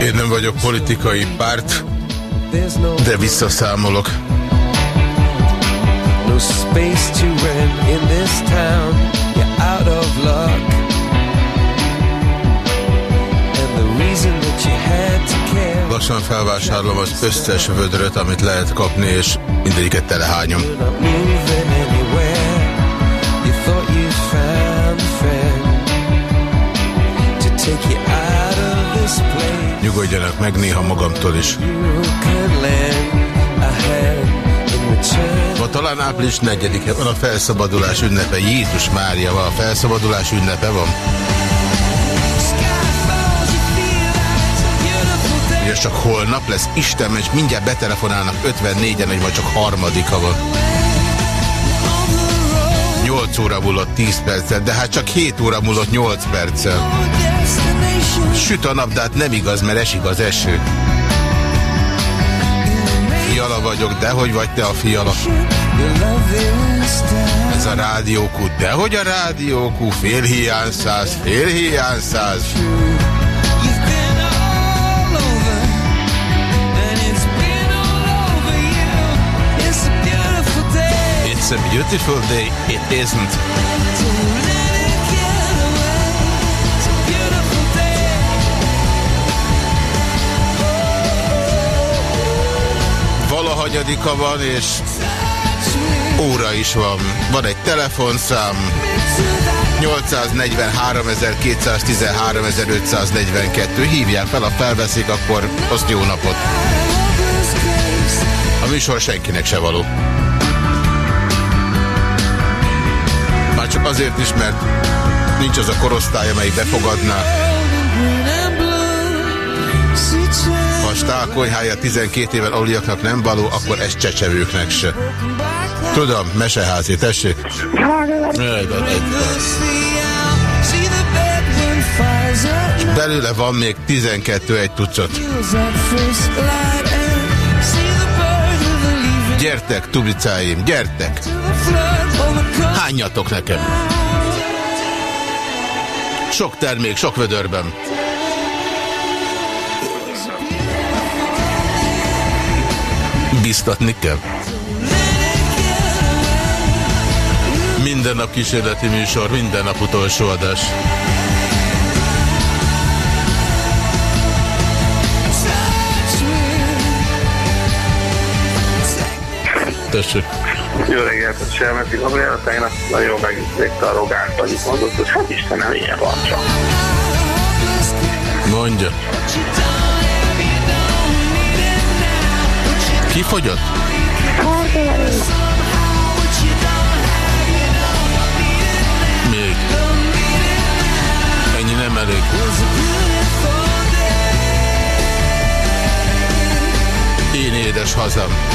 Én nem vagyok politikai párt, de visszaszámolok. No space to rent in this town, you're out of luck. And the reason that you had to care Lassan felvásárolom az összes vödröt, amit lehet kapni, és mindegyiket telehányom. Nyugodjanak meg néha magamtól is. Ma talán április 4-e van a felszabadulás ünnepe. Jézus Mária, van a felszabadulás ünnepe van. És csak holnap lesz Isten, és mindjárt betelefonálnak 54-en, hogy majd csak harmadika van. 8 óra múlott 10 percet, de hát csak 7 óra múlott 8 perccel. Süt a nap, de hát nem igaz, mert esik az eső. Fiala vagyok, de hogy vagy te a fiala? Ez a rádiókú, dehogy a rádiókú, fél hiány száz, fél hiány száz. It's a beautiful day, it isn't. valahanyadika van, és óra is van. Van egy telefonszám, 843.213.542. Hívják fel, a felveszik, akkor azt jó napot. A műsor senkinek se való. Azért is, mert nincs az a korosztály, amelyik befogadná. a stál konyhája 12 éven aluliaknak nem való, akkor ez csecsevőknek se. Tudom, meseházi, tessék. És belőle van még 12 egy tucat. Gyertek, tubicáim, gyertek! Hányatok nekem? Sok termék, sok vödörben. Biztatni kell. Minden nap kísérleti műsor, minden nap utolsó adás. Tessék. Jó reggelt, Selmeti Gabriel, tegnap nagyon megütték a rogánt, annyit mondott, hogy hát Istenem, ilyen van csak. Mondja. Kifogyott? Még. Ennyi nem elég. Én édes hazam.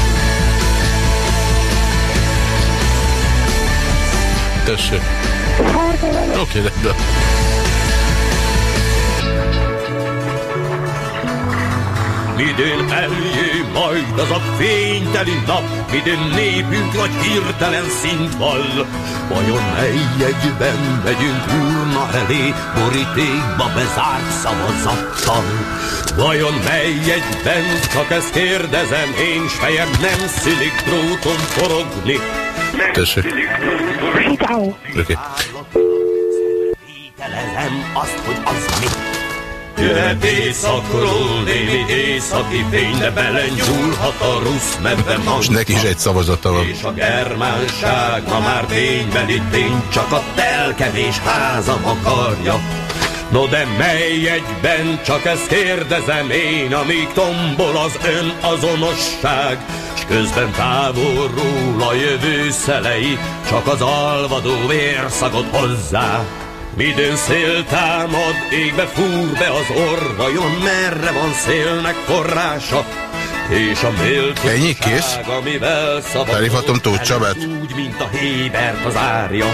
Tessék. Oké, okay, de. Midőn eljé majd az a fényteli nap, midőn népünk nagy hirtelen szint vall. Vajon mely egyben megyünk urna elé, borítékba bezárt szavazattal? Vajon mely egyben, csak ezt kérdezem, én s fejem nem szülik dróton forogni. Tessék. Oké. Okay. azt, hogy az mit Jöhet éjszakról némi északi fény, de belenyúlhat a rusz medve És neki is egy szavazata van. És a germánság ma már ténybeli tény, csak a telkevés házam akarja. No de mely egyben, csak ezt kérdezem én, amíg tombol az ön azonosság, s közben távolról a jövő szelei, csak az alvadó vérszagot hozzá. Midőn szél támad, égbe fúr be az orr, vajon merre van szélnek forrása? És a méltóság, Ennyi kész? amivel Felhívhatom Tóth Csabát? Úgy, mint a Hébert az árja.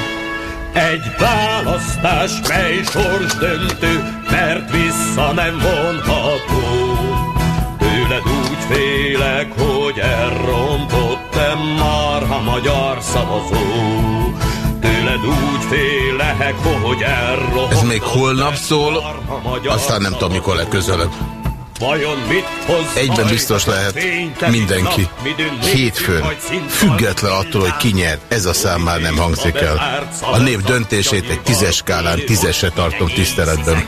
Egy választás, mely sors döntő, mert vissza nem vonható. Tőled úgy félek, hogy elrontottam marha magyar szavazó. Tőled úgy félek, hogy elrohantott. Ez még holnap szól, aztán nem tudom, mikor legközelebb. Vajon mit hoz Egyben biztos lehet mindenki. Hétfőn, független attól, hogy ki nyer, ez a szám már nem hangzik el. A név döntését egy tízes skálán tízesre tartom tiszteletben.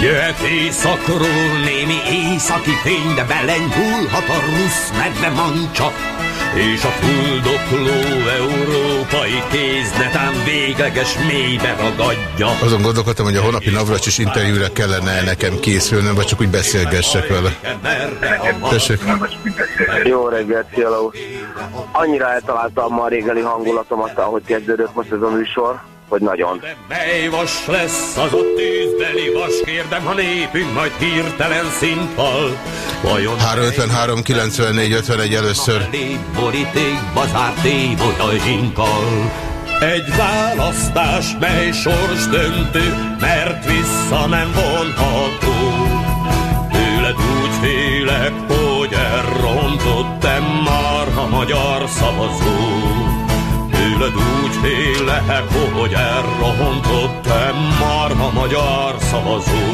Jöhet éjszakról némi északi fény, de belenyúlhat a rusz medve mancsa. És a fuldokló európai kéz netán végleges mélybe ragadja. Azon gondolkodtam, hogy a holnapi Navracsis interjúra kellene nekem készülnöm, vagy csak úgy beszélgessek vele. Tessék. Jó reggelt, Szia Annyira eltaláltam ma a régali hangulatomat, ahogy kezdődött most ez a műsor hogy nagyon. De mely vas lesz az ott tűzbeli vas, kérdem, ha népünk majd hirtelen színfal. Vajon 353 94 51 először. Boríték, bazár tévolyajinkkal. Egy választás, mely sors döntő, mert vissza nem vonható. Tőled úgy félek, hogy elrontottam már a magyar szavazó tőled úgy félek, hogy elrohontottam már a magyar szavazó.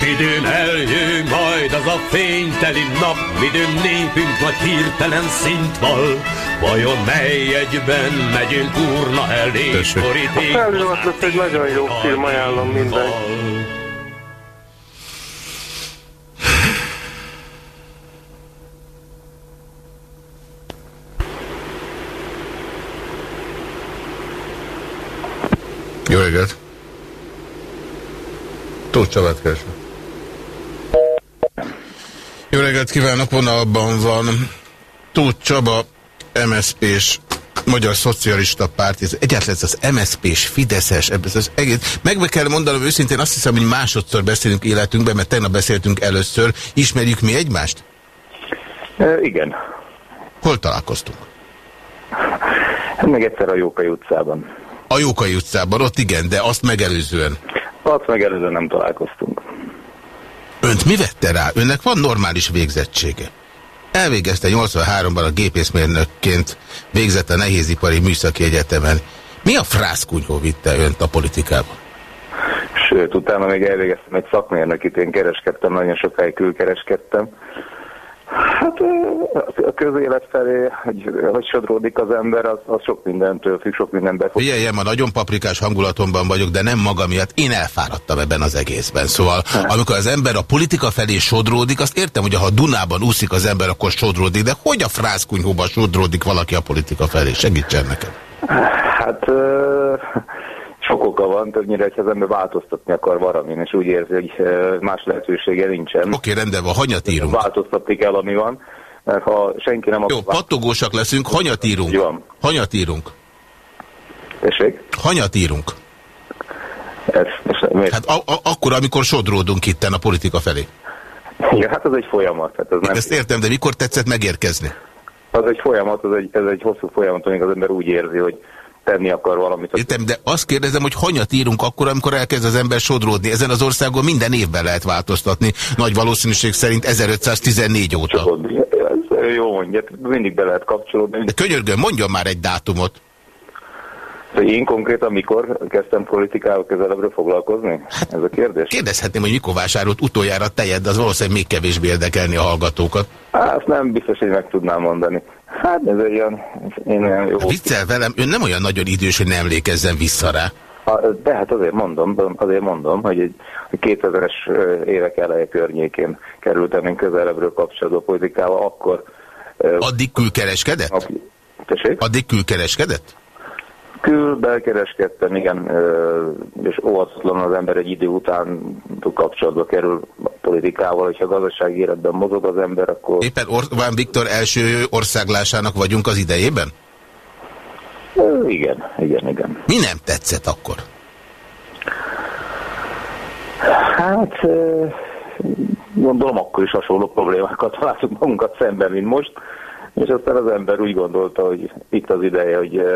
Midőn eljön majd az a fényteli nap, midőn népünk nagy hirtelen szint val. Vajon mely egyben megyünk urna elé, boríték? A felhőat egy nagyon jó film, ajánlom mindenki. Jó reggelt! Tóth Csabát keresem. Jó reggelt kívánok, vonalban van Tóth Csaba, MSZP-s Magyar Szocialista Párt, ez egyáltalán ez az MSZP-s, Fideszes, ez az egész. Meg kell mondanom őszintén, azt hiszem, hogy másodszor beszélünk életünkben, mert tegnap beszéltünk először. Ismerjük mi egymást? E, igen. Hol találkoztunk? Meg egyszer a Jókai utcában. A Jókai utcában, ott igen, de azt megelőzően. Azt megelőzően nem találkoztunk. Önt mi vette rá? Önnek van normális végzettsége? Elvégezte 83-ban a gépészmérnökként, végzett a Nehézipari Műszaki Egyetemen. Mi a frászkunyhó vitte önt a politikába? Sőt, utána még elvégeztem egy szakmérnökit, én kereskedtem, nagyon sokáig külkereskedtem. Hát a közélet felé, hogy, hogy sodródik az ember, az, az sok mindentől függ, sok minden befog. Figyeljem, ma nagyon paprikás hangulatomban vagyok, de nem maga miatt. Én elfáradtam ebben az egészben. Szóval, amikor az ember a politika felé sodródik, azt értem, hogy ha Dunában úszik az ember, akkor sodródik, de hogy a frászkunyhóban sodródik valaki a politika felé? Segítsen nekem. Hát... Uh sok oka van, többnyire, hogyha az ember változtatni akar valamin, és úgy érzi, hogy más lehetősége nincsen. Oké, okay, rendben van, hanyat írunk. Változtatni kell, ami van, mert ha senki nem... Jó, pattogósak leszünk, hanyat írunk. van. Hanyat írunk. Tessék? Hanyat írunk. Ez, most, hát a, a, akkor, amikor sodródunk itten a politika felé. Ja, hát ez egy folyamat. Hát ez nem Ezt értem, de mikor tetszett megérkezni? Az egy folyamat, az egy, ez egy hosszú folyamat, amíg az ember úgy érzi, hogy tenni akar valamit. Értem, de azt kérdezem, hogy hanyat írunk akkor, amikor elkezd az ember sodródni. Ezen az országon minden évben lehet változtatni. Nagy valószínűség szerint 1514 óta. Ez jó mondja, mindig be lehet kapcsolódni. De könyörgöm, mondjon már egy dátumot. Én konkrétan mikor kezdtem politikával közelebbről foglalkozni? Hát, Ez a kérdés? Kérdezhetném, hogy mikor vásárolt utoljára tejed, de az valószínűleg még kevésbé érdekelni a hallgatókat. Á, azt nem biztos, hogy meg tudnám mondani. Hát ez olyan... Én olyan jó... Viccel velem, ön nem olyan nagyon idős, hogy ne emlékezzen vissza rá. De hát azért mondom, azért mondom, hogy egy 2000-es évek eleje környékén kerültem én közelebbről kapcsolatba politikával, akkor... Addig külkereskedett? Tessék? Addig külkereskedett? Kül, belkereskedtem, igen, és óvatatlan az ember egy idő után kapcsolatba kerül politikával, hogyha gazdasági életben mozog az ember, akkor... Éppen Orbán Viktor első országlásának vagyunk az idejében? Igen, igen, igen. Mi nem tetszett akkor? Hát, gondolom akkor is hasonló problémákat találtuk magunkat szemben, mint most és aztán az ember úgy gondolta, hogy itt az ideje, hogy eh,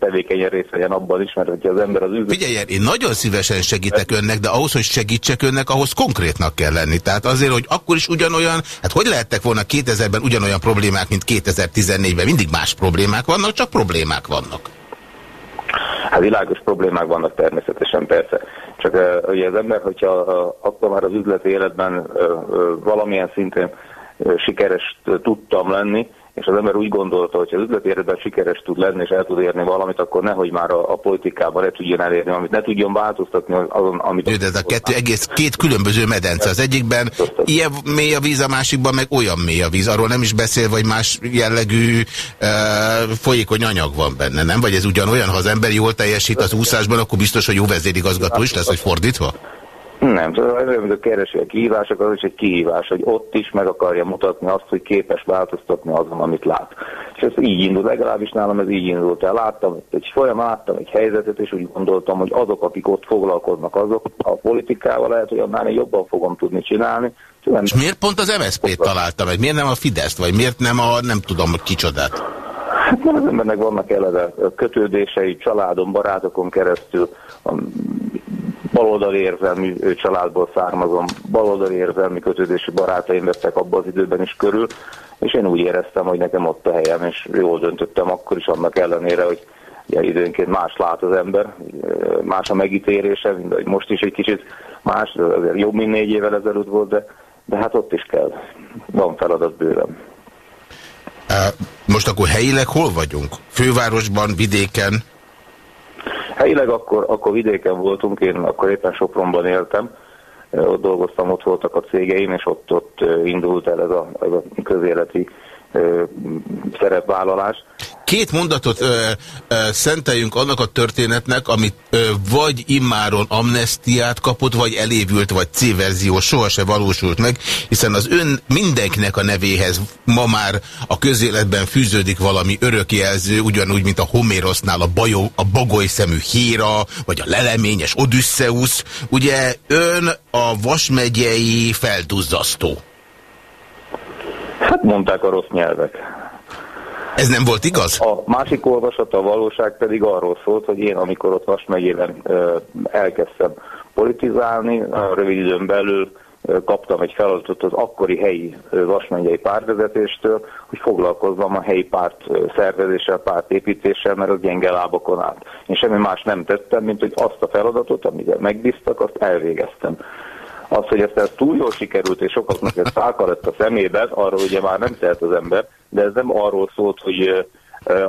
tevékenyen részt vegyen abban is, mert hogyha az ember az üzlet... Figyeljen, én nagyon szívesen segítek önnek, de ahhoz, hogy segítsek önnek, ahhoz konkrétnak kell lenni. Tehát azért, hogy akkor is ugyanolyan, hát hogy lehettek volna 2000-ben ugyanolyan problémák, mint 2014-ben? Mindig más problémák vannak, csak problémák vannak. Hát világos problémák vannak természetesen, persze. Csak uh, ugye az ember, hogyha uh, akkor már az üzleti életben valamilyen szinten sikeres tudtam lenni, és az ember úgy gondolta, hogy az üzleti életben sikeres tud lenni, és el tud érni valamit, akkor nehogy már a, a politikában ne tudjon elérni valamit, ne tudjon változtatni azon, amit... Jó, de ez a kettő egész két különböző medence. Az egyikben ilyen mély a víz, a másikban meg olyan mély a víz. Arról nem is beszél, vagy más jellegű uh, folyékony anyag van benne, nem? Vagy ez ugyanolyan, ha az ember jól teljesít az úszásban, akkor biztos, hogy jó vezérigazgató is lesz, hogy fordítva? Nem, a keresi a kihívások, az is egy kihívás, hogy ott is meg akarja mutatni azt, hogy képes változtatni azon, amit lát. És ez így indult, legalábbis nálam ez így indult el. Láttam egy folyam, láttam egy helyzetet, és úgy gondoltam, hogy azok, akik ott foglalkoznak, azok a politikával lehet, hogy annál jobban fogom tudni csinálni. És miért pont az MSZP-t találta meg? Miért nem a Fideszt? Vagy miért nem a nem tudom, hogy kicsodát? Hát nem az embernek vannak eleve kötődései, családon, barátokon keresztül, baloldali érzelmi családból származom, baloldali érzelmi kötődési barátaim vettek abban az időben is körül, és én úgy éreztem, hogy nekem ott a helyem, és jól döntöttem akkor is annak ellenére, hogy ja, időnként más lát az ember, más a megítélése, mint hogy most is egy kicsit más, azért jobb, mint négy évvel ezelőtt volt, de, de hát ott is kell. Van feladat bőven. Most akkor helyileg hol vagyunk? Fővárosban, vidéken? Helyileg akkor, akkor vidéken voltunk, én akkor éppen Sopronban éltem, ott dolgoztam, ott voltak a cégeim, és ott, ott indult el ez a, ez a közéleti szerepvállalás. Két mondatot ö, ö, szenteljünk annak a történetnek, amit ö, vagy immáron amnestiát kapott, vagy elévült, vagy C-verzió sohasem valósult meg, hiszen az ön mindenkinek a nevéhez ma már a közéletben fűződik valami örökjelző, ugyanúgy, mint a Homérosznál a, bajó, a bagoly szemű Héra, vagy a leleményes Odüsszeusz. Ugye ön a Vasmegyei felduzzasztó. Hát mondták a rossz nyelvek. Ez nem volt igaz? A másik olvasata, a valóság pedig arról szólt, hogy én, amikor ott Vas megyében elkezdtem politizálni, rövid időn belül kaptam egy feladatot az akkori helyi vasmegyei pártvezetéstől, hogy foglalkozzam a helyi párt szervezéssel, pártépítéssel, mert az gyenge lábokon állt. Én semmi más nem tettem, mint hogy azt a feladatot, amit megbíztak, azt elvégeztem. Az, hogy ezt, ezt túl jól sikerült, és sokaknak ez szálka lett a szemében, arról ugye már nem tehet az ember, de ez nem arról szólt, hogy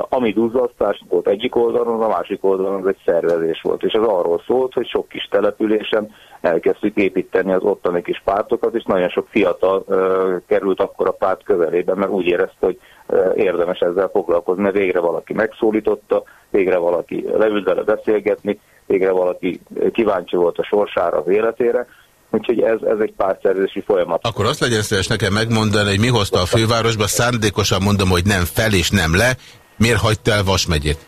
ami duzzasztás volt egyik oldalon, a másik oldalon az egy szervezés volt. És ez arról szólt, hogy sok kis településen elkezdtük építeni az ottani kis pártokat, és nagyon sok fiatal uh, került akkor a párt közelében, mert úgy érezte, hogy uh, érdemes ezzel foglalkozni, mert végre valaki megszólította, végre valaki leült vele beszélgetni, végre valaki kíváncsi volt a sorsára, az életére, Úgyhogy ez, ez egy pártszerzési folyamat. Akkor azt legyen szíves nekem megmondani, hogy mi hozta a fővárosba, szándékosan mondom, hogy nem fel és nem le. Miért hagyta el Vas megyét?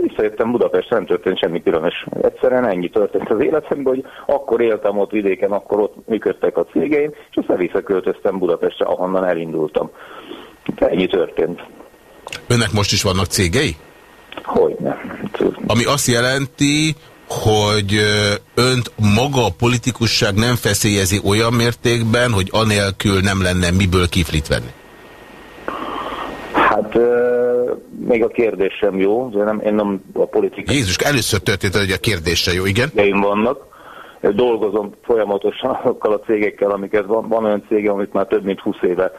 Visszajöttem Budapestre, nem történt semmi különös. Egyszerűen ennyi történt az életemben, hogy akkor éltem ott vidéken, akkor ott működtek a cégeim, és aztán visszaköltöztem Budapestre, ahonnan elindultam. De ennyi történt. Önnek most is vannak cégei? Hogy nem. Ami azt jelenti, hogy önt maga a politikusság nem feszélyezi olyan mértékben, hogy anélkül nem lenne miből kiflit venni? Hát még a kérdés sem jó, de nem, én nem a politikai... Jézus, először történt, hogy a kérdés sem jó, igen? Én vannak. Dolgozom folyamatosan azokkal a cégekkel, amiket van, van olyan cége, amit már több mint 20 éve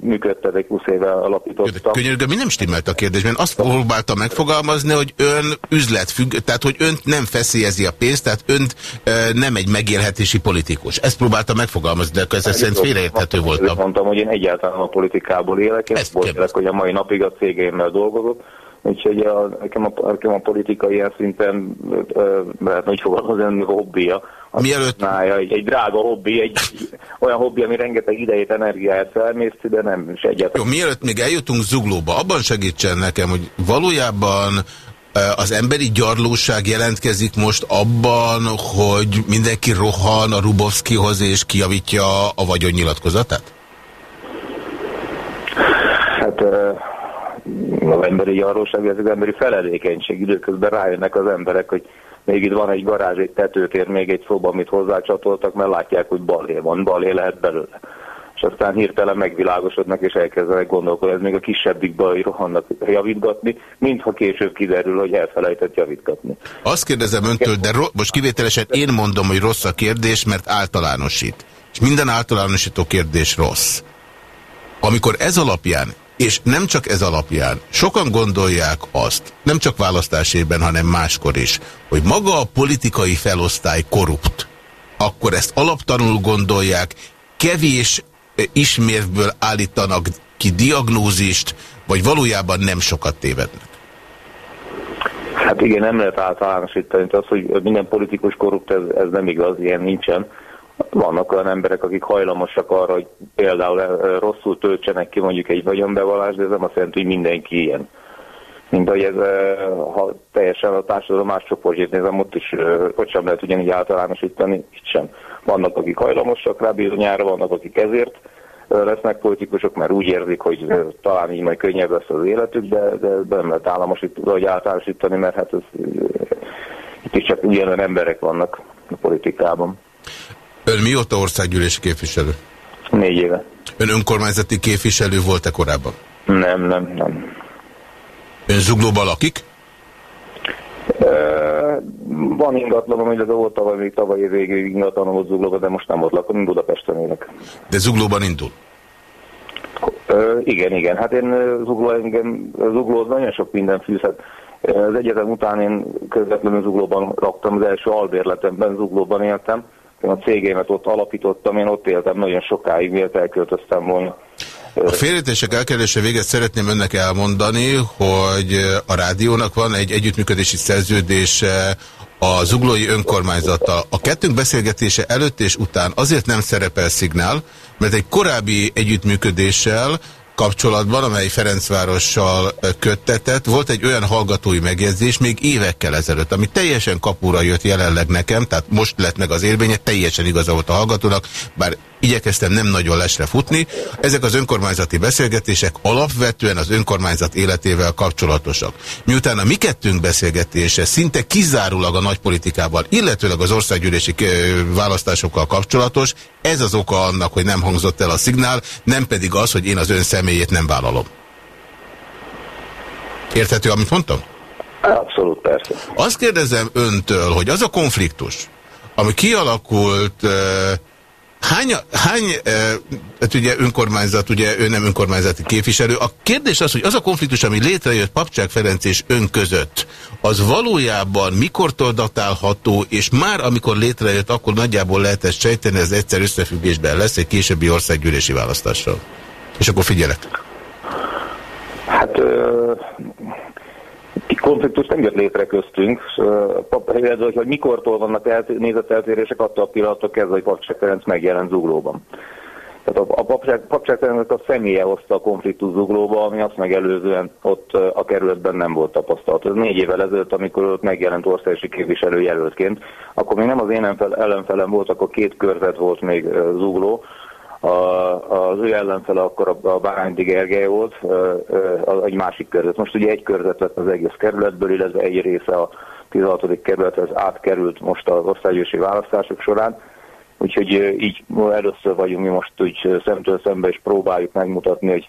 működtetek 20 éve alapítottam. Könyörgöm, mi nem stimmelt a kérdésben. Azt próbáltam megfogalmazni, hogy ön üzletfügg, tehát hogy önt nem feszélyezi a pénzt, tehát önt nem egy megélhetési politikus. Ezt próbáltam megfogalmazni, de ez szerint félreérthető voltam. Mondtam, hogy én egyáltalán a politikából élek, és élek, hogy a mai napig a cégeimmel dolgozok. Úgyhogy a, nekem, a, nekem a politika ilyen szinten, lehet úgy fogalmazni, hogy hobbija Mielőtt... Nája, egy, egy drága hobbi, egy olyan hobbi, ami rengeteg idejét, energiáját felmészti, de nem is egyáltalán. Jó, mielőtt még eljutunk zuglóba, abban segítsen nekem, hogy valójában az emberi gyarlóság jelentkezik most abban, hogy mindenki rohan a Rubovszkihoz és kiavítja a vagyonnyilatkozatát? Hát az emberi gyarlóság, ez az emberi feledékenység. Időközben rájönnek az emberek, hogy még itt van egy garázs, egy tetőtér, még egy szoba, amit hozzácsatoltak, mert látják, hogy balé van, balé lehet belőle. És aztán hirtelen megvilágosodnak és elkezdenek gondolkodni, ez még a kisebbik baj rohannak javítgatni, mintha később kiderül, hogy elfelejtett javítgatni. Azt kérdezem öntől, de most kivételesen én mondom, hogy rossz a kérdés, mert általánosít. És minden általánosító kérdés rossz. Amikor ez alapján, és nem csak ez alapján, sokan gondolják azt, nem csak választásében, hanem máskor is, hogy maga a politikai felosztály korrupt, akkor ezt alaptanul gondolják, kevés ismérvből állítanak ki diagnózist, vagy valójában nem sokat tévednek? Hát igen, nem lehet általánosítani. Az, hogy minden politikus korrupt, ez, ez nem igaz, ilyen nincsen. Vannak olyan emberek, akik hajlamosak arra, hogy például rosszul töltsenek ki mondjuk egy vagyonbevallást, de ez nem azt jelenti, hogy mindenki ilyen. Mint hogy ez, ha teljesen a társadalom más csoportjét nézem, ott is, ott sem lehet ugyanígy általánosítani, itt sem. Vannak, akik hajlamosak rá bizonyára, vannak, akik ezért lesznek politikusok, mert úgy érzik, hogy talán így majd könnyebb lesz az életük, de, de nem lehet államosítani, általánosítani, mert hát ez, itt is csak ugyanolyan emberek vannak a politikában. Ön mióta országgyűlési képviselő? Négy éve. Ön önkormányzati képviselő volt-e korábban? Nem, nem, nem. Ön zuglóban lakik? Van ingatlanom, hogy az volt tavaly, még tavalyi végig ingatlanom volt Zuglóban, de most nem ott lakom, Budapesten élek. De Zuglóban indul? Uh, igen, igen. Hát én Zugló, engem, Zugló nagyon sok minden fűzhet. Az egyetem után én közvetlenül Zuglóban raktam, az első albérletemben Zuglóban éltem. A cégémet ott alapítottam, én ott éltem nagyon sokáig, miért elköltöztem volna. A félretések elkerülése véget szeretném önnek elmondani, hogy a rádiónak van egy együttműködési szerződése a zuglói önkormányzattal. A kettőnk beszélgetése előtt és után azért nem szerepel szignál, mert egy korábbi együttműködéssel kapcsolatban, amely Ferencvárossal köttetett, volt egy olyan hallgatói megjegyzés még évekkel ezelőtt, ami teljesen kapura jött jelenleg nekem, tehát most lett meg az érvénye, teljesen igaza volt a hallgatónak, bár igyekeztem nem nagyon lesre futni. Ezek az önkormányzati beszélgetések alapvetően az önkormányzat életével kapcsolatosak. Miután a mi kettőnk beszélgetése szinte kizárólag a nagypolitikával, illetőleg az országgyűlési választásokkal kapcsolatos, ez az oka annak, hogy nem hangzott el a szignál, nem pedig az, hogy én az ön személyét nem vállalom. Érthető, amit mondtam? Abszolút, persze. Azt kérdezem öntől, hogy az a konfliktus, ami kialakult Hány, hány hát ugye önkormányzat, ugye ő nem önkormányzati képviselő. A kérdés az, hogy az a konfliktus, ami létrejött Papcsák Ferenc és ön között, az valójában mikortól datálható, és már amikor létrejött, akkor nagyjából lehet ezt sejteni, ez egyszer összefüggésben lesz egy későbbi országgyűlési választással. És akkor figyelek. Hát konfliktus nem jött létre köztünk, illetve hogy mikortól vannak nézeteltérések attól a pillanattól kezdve, hogy Papcsák Ferenc megjelent Zuglóban. Tehát a, a Papcsák Ferenc a személye hozta a konfliktus Zuglóba, ami azt megelőzően ott a kerületben nem volt tapasztalat. Ez négy évvel ezelőtt, amikor ott megjelent országosi képviselő jelöltként, akkor még nem az én ellenfelem volt, akkor két körzet volt még Zugló, a, az ő ellenfele akkor a, Bárányti Gergely volt, egy másik körzet. Most ugye egy körzet lett az egész kerületből, illetve egy része a 16. kerülethez átkerült most az osztálygyűlési választások során. Úgyhogy így először vagyunk mi most úgy szemtől szembe, és próbáljuk megmutatni, hogy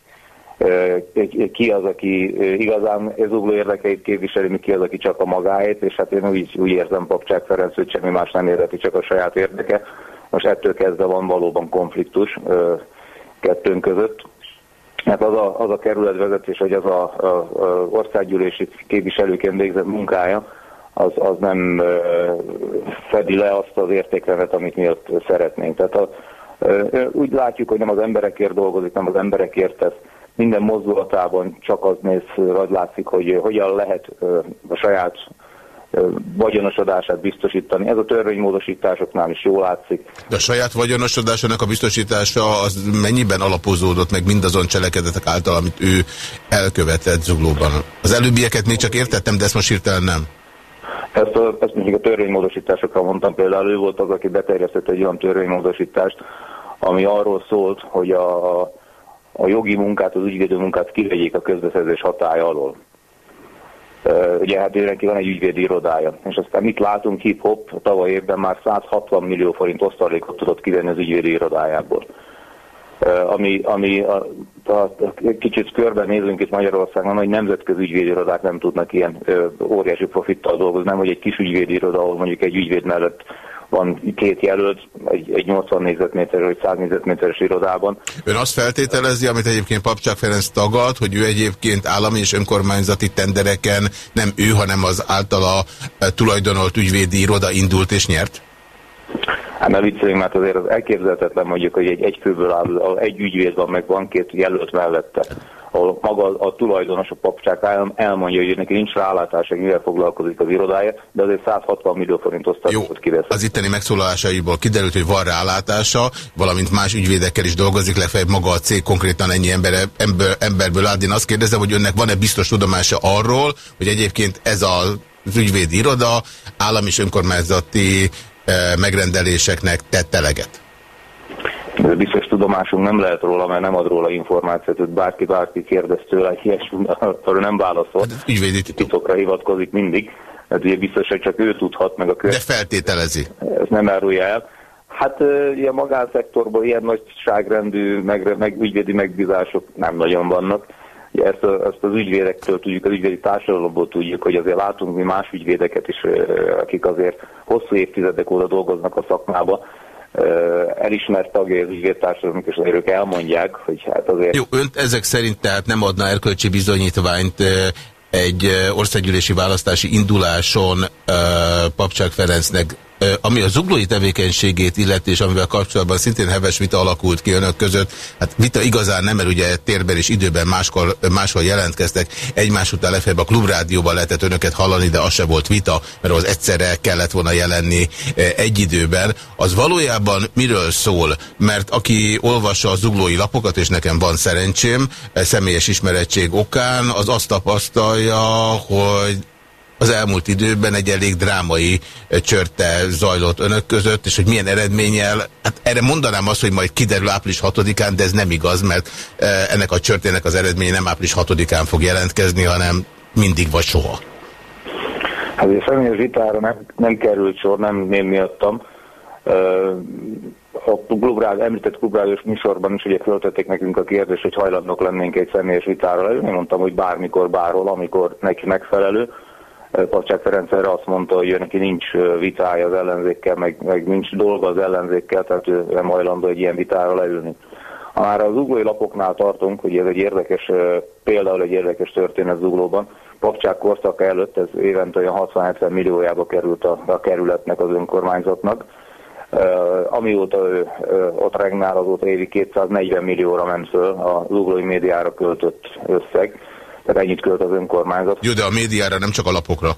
ki az, aki igazán zugló érdekeit képviseli, mi ki az, aki csak a magáét, és hát én úgy, úgy érzem Papcsák Ferenc, hogy semmi más nem érdekli, csak a saját érdeke most ettől kezdve van valóban konfliktus kettőnk között. Hát az a, az a kerületvezetés, hogy az a, a, a országgyűlési képviselőként végzett munkája, az, az nem fedi le azt az értékrendet, amit mi ott szeretnénk. Tehát a, úgy látjuk, hogy nem az emberekért dolgozik, nem az emberekért tesz. Minden mozdulatában csak az néz, vagy látszik, hogy hogyan lehet a saját vagyonosodását biztosítani. Ez a törvénymódosításoknál is jól látszik. De a saját vagyonosodásának a biztosítása az mennyiben alapozódott meg mindazon cselekedetek által, amit ő elkövetett zuglóban? Az előbbieket még csak értettem, de ezt most hirtelen nem. Ezt, a, ezt még a törvénymódosításokra mondtam például, ő volt az, aki beterjesztett egy olyan törvénymódosítást, ami arról szólt, hogy a, a jogi munkát, az ügyvédő munkát kivegyék a közbeszerzés hatája alól ugye hát neki van egy ügyvédi irodája. És aztán mit látunk, hip-hop tavaly évben már 160 millió forint osztalékot tudott kivenni az ügyvédi irodájából. ami, ami a, a, a kicsit körben nézünk itt Magyarországon, hogy nemzetközi ügyvédirodák nem tudnak ilyen ö, óriási profittal dolgozni, nem hogy egy kis ügyvédiroda, ahol mondjuk egy ügyvéd mellett van két jelölt, egy, egy 80 négyzetméteres vagy 100 négyzetméteres irodában. Ön azt feltételezi, amit egyébként Papcsák Ferenc tagad, hogy ő egyébként állami és önkormányzati tendereken nem ő, hanem az általa tulajdonolt ügyvédi iroda indult és nyert? Hát ne vicceljünk, mert azért az elképzelhetetlen mondjuk, hogy egy egyfőből áll, egy ügyvéd van, meg van két jelölt mellette, ahol maga a tulajdonos, a papcsák elmondja, hogy neki nincs rálátása, mivel foglalkozik az irodája, de azért 160 millió forint osztatot kivesz. Az itteni megszólalásaiból kiderült, hogy van rálátása, valamint más ügyvédekkel is dolgozik, legfeljebb maga a cég konkrétan ennyi ember, ember, emberből áll. Én azt kérdezem, hogy önnek van-e biztos tudomása arról, hogy egyébként ez a az ügyvédi iroda állami és önkormányzati megrendeléseknek tett eleget? De biztos tudomásunk nem lehet róla, mert nem ad róla információt, hogy bárki, bárki kérdez tőle, ilyesmi, arra nem válaszol. Hát, ügyvédi titokra hivatkozik mindig. Hát ugye biztos, hogy csak ő tudhat meg a követ. De feltételezi. Ez nem árulja el. Hát ilyen magánszektorban ilyen nagyságrendű, meg, meg ügyvédi megbízások nem nagyon vannak. Ugye ezt, a, ezt az ügyvédektől tudjuk, az ügyvédi társadalomból tudjuk, hogy azért látunk mi más ügyvédeket is, akik azért hosszú évtizedek óta dolgoznak a szakmába, elismert tagja az ügyvédtársadalomnak, és azért ők elmondják, hogy hát azért... Jó, önt ezek szerint tehát nem adna erkölcsi bizonyítványt egy országgyűlési választási induláson Papcsák Ferencnek ami a zuglói tevékenységét illeti, és amivel kapcsolatban szintén heves vita alakult ki önök között, hát vita igazán nem, mert ugye térben és időben máskor, máshol jelentkeztek, egymás után legfeljebb a klubrádióban lehetett önöket hallani, de az se volt vita, mert az egyszerre kellett volna jelenni egy időben. Az valójában miről szól? Mert aki olvassa a zuglói lapokat, és nekem van szerencsém, személyes ismerettség okán, az azt tapasztalja, hogy az elmúlt időben egy elég drámai csörte zajlott önök között, és hogy milyen eredménnyel, hát erre mondanám azt, hogy majd kiderül április 6-án, de ez nem igaz, mert ennek a csörtének az eredménye nem április 6-án fog jelentkezni, hanem mindig vagy soha. Hát a személyes vitára nem, nem került sor, nem én miattam. A klubrád, említett klubrádiós műsorban is ugye föltették nekünk a kérdést, hogy hajlandók lennénk egy személyes vitára. Én mondtam, hogy bármikor, bárhol, amikor neki megfelelő. Pacsák Ferenc erre azt mondta, hogy neki nincs vitája az ellenzékkel, meg, meg nincs dolga az ellenzékkel, tehát ő nem hajlandó egy ilyen vitára leülni. Ha már az uglói lapoknál tartunk, hogy ez egy érdekes, például egy érdekes történet zuglóban, Papcsák korszaka előtt ez évente olyan 60-70 milliójába került a, a kerületnek, az önkormányzatnak. Uh, amióta ő uh, ott regnál, azóta évi 240 millióra ment föl az uglói médiára költött összeg tehát ennyit költ az önkormányzat. Jó, de a médiára nem csak a lapokra.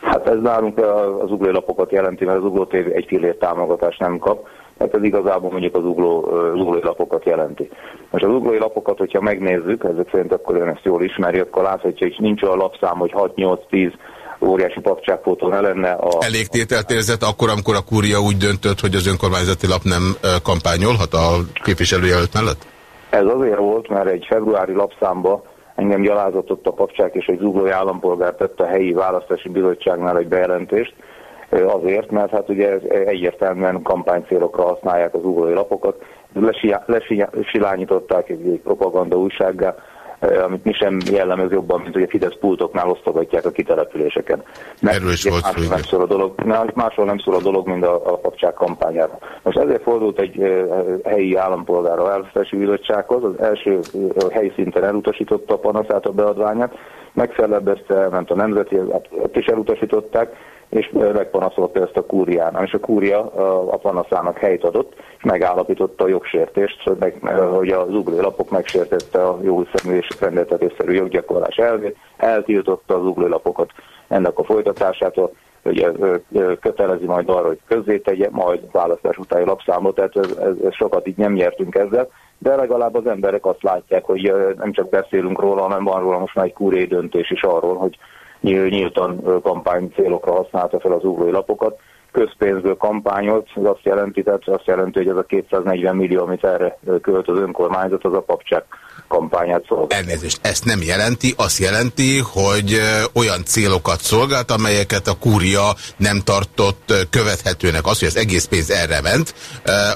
Hát ez nálunk az uglói lapokat jelenti, mert az ugló TV egy fillér támogatást nem kap, mert ez igazából mondjuk az, ugló, az uglói lapokat jelenti. Most az uglói lapokat, hogyha megnézzük, ezek szerint akkor ön ezt jól ismeri, akkor láthatja, hogy nincs olyan lapszám, hogy 6-8-10 óriási papcsákfotó ne lenne. A... Elég tételt érzett akkor, amikor a kúria úgy döntött, hogy az önkormányzati lap nem kampányolhat a képviselőjelölt mellett? Ez azért volt, mert egy februári lapszámba Engem gyalázatott a papcsák, és egy zuglói állampolgár tette a helyi választási bizottságnál egy bejelentést, azért, mert hát ugye egyértelműen kampánycélokra használják az zuglói lapokat, lesilányították egy propaganda újsággá, amit mi sem jellemez jobban, mint hogy a Fidesz pultoknál osztogatják a kitelepüléseken. Mert Erről is volt máshol nem szól a dolog, máshol nem szól a dolog, mint a, a papcsák kampányára. Most ezért fordult egy uh, helyi állampolgár a választási bizottsághoz, az első uh, helyi szinten elutasította a panaszát, a beadványát, megfelebezte, elment a nemzeti, ott is elutasították, és megpanaszolta ezt a kúrián. És a kúria a panaszának helyt adott, és megállapította a jogsértést, hogy az uglói lapok megsértette a jó szemű és rendeltetésszerű joggyakorlás elvét, eltiltotta az uglói lapokat ennek a folytatásától, hogy kötelezi majd arra, hogy közzétegye, majd választás utáni lapszámot, tehát ez, ez, ez sokat így nem nyertünk ezzel, de legalább az emberek azt látják, hogy nem csak beszélünk róla, hanem van róla most már egy kúriai döntés is arról, hogy nyíltan kampány célokra használta fel az uglói lapokat. Közpénzből kampányolt, ez azt jelenti, tehát azt jelenti, hogy ez a 240 millió, amit erre költ az önkormányzat, az a papcsák kampányát szolgál. Elnézést, ezt nem jelenti, azt jelenti, hogy olyan célokat szolgált, amelyeket a kúria nem tartott követhetőnek. Az, hogy az egész pénz erre ment,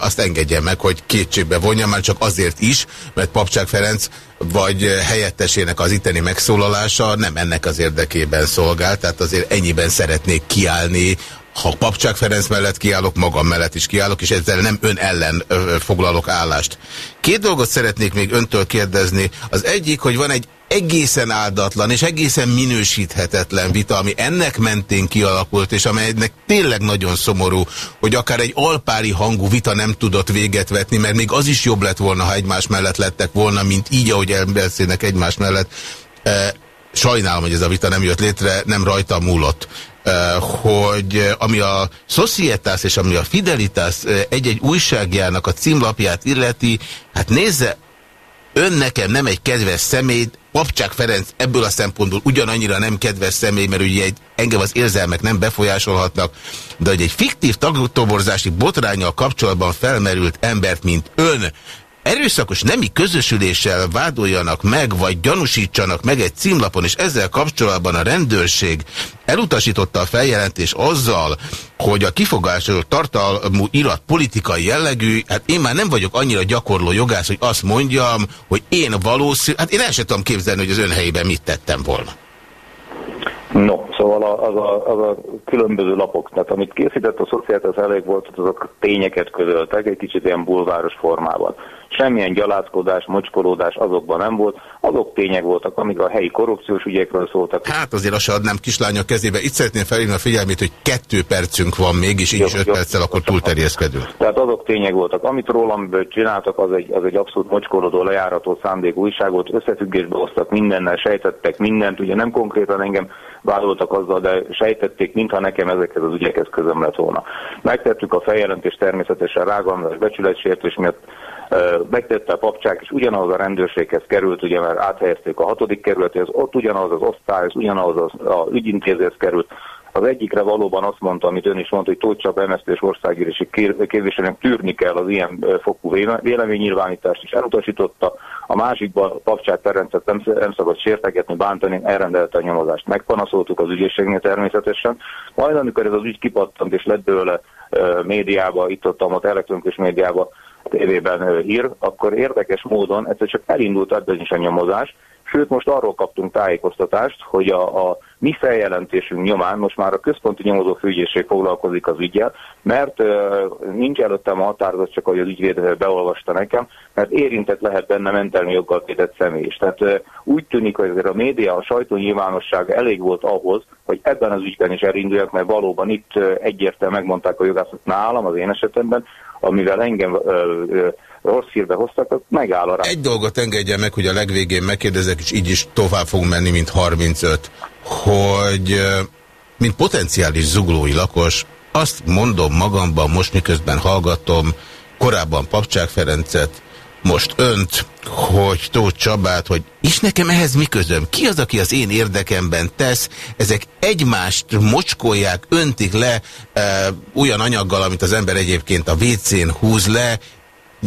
azt engedje meg, hogy kétségbe vonja, már csak azért is, mert Papcsák Ferenc vagy helyettesének az itteni megszólalása nem ennek az érdekében szolgál, tehát azért ennyiben szeretnék kiállni ha Papcsák Ferenc mellett kiállok, magam mellett is kiállok, és ezzel nem ön ellen foglalok állást. Két dolgot szeretnék még öntől kérdezni. Az egyik, hogy van egy egészen áldatlan és egészen minősíthetetlen vita, ami ennek mentén kialakult, és amelynek tényleg nagyon szomorú, hogy akár egy alpári hangú vita nem tudott véget vetni, mert még az is jobb lett volna, ha egymás mellett lettek volna, mint így, ahogy elbeszélnek egymás mellett. Sajnálom, hogy ez a vita nem jött létre, nem rajta múlott hogy ami a Societas és ami a Fidelitas egy-egy újságjának a címlapját illeti, hát nézze, ön nekem nem egy kedves személy, Papcsák Ferenc ebből a szempontból ugyanannyira nem kedves személy, mert ugye egy, engem az érzelmek nem befolyásolhatnak, de hogy egy fiktív tagtoborzási botrányjal kapcsolatban felmerült embert, mint ön, erőszakos nemi közösüléssel vádoljanak meg, vagy gyanúsítsanak meg egy címlapon, és ezzel kapcsolatban a rendőrség elutasította a feljelentés azzal, hogy a kifogásról tartalmú irat politikai jellegű, hát én már nem vagyok annyira gyakorló jogász, hogy azt mondjam, hogy én valószínű, hát én el sem tudom képzelni, hogy az ön helyében mit tettem volna. No, szóval az a, az a különböző lapok, tehát amit készített a szociális elég volt, azok tényeket közöltek, egy kicsit ilyen bulváros formában. Semmilyen gyalázkodás, mocskolódás azokban nem volt, azok tények voltak, amik a helyi korrupciós ügyekről szóltak. Hát azért azt adnám kislányok kezébe. Itt szeretném felhívni a figyelmét, hogy kettő percünk van még, és így is öt perccel akkor túlterjeszkedünk. Tehát azok tények voltak. Amit rólam csináltak, az egy, az egy abszolút mocskolódó, lejárató szándék újság volt, összefüggésbe hoztak mindennel, sejtettek mindent, ugye nem konkrétan engem vádoltak azzal, de sejtették, mintha nekem ezekhez az ügyekhez közöm lett volna. Megtettük a feljelentést természetesen rágalmazás becsületsértés miatt, megtette a papcsák, és ugyanaz a rendőrséghez került, ugye mert áthelyezték a hatodik kerülethez, ott ugyanaz az osztály, ugyanaz az a ügyintézőhez került, az egyikre valóban azt mondta, amit ön is mondta, hogy Tóth Csaba MSZT és országgyűlési képviselőnek tűrni kell az ilyen fokú véleménynyilvánítást, és elutasította. A másikban Papcsák Ferencet nem, nem szabad sértegetni, bántani, elrendelte a nyomozást. Megpanaszoltuk az ügyészségnél természetesen. Majd amikor ez az ügy kipattant és lett belőle médiába, itt ott, ott elektronikus médiába, tévében hír, akkor érdekes módon egyszer csak elindult ebben is a nyomozás, Sőt, most arról kaptunk tájékoztatást, hogy a, a mi feljelentésünk nyomán most már a központi nyomozó főügyészség foglalkozik az ügyel, mert nincs előttem a határozat, csak ahogy az ügyvéd beolvasta nekem, mert érintett lehet benne mentelmi joggal védett személy is. Tehát úgy tűnik, hogy a média, a sajtó nyilvánosság elég volt ahhoz, hogy ebben az ügyben is elinduljak, mert valóban itt egyértelműen megmondták a jogászok nálam, az én esetemben, amivel engem rossz hírbe hoztak, megáll a rá. Egy dolgot engedjen meg, hogy a legvégén megkérdezek, és így is tovább fogunk menni, mint 35, hogy mint potenciális zuglói lakos, azt mondom magamban most, miközben hallgatom korábban Papcsák Ferencet, most önt, hogy Tóth Csabát, hogy is nekem ehhez mi közöm? Ki az, aki az én érdekemben tesz? Ezek egymást mocskolják, öntik le e, olyan anyaggal, amit az ember egyébként a WC-n húz le,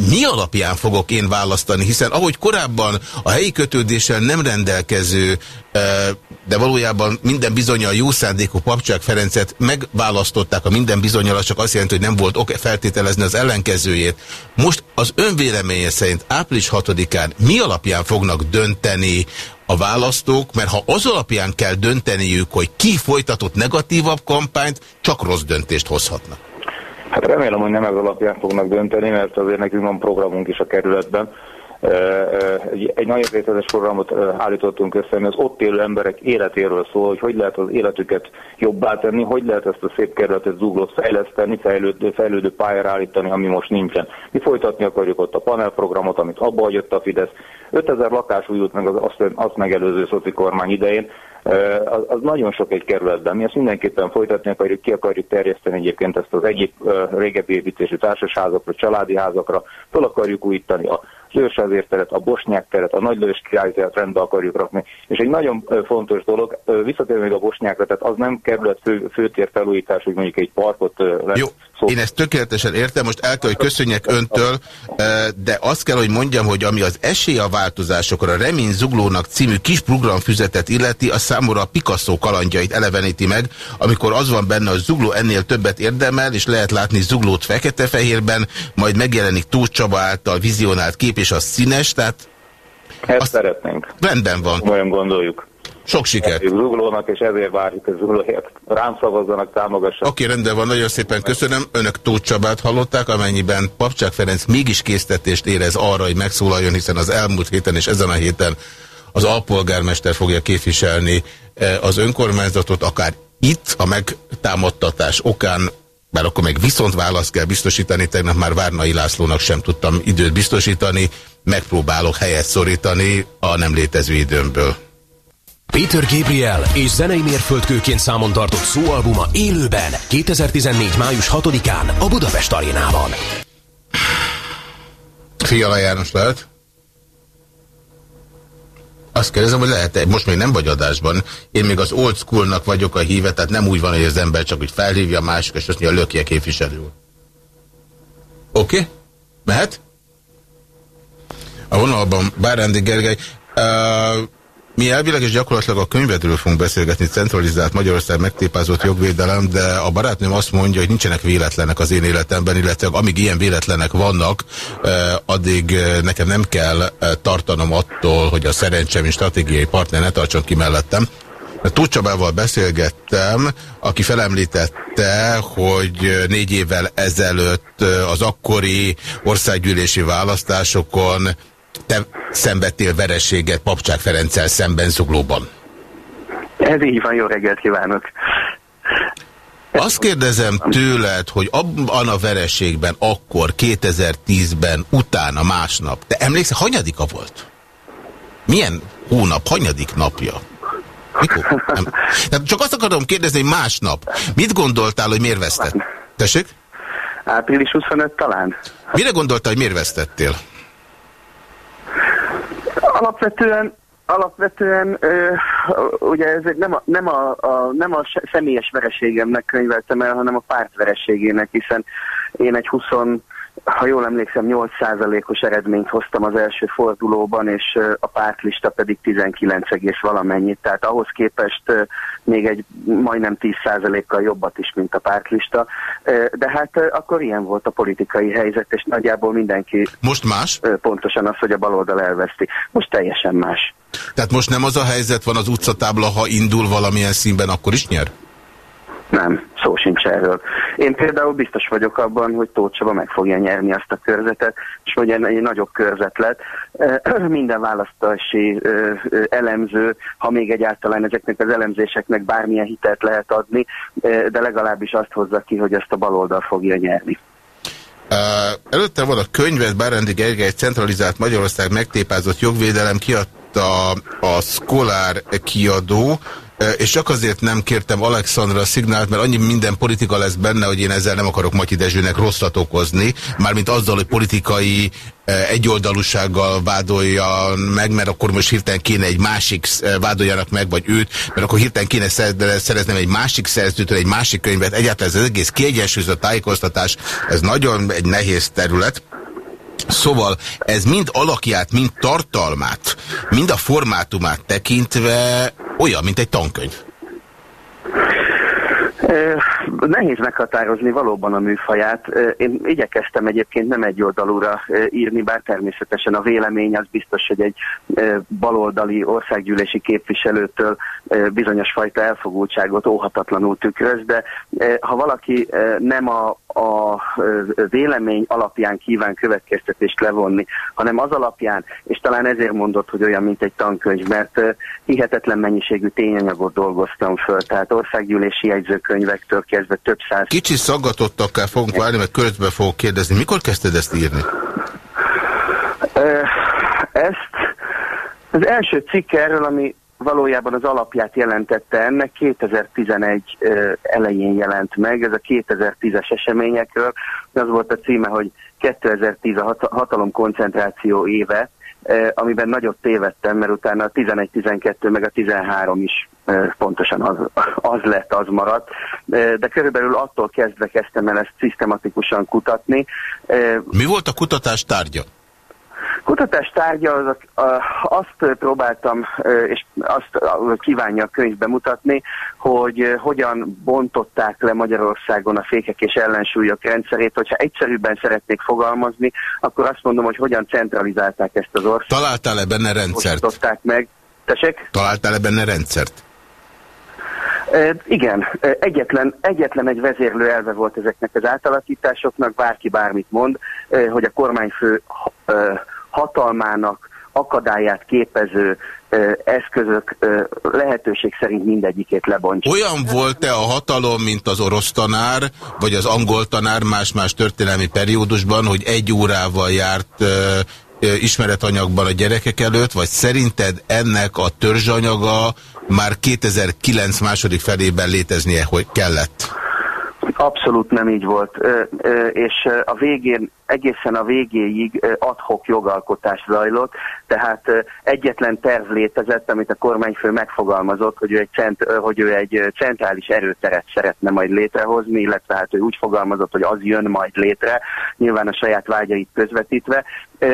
mi alapján fogok én választani, hiszen ahogy korábban a helyi kötődéssel nem rendelkező, de valójában minden bizonyal jó szándékú Papcsák Ferencet megválasztották a minden bizonyal, csak azt jelenti, hogy nem volt ok feltételezni az ellenkezőjét. Most az önvéleménye szerint április 6-án mi alapján fognak dönteni a választók, mert ha az alapján kell dönteniük, hogy ki folytatott negatívabb kampányt, csak rossz döntést hozhatnak. Hát remélem, hogy nem ez alapján fognak dönteni, mert azért nekünk van programunk is a kerületben. Egy nagyon részletes programot állítottunk össze, ami az ott élő emberek életéről szól, hogy hogy lehet az életüket jobbá tenni, hogy lehet ezt a szép kerületet zuglót fejleszteni, fejlődő, fejlődő pályára állítani, ami most nincsen. Mi folytatni akarjuk ott a panelprogramot, amit abba hagyott a Fidesz. 5000 lakás újult meg az azt, azt megelőző szoci kormány idején, az, az nagyon sok egy kerületben. Mi ezt mindenképpen folytatni akarjuk, ki akarjuk terjeszteni egyébként ezt az egyik régebbi építésű társasházakra, családi házakra, fel akarjuk újítani a Őrsázer teret, a Bosnyák teret, a Nagy Lős Király teret rendbe akarjuk rakni. És egy nagyon fontos dolog, visszatérve még a Bosnyákra, tehát az nem kerület fő, főtér felújítás, hogy mondjuk egy parkot. Jó, Szó... Én ezt tökéletesen értem, most el kell, hogy köszönjek öntől, de azt kell, hogy mondjam, hogy ami az esély a változásokra, a Remény Zuglónak című kis programfüzetet illeti, a számomra a Picasso kalandjait eleveníti meg, amikor az van benne, hogy Zugló ennél többet érdemel, és lehet látni Zuglót fekete-fehérben, majd megjelenik Tóth Csaba által vizionált kép, és az színes, tehát... Ezt azt... szeretnénk. Rendben van. Olyan gondoljuk. Sok sikert. Zuglónak, és ezért várjuk a Zuglóért. Rám szavazzanak, támogassanak. Oké, okay, rendben van, nagyon szépen köszönöm. Önök Tóth Csabát hallották, amennyiben Papcsák Ferenc mégis késztetést érez arra, hogy megszólaljon, hiszen az elmúlt héten és ezen a héten az alpolgármester fogja képviselni eh, az önkormányzatot, akár itt a megtámadtatás okán mert akkor még viszont választ kell biztosítani, tegnap már Várnai Lászlónak sem tudtam időt biztosítani, megpróbálok helyet szorítani a nem létező időmből. Peter Gabriel és zenei mérföldkőként számon tartott szóalbuma élőben 2014. május 6-án a Budapest arénában. Fiala János lehet? Azt kérdezem, hogy lehet -e, most még nem vagy adásban, én még az old schoolnak vagyok a híve, tehát nem úgy van, hogy az ember csak úgy felhívja a másik, és azt mondja, lökje képviselő. Oké? Okay? Mehet? A vonalban Bárándi Gergely. Uh, mi elvileg és gyakorlatilag a könyvedről fogunk beszélgetni, centralizált Magyarország megtépázott jogvédelem, de a barátnőm azt mondja, hogy nincsenek véletlenek az én életemben, illetve amíg ilyen véletlenek vannak, addig nekem nem kell tartanom attól, hogy a szerencsém és stratégiai partner ne tartson ki mellettem. Tóth beszélgettem, aki felemlítette, hogy négy évvel ezelőtt az akkori országgyűlési választásokon te szenvedtél vereséget Papcsák Ferenccel szemben Zuglóban. Ez így van, jó reggelt kívánok! Azt kérdezem tőled, hogy abban a vereségben akkor, 2010-ben, utána, másnap, te emlékszel, hanyadika volt? Milyen hónap, hanyadik napja? Mikor? Nem. Tehát csak azt akarom kérdezni, hogy másnap. Mit gondoltál, hogy miért vesztett? Tessék? Április 25 talán. Mire gondoltál, hogy miért vesztettél? Alapvetően Alapvetően ö, ugye ez nem a, nem, a, a, nem a személyes vereségemnek könyveltem el, hanem a párt vereségének, hiszen én egy 20 ha jól emlékszem, 8%-os eredményt hoztam az első fordulóban, és a pártlista pedig 19, valamennyit. Tehát ahhoz képest még egy majdnem 10%-kal jobbat is, mint a pártlista. De hát akkor ilyen volt a politikai helyzet, és nagyjából mindenki... Most más? Pontosan az, hogy a baloldal elveszti. Most teljesen más. Tehát most nem az a helyzet van az utcatábla, ha indul valamilyen színben, akkor is nyer? Nem, szó sincs erről. Én például biztos vagyok abban, hogy Tóth Csaba meg fogja nyerni azt a körzetet, és hogy egy nagyobb körzet lett. Minden választási elemző, ha még egyáltalán ezeknek az elemzéseknek bármilyen hitelt lehet adni, de legalábbis azt hozza ki, hogy ezt a baloldal fogja nyerni. Előtte van a könyvet, Bárendi Gergely centralizált Magyarország megtépázott jogvédelem kiadta a Szkolár kiadó, és csak azért nem kértem Alexandra szignált, mert annyi minden politika lesz benne, hogy én ezzel nem akarok Matyi Dezsőnek rosszat okozni, mármint azzal, hogy politikai egyoldalúsággal vádolja meg, mert akkor most hirtelen kéne egy másik vádoljanak meg, vagy őt, mert akkor hirtelen kéne szereznem egy másik szerzőtől, egy másik könyvet. Egyáltalán ez az egész kiegyensúlyozott tájékoztatás, ez nagyon egy nehéz terület. Szóval ez mind alakját, mind tartalmát, mind a formátumát tekintve olyan, mint egy tankönyv. Nehéz meghatározni valóban a műfaját. Én igyekeztem egyébként nem egy oldalúra írni, bár természetesen a vélemény az biztos, hogy egy baloldali országgyűlési képviselőtől bizonyos fajta elfogultságot óhatatlanul tükröz, de ha valaki nem a, a vélemény alapján kíván következtetést levonni, hanem az alapján, és talán ezért mondott, hogy olyan, mint egy tankönyv, mert hihetetlen mennyiségű tényanyagot dolgoztam föl, tehát országgyűlési jegyzőkönyvektől kezdve több száz... Kicsi szaggatottakká fogunk válni, mert körözbe fogok kérdezni. Mikor kezdted ezt írni? Ezt az első cikk erről, ami valójában az alapját jelentette ennek, 2011 elején jelent meg, ez a 2010-es eseményekről, az volt a címe, hogy 2010 a hatalom koncentráció éve, amiben nagyot tévedtem, mert utána a 11-12 meg a 13 is pontosan az, az lett, az maradt. De körülbelül attól kezdve kezdtem el ezt szisztematikusan kutatni. Mi volt a kutatás tárgya? Kutatás tárgya az, azt próbáltam, és azt kívánja a könyv bemutatni, hogy hogyan bontották le Magyarországon a fékek és ellensúlyok rendszerét. Hogyha egyszerűbben szeretnék fogalmazni, akkor azt mondom, hogy hogyan centralizálták ezt az országot. Találtál-e benne rendszert? meg. Tessék? Találtál-e benne rendszert? Igen, egyetlen, egyetlen egy vezérlő elve volt ezeknek az átalakításoknak, bárki bármit mond, hogy a kormányfő hatalmának akadályát képező eszközök lehetőség szerint mindegyikét lebontja. Olyan volt-e a hatalom, mint az orosz tanár, vagy az angol tanár más-más történelmi periódusban, hogy egy órával járt ismeretanyagban a gyerekek előtt, vagy szerinted ennek a törzsanyaga már 2009 második felében léteznie, hogy kellett? Abszolút nem így volt, és a végén egészen a végéig adhok jogalkotás zajlott, tehát egyetlen terv létezett, amit a kormányfő megfogalmazott, hogy ő egy, cent, hogy ő egy centrális erőteret szeretne majd létrehozni, illetve hát ő úgy fogalmazott, hogy az jön majd létre, nyilván a saját vágyait közvetítve.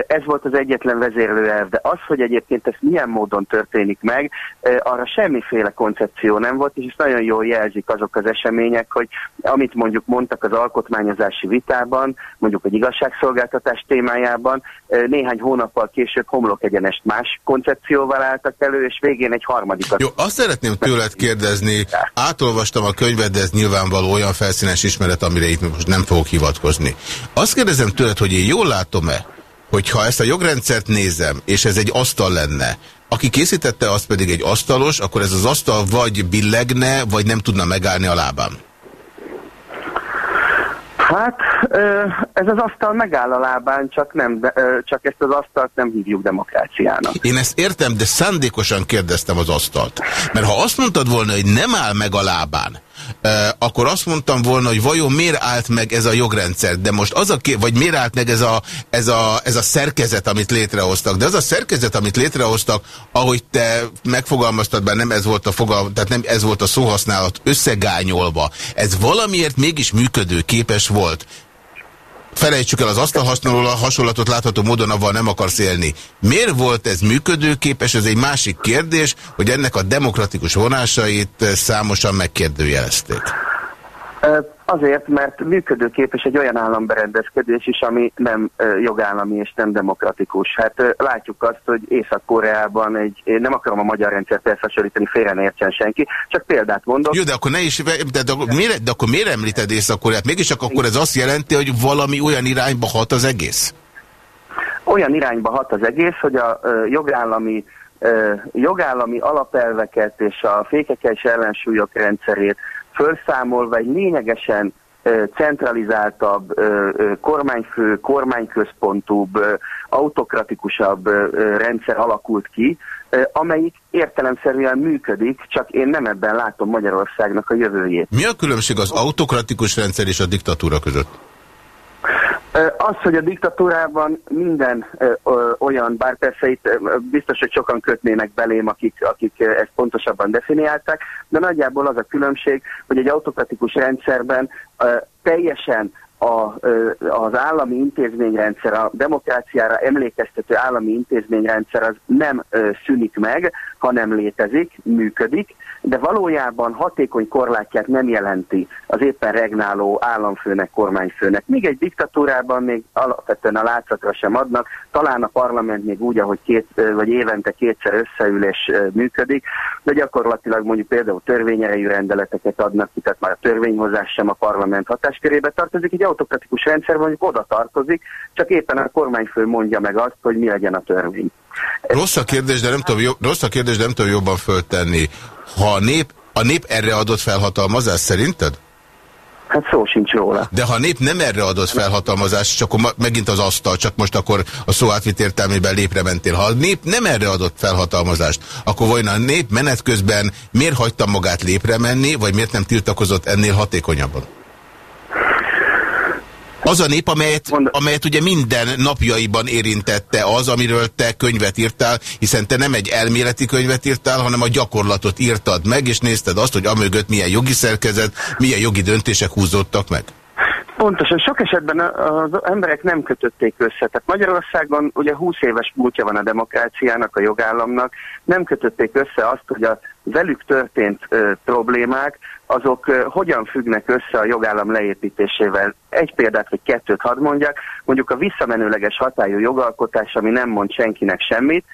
Ez volt az egyetlen vezérlőelv, de az, hogy egyébként ez milyen módon történik meg, arra semmiféle koncepció nem volt, és ezt nagyon jól jelzik azok az események, hogy amit mondjuk mondtak az alkotmányozási vitában, mondjuk egy igaz igazságszolgáltatás témájában néhány hónappal később homlok egyenest más koncepcióval álltak elő, és végén egy harmadikat. Jó, azt szeretném tőled kérdezni, átolvastam a könyvet, de ez nyilvánvaló olyan felszínes ismeret, amire itt most nem fogok hivatkozni. Azt kérdezem tőled, hogy én jól látom-e, hogyha ezt a jogrendszert nézem, és ez egy asztal lenne, aki készítette, az pedig egy asztalos, akkor ez az asztal vagy billegne, vagy nem tudna megállni a lábán. Hát ez az asztal megáll a lábán, csak, nem, csak ezt az asztalt nem hívjuk demokráciának. Én ezt értem, de szándékosan kérdeztem az asztalt. Mert ha azt mondtad volna, hogy nem áll meg a lábán, akkor azt mondtam volna, hogy vajon miért állt meg ez a jogrendszer, de most az a vagy miért állt meg ez a, ez, a, ez a szerkezet, amit létrehoztak. De az a szerkezet, amit létrehoztak, ahogy te megfogalmaztad, bár nem ez volt a fogal, tehát nem ez volt a szóhasználat összegányolva, ez valamiért mégis működő képes volt. Felejtsük el az asztalhasználó hasonlatot látható módon, avval nem akarsz élni. Miért volt ez működőképes? Ez egy másik kérdés, hogy ennek a demokratikus vonásait számosan megkérdőjelezték. Azért, mert működőképes egy olyan államberendezkedés is, ami nem jogállami és nem demokratikus. Hát látjuk azt, hogy Észak-Koreában egy, én nem akarom a magyar rendszert elfasonlítani, félre ne értsen senki, csak példát mondok. Jó, de akkor ne is, de, de, miért, de akkor miért említed Észak-Koreát? Mégis akkor ez azt jelenti, hogy valami olyan irányba hat az egész? Olyan irányba hat az egész, hogy a jogállami jogállami alapelveket és a fékekes ellensúlyok rendszerét felszámolva egy lényegesen centralizáltabb, kormányfő, kormányközpontúbb, autokratikusabb rendszer alakult ki, amelyik értelemszerűen működik, csak én nem ebben látom Magyarországnak a jövőjét. Mi a különbség az autokratikus rendszer és a diktatúra között? Az, hogy a diktatúrában minden olyan, bár persze itt biztos, hogy sokan kötnének belém, akik, akik ezt pontosabban definiálták, de nagyjából az a különbség, hogy egy autokratikus rendszerben teljesen a, az állami intézményrendszer, a demokráciára emlékeztető állami intézményrendszer az nem szűnik meg, hanem létezik, működik, de valójában hatékony korlátját nem jelenti az éppen regnáló államfőnek, kormányfőnek. Még egy diktatúrában még alapvetően a látszatra sem adnak, talán a parlament még úgy, ahogy két, vagy évente kétszer összeül és működik, de gyakorlatilag mondjuk például törvényerejű rendeleteket adnak ki, tehát már a törvényhozás sem a parlament hatáskörébe tartozik, egy autokratikus rendszer mondjuk oda tartozik, csak éppen a kormányfő mondja meg azt, hogy mi legyen a törvény. Rossz a kérdés, de nem tudom, rossz a kérdés, de nem tudom jobban föltenni. Ha a nép, a nép erre adott felhatalmazást szerinted? Hát szó sincs róla. De ha a nép nem erre adott felhatalmazást, csak akkor megint az asztal, csak most akkor a szó átvitt értelmében lépre mentél. Ha a nép nem erre adott felhatalmazást, akkor vajon a nép menet közben miért hagyta magát lépre menni, vagy miért nem tiltakozott ennél hatékonyabban? Az a nép, amelyet, amelyet ugye minden napjaiban érintette az, amiről te könyvet írtál, hiszen te nem egy elméleti könyvet írtál, hanem a gyakorlatot írtad meg, és nézted azt, hogy amögött milyen jogi szerkezet, milyen jogi döntések húzódtak meg. Pontosan, sok esetben az emberek nem kötötték össze. Tehát Magyarországon ugye 20 éves múltja van a demokráciának, a jogállamnak, nem kötötték össze azt, hogy a velük történt ö, problémák azok hogyan függnek össze a jogállam leépítésével. Egy példát, vagy kettőt hadd mondjak, mondjuk a visszamenőleges hatályú jogalkotás, ami nem mond senkinek semmit,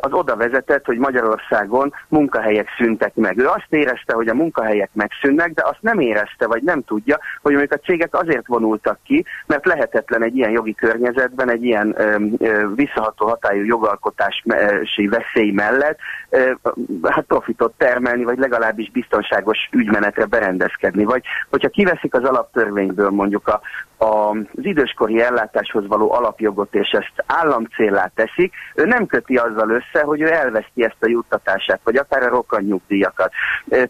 az oda vezetett, hogy Magyarországon munkahelyek szüntek meg. Ő azt érezte, hogy a munkahelyek megszűnnek, de azt nem érezte, vagy nem tudja, hogy mondjuk a cégek azért vonultak ki, mert lehetetlen egy ilyen jogi környezetben, egy ilyen ö, ö, visszaható hatályú jogalkotási veszély mellett ö, hát profitot termelni, vagy legalábbis biztonságos ügymenet ezekre berendezkedni. Vagy hogyha kiveszik az alaptörvényből mondjuk a, a, az időskori ellátáshoz való alapjogot, és ezt államcélá teszik, ő nem köti azzal össze, hogy ő elveszti ezt a juttatását, vagy akár a rokkanyugdíjakat.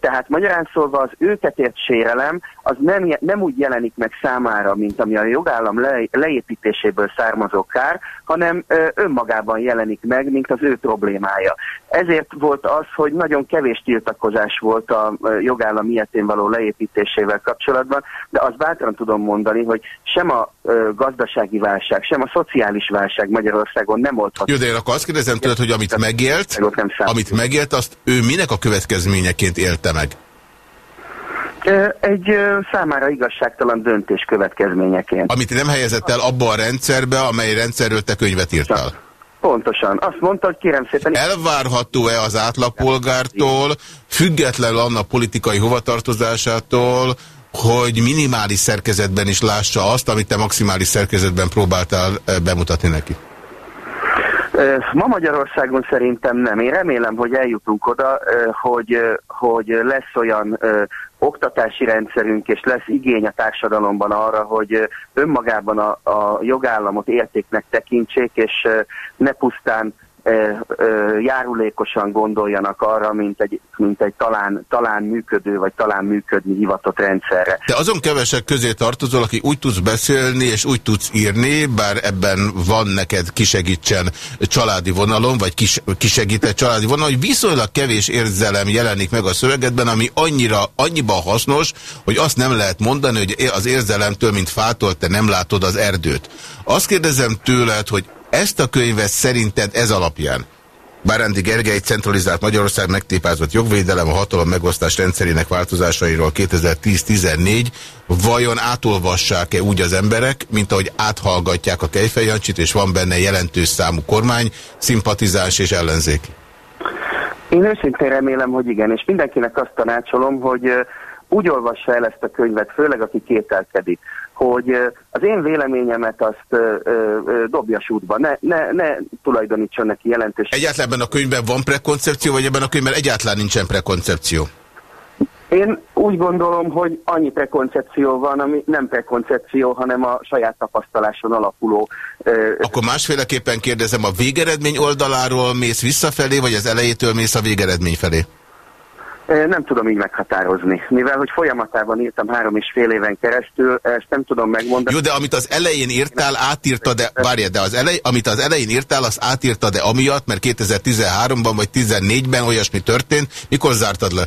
Tehát magyarán szólva az őket ért sérelem, az nem, nem úgy jelenik meg számára, mint ami a jogállam le, leépítéséből származó kár, hanem önmagában jelenik meg, mint az ő problémája. Ezért volt az, hogy nagyon kevés tiltakozás volt a jogállam ilyetén való leépítésével kapcsolatban, de azt bátran tudom mondani, hogy sem a gazdasági válság, sem a szociális válság Magyarországon nem oldható. Jó, de én akkor azt kérdezem tőled, hogy amit megélt, amit megélt, azt ő minek a következményeként élte meg? Egy számára igazságtalan döntés következményeként. Amit nem helyezett el abba a rendszerbe, amely rendszerről te könyvet írtál? Pontosan. Azt mondta, hogy kérem szépen... Elvárható-e az átlagpolgártól, függetlenül annak politikai hovatartozásától, hogy minimális szerkezetben is lássa azt, amit te maximális szerkezetben próbáltál bemutatni neki? Ma Magyarországon szerintem nem. Én remélem, hogy eljutunk oda, hogy, hogy lesz olyan oktatási rendszerünk, és lesz igény a társadalomban arra, hogy önmagában a, a jogállamot értéknek tekintsék, és ne pusztán járulékosan gondoljanak arra, mint egy, mint egy talán, talán működő, vagy talán működni hivatott rendszerre. Te azon kevesek közé tartozol, aki úgy tudsz beszélni, és úgy tudsz írni, bár ebben van neked kisegítsen családi vonalon, vagy kis, kisegített családi vonalon, hogy viszonylag kevés érzelem jelenik meg a szövegedben, ami annyira, annyiban hasznos, hogy azt nem lehet mondani, hogy az érzelemtől, mint fától te nem látod az erdőt. Azt kérdezem tőled, hogy ezt a könyvet szerinted ez alapján Bárándi Gergely centralizált Magyarország megtépázott jogvédelem a hatalom megosztás rendszerének változásairól 2010-14 vajon átolvassák-e úgy az emberek, mint ahogy áthallgatják a Kejfejancsit, és van benne jelentős számú kormány, szimpatizáns és ellenzéki? Én őszintén remélem, hogy igen, és mindenkinek azt tanácsolom, hogy úgy olvassa el ezt a könyvet, főleg aki kételkedik, hogy az én véleményemet azt ö, ö, dobja sútba, ne, ne, ne tulajdonítson neki jelentős. Egyáltalán ebben a könyvben van prekoncepció, vagy ebben a könyvben egyáltalán nincsen prekoncepció? Én úgy gondolom, hogy annyi prekoncepció van, ami nem prekoncepció, hanem a saját tapasztaláson alapuló. Ö, Akkor másféleképpen kérdezem, a végeredmény oldaláról mész visszafelé, vagy az elejétől mész a végeredmény felé? Nem tudom így meghatározni, mivel hogy folyamatában írtam három és fél éven keresztül, ezt nem tudom megmondani. Jó, de amit az elején írtál, átírta, de várj, de az elej, amit az elején írtál, az átírta, de amiatt, mert 2013-ban vagy 2014-ben olyasmi történt, mikor zártad le?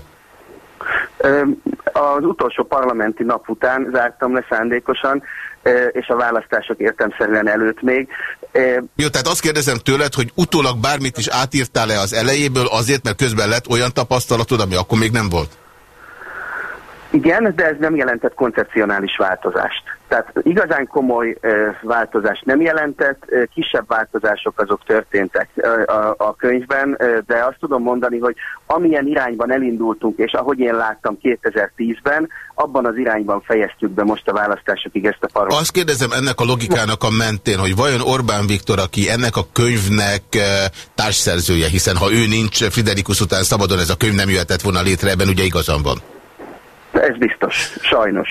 Az utolsó parlamenti nap után zártam le szándékosan, és a választások értemszerűen előtt még. Jó, tehát azt kérdezem tőled, hogy utólag bármit is átírtál-e az elejéből azért, mert közben lett olyan tapasztalatod, ami akkor még nem volt? Igen, de ez nem jelentett koncepcionális változást. Tehát igazán komoly ö, változást nem jelentett, kisebb változások azok történtek a, a könyvben, de azt tudom mondani, hogy amilyen irányban elindultunk, és ahogy én láttam 2010-ben, abban az irányban fejeztük be most a választásokig ezt a parlamentet. Azt kérdezem ennek a logikának a mentén, hogy vajon Orbán Viktor, aki ennek a könyvnek társszerzője, hiszen ha ő nincs, Friderikus után szabadon ez a könyv nem jöhetett volna létre, ebben ugye igazam van. Ez biztos, sajnos.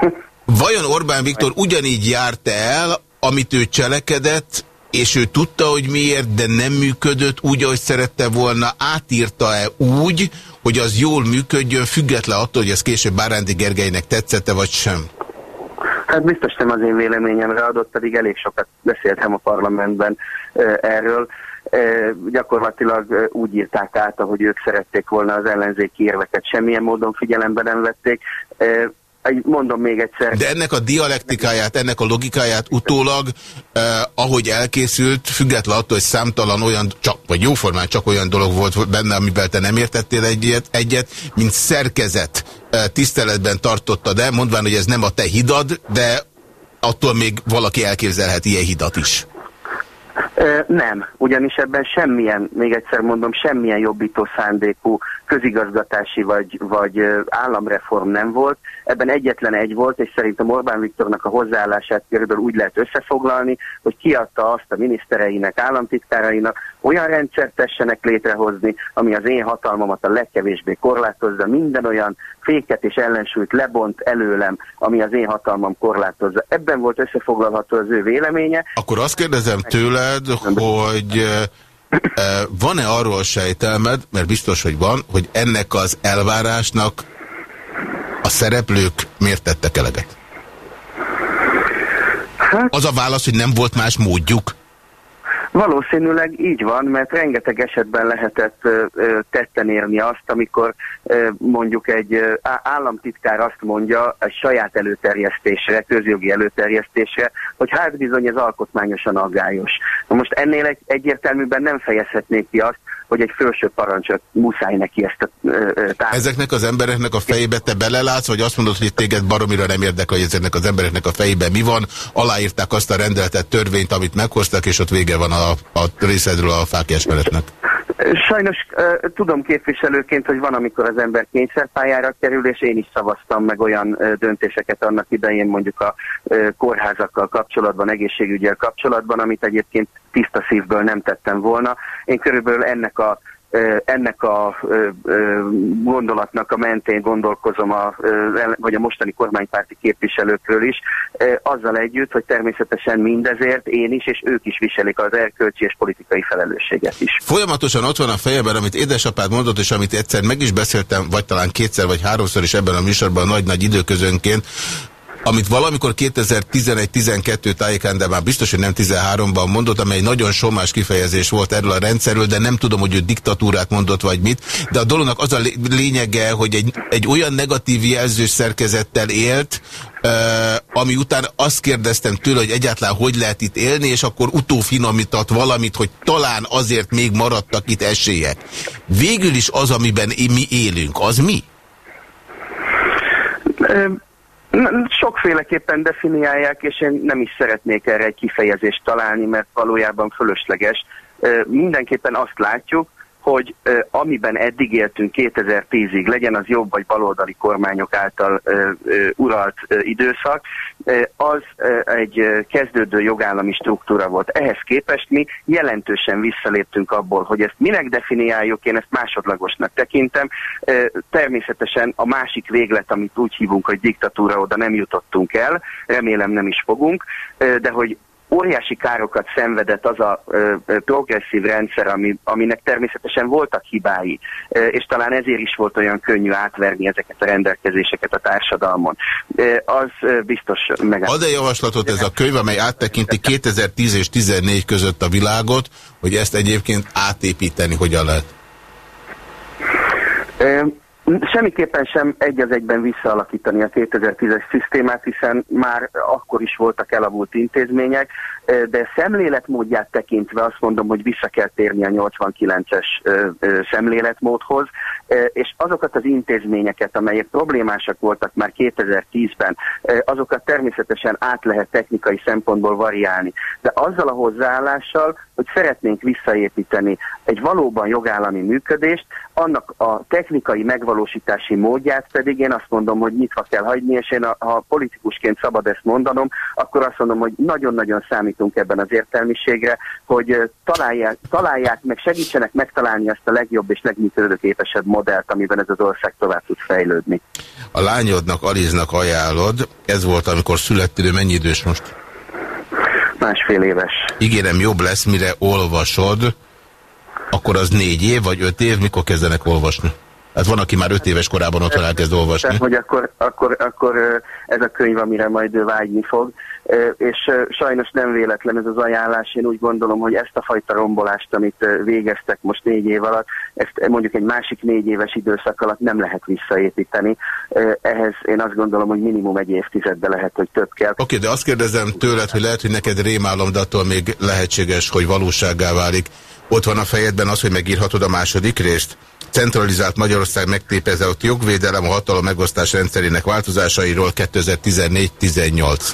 Vajon Orbán Viktor ugyanígy járta el, amit ő cselekedett, és ő tudta, hogy miért, de nem működött úgy, ahogy szerette volna, átírta-e úgy, hogy az jól működjön, független attól, hogy ez később Bárándi Gergelynek tetszette, vagy sem? Hát biztos nem az én véleményemre adott, pedig elég sokat beszéltem a parlamentben erről. Gyakorlatilag úgy írták át, ahogy ők szerették volna az ellenzéki érveket. Semmilyen módon figyelembe nem vették. Mondom még egyszer. De ennek a dialektikáját, ennek a logikáját utólag, eh, ahogy elkészült, független attól, hogy számtalan olyan, csak, vagy jóformán csak olyan dolog volt benne, amivel te nem értettél egyet, egyet mint szerkezet eh, tiszteletben tartotta, de mondván, hogy ez nem a te hidad, de attól még valaki elképzelhet ilyen hidat is. Nem, ugyanis ebben semmilyen, még egyszer mondom, semmilyen jobbító szándékú közigazgatási vagy, vagy államreform nem volt. Ebben egyetlen egy volt, és szerintem Orbán Viktornak a hozzáállását körülbelül úgy lehet összefoglalni, hogy kiadta azt a minisztereinek, államtitkárainak, olyan rendszert tessenek létrehozni, ami az én hatalmamat a legkevésbé korlátozza, minden olyan féket és ellensúlyt lebont előlem, ami az én hatalmam korlátozza. Ebben volt összefoglalható az ő véleménye. Akkor azt kérdezem tőled, hogy van-e arról sejtelmed, mert biztos, hogy van, hogy ennek az elvárásnak a szereplők miért tettek eleget? Hát- az a válasz, hogy nem volt más módjuk? Valószínűleg így van, mert rengeteg esetben lehetett tetten érni azt, amikor mondjuk egy államtitkár azt mondja egy saját előterjesztésre, közjogi előterjesztésre, hogy hát bizony ez alkotmányosan aggályos. Most ennél egy, egyértelműben nem fejezhetnék ki azt, hogy egy felső parancsot muszáj neki ezt a tárgyat. Ezeknek az embereknek a fejébe te belelátsz, vagy azt mondod, hogy téged baromira nem érdekel, hogy ezeknek az embereknek a fejében mi van, aláírták azt a rendeletet, törvényt, amit meghoztak, és ott vége van a, a részedről a fákjásmeretnek. Sajnos tudom képviselőként, hogy van, amikor az ember kényszerpályára kerül, és én is szavaztam meg olyan döntéseket annak idején mondjuk a uh, kórházakkal kapcsolatban, egészségügyel kapcsolatban, amit egyébként tiszta szívből nem tettem volna. Én körülbelül ennek a ennek a gondolatnak a mentén gondolkozom, a, vagy a mostani kormánypárti képviselőkről is, azzal együtt, hogy természetesen mindezért én is, és ők is viselik az erkölcsi és politikai felelősséget is. Folyamatosan ott van a fejemben, amit édesapád mondott, és amit egyszer meg is beszéltem, vagy talán kétszer, vagy háromszor is ebben a műsorban nagy-nagy időközönként, amit valamikor 2011-12 tájékán, de már biztos, hogy nem 13-ban mondott, amely nagyon somás kifejezés volt erről a rendszerről, de nem tudom, hogy ő diktatúrát mondott, vagy mit. De a dolognak az a lényege, hogy egy, egy olyan negatív jelzős szerkezettel élt, ami után azt kérdeztem tőle, hogy egyáltalán hogy lehet itt élni, és akkor utófinomított valamit, hogy talán azért még maradtak itt esélyek. Végül is az, amiben mi élünk, az mi? Sokféleképpen definiálják, és én nem is szeretnék erre egy kifejezést találni, mert valójában fölösleges. Mindenképpen azt látjuk, hogy uh, amiben eddig éltünk 2010-ig, legyen az jobb vagy baloldali kormányok által uh, uh, uralt uh, időszak, uh, az uh, egy kezdődő jogállami struktúra volt. Ehhez képest mi jelentősen visszaléptünk abból, hogy ezt minek definiáljuk, én ezt másodlagosnak tekintem. Uh, természetesen a másik véglet, amit úgy hívunk, hogy diktatúra, oda nem jutottunk el, remélem nem is fogunk, uh, de hogy óriási károkat szenvedett az a ö, progresszív rendszer, ami, aminek természetesen voltak hibái, ö, és talán ezért is volt olyan könnyű átverni ezeket a rendelkezéseket a társadalmon. Ö, az ö, biztos meg. Ad-e javaslatot ez a könyv, amely áttekinti 2010 és 2014 között a világot, hogy ezt egyébként átépíteni hogyan lehet? Semmiképpen sem egy az egyben visszaalakítani a 2010-es szisztémát, hiszen már akkor is voltak elavult intézmények, de szemléletmódját tekintve azt mondom, hogy vissza kell térni a 89-es szemléletmódhoz, és azokat az intézményeket, amelyek problémásak voltak már 2010-ben, azokat természetesen át lehet technikai szempontból variálni. De azzal a hozzáállással, hogy szeretnénk visszaépíteni egy valóban jogállami működést, annak a technikai megvalósítása, megvalósítási módját pedig én azt mondom, hogy nyitva kell hagyni, és én ha politikusként szabad ezt mondanom, akkor azt mondom, hogy nagyon-nagyon számítunk ebben az értelmiségre, hogy találják, találják meg, segítsenek megtalálni azt a legjobb és legműködőképesebb modellt, amiben ez az ország tovább tud fejlődni. A lányodnak, Aliznak ajánlod, ez volt, amikor születtél, mennyi idős most? Másfél éves. Ígérem, jobb lesz, mire olvasod, akkor az négy év, vagy öt év, mikor kezdenek olvasni? Hát van, aki már öt éves korában otthon elkezd olvasni. Tehát, hogy akkor, akkor, akkor ez a könyv, amire majd vágyni fog. És sajnos nem véletlen ez az ajánlás. Én úgy gondolom, hogy ezt a fajta rombolást, amit végeztek most négy év alatt, ezt mondjuk egy másik négy éves időszak alatt nem lehet visszaépíteni. Ehhez én azt gondolom, hogy minimum egy évtizedbe lehet, hogy több kell. Oké, okay, de azt kérdezem tőled, hogy lehet, hogy neked rémálom, de attól még lehetséges, hogy valósággá válik. Ott van a fejedben az, hogy megírhatod a második részt? Centralizált Magyarország megtépezett jogvédelem a hatalom megosztás rendszerének változásairól 2014-18.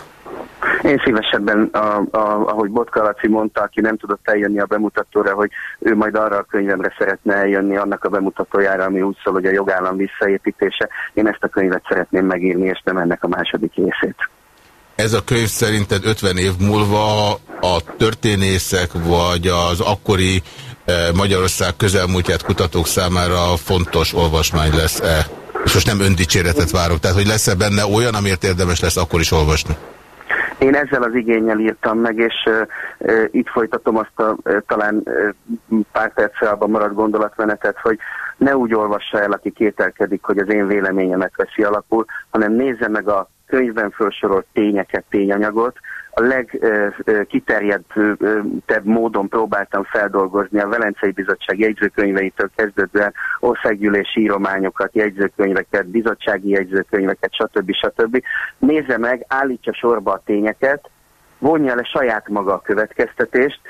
Én szívesebben, a, a, ahogy Botka Laci mondta, aki nem tudott eljönni a bemutatóra, hogy ő majd arra a könyvemre szeretne eljönni, annak a bemutatójára, ami úgy szól, hogy a jogállam visszaépítése. Én ezt a könyvet szeretném megírni, és nem ennek a második részét. Ez a könyv szerinted 50 év múlva a történészek vagy az akkori eh, Magyarország közelmúltját kutatók számára fontos olvasmány lesz-e? És most nem öndicséretet várok, tehát hogy lesz-e benne olyan, amiért érdemes lesz akkor is olvasni? Én ezzel az igényel írtam meg, és uh, itt folytatom azt a uh, talán uh, pár perccel abban maradt gondolatmenetet, hogy ne úgy olvassa el, aki kételkedik, hogy az én véleményemet veszi alapul, hanem nézze meg a könyvben felsorolt tényeket, tényanyagot, a legkiterjedtebb módon próbáltam feldolgozni a Velencei Bizottság jegyzőkönyveitől kezdődően országgyűlési írományokat, jegyzőkönyveket, bizottsági jegyzőkönyveket, stb. stb. Nézze meg, állítsa sorba a tényeket, vonja le saját maga a következtetést.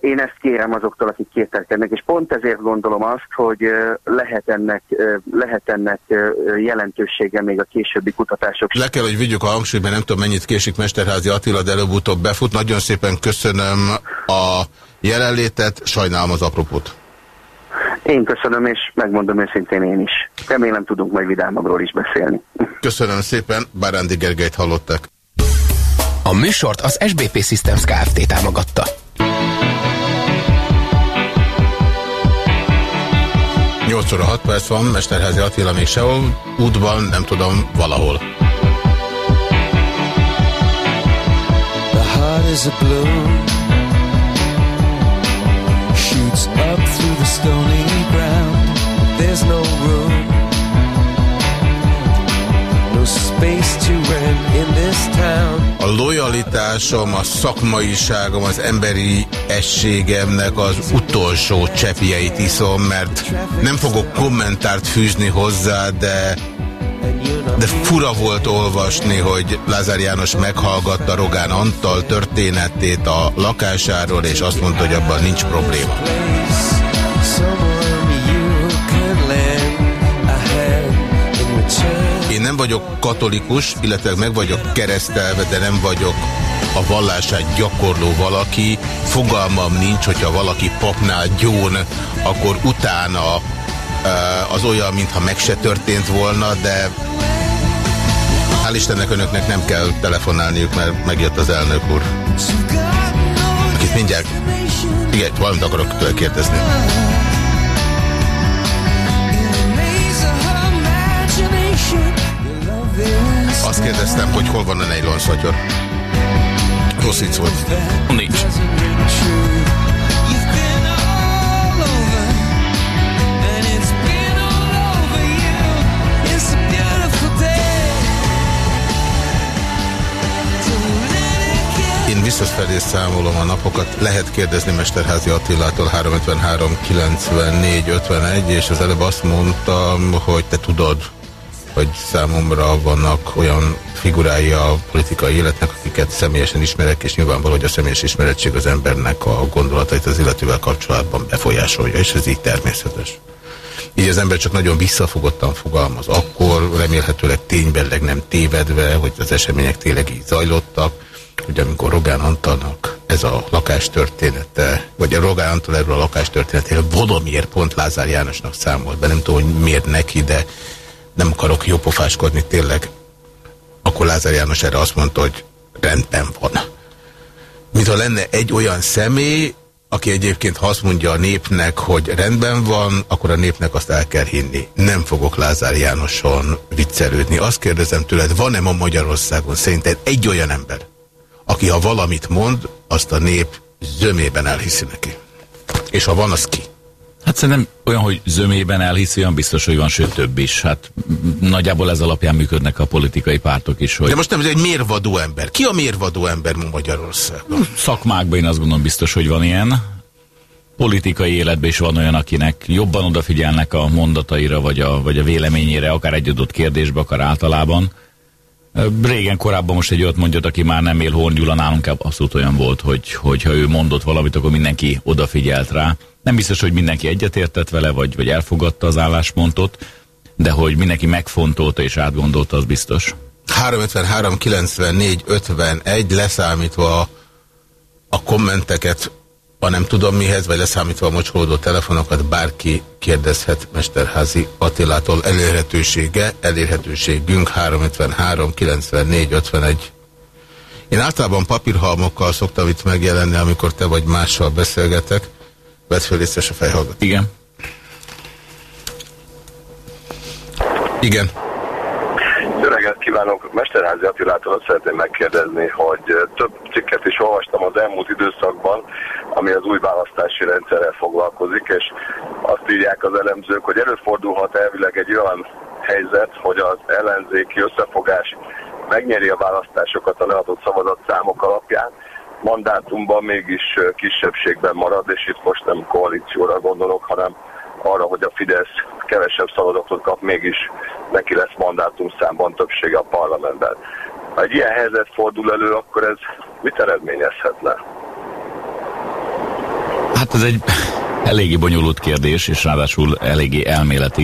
Én ezt kérem azoktól, akik kételkednek, és pont ezért gondolom azt, hogy lehet ennek, lehet ennek jelentősége még a későbbi kutatások. Le kell, hogy vigyük a hangsúlyt, mert nem tudom mennyit késik Mesterházi Attila, de előbb-utóbb befut. Nagyon szépen köszönöm a jelenlétet, sajnálom az apropót. Én köszönöm, és megmondom őszintén én is. Remélem tudunk majd vidámabbról is beszélni. Köszönöm szépen, Bárándi Gergelyt hallották. A műsort az SBP Systems Kft. támogatta. Nyolc óra 6 perc van, Mesterházi Attila még sehol, útban, nem tudom, valahol. The heart is a blue Shoots up through the stony ground a lojalitásom, a szakmaiságom, az emberi ességemnek az utolsó csepjeit iszom, mert nem fogok kommentárt fűzni hozzá, de de fura volt olvasni, hogy Lázár János meghallgatta Rogán Antal történetét a lakásáról, és azt mondta, hogy abban nincs probléma. Én nem vagyok katolikus, illetve meg vagyok keresztelve, de nem vagyok a vallását gyakorló valaki. Fogalmam nincs, hogyha valaki papnál gyón, akkor utána az olyan, mintha meg se történt volna, de hál' Istennek önöknek nem kell telefonálniuk, mert megjött az elnök úr. Akit mindjárt... Igen, valamit akarok tőle kérdezni. Azt kérdeztem, hogy hol van a nylon szatyor. Rossz vicc volt. Nincs. Én visszafelé számolom a napokat. Lehet kérdezni Mesterházi Attilától 353 94 51, és az előbb azt mondtam, hogy te tudod, hogy számomra vannak olyan figurái a politikai életnek, akiket személyesen ismerek, és nyilvánvaló, hogy a személyes ismerettség az embernek a gondolatait az illetővel kapcsolatban befolyásolja, és ez így természetes. Így az ember csak nagyon visszafogottan fogalmaz akkor, remélhetőleg ténybelleg nem tévedve, hogy az események tényleg így zajlottak, hogy amikor Rogán Antalnak ez a lakás története, vagy a Rogán Antal erről a lakás történetéről valamiért pont Lázár Jánosnak számolt be. Nem tudom, hogy miért neki, de nem akarok jópofáskodni tényleg. Akkor Lázár János erre azt mondta, hogy rendben van. Mintha lenne egy olyan személy, aki egyébként ha azt mondja a népnek, hogy rendben van, akkor a népnek azt el kell hinni. Nem fogok Lázár Jánoson viccelődni. Azt kérdezem tőled, van-e ma Magyarországon szerinted egy olyan ember, aki ha valamit mond, azt a nép zömében elhiszi neki? És ha van, az ki? Hát szerintem olyan, hogy zömében elhiszi, olyan biztos, hogy van, sőt több is. Hát nagyjából ez alapján működnek a politikai pártok is. Hogy... De most nem, ez egy mérvadó ember. Ki a mérvadó ember Magyarországon? Szakmákban én azt gondolom biztos, hogy van ilyen. Politikai életben is van olyan, akinek jobban odafigyelnek a mondataira, vagy a, vagy a véleményére, akár egy adott kérdésbe, akár általában. Régen korábban most egy olyat mondjat, aki már nem él Horn Gyula, nálunk abszolút olyan volt, hogy, hogy ha ő mondott valamit, akkor mindenki odafigyelt rá. Nem biztos, hogy mindenki egyetértett vele, vagy, vagy elfogadta az álláspontot, de hogy mindenki megfontolta és átgondolta, az biztos. 353 94 51 leszámítva a kommenteket, ha nem tudom mihez, vagy leszámítva a mocskolódó telefonokat, bárki kérdezhet Mesterházi Attilától elérhetősége, elérhetőségünk 353 94 51. Én általában papírhalmokkal szoktam itt megjelenni, amikor te vagy mással beszélgetek. Vedd föl észre a fejhallgat. Igen. Igen. Kívánok! Mesterházi Attilától azt szeretném megkérdezni, hogy több cikket is olvastam az elmúlt időszakban, ami az új választási rendszerrel foglalkozik, és azt írják az elemzők, hogy előfordulhat elvileg egy olyan helyzet, hogy az ellenzéki összefogás megnyeri a választásokat a leadott szavazatszámok alapján, mandátumban mégis kisebbségben marad, és itt most nem koalícióra gondolok, hanem arra, hogy a Fidesz kevesebb szavazatot kap, mégis neki lesz mandátum számban többsége a parlamentben. Ha egy ilyen helyzet fordul elő, akkor ez mit eredményezhetne? Hát ez egy eléggé bonyolult kérdés, és ráadásul eléggé elméleti.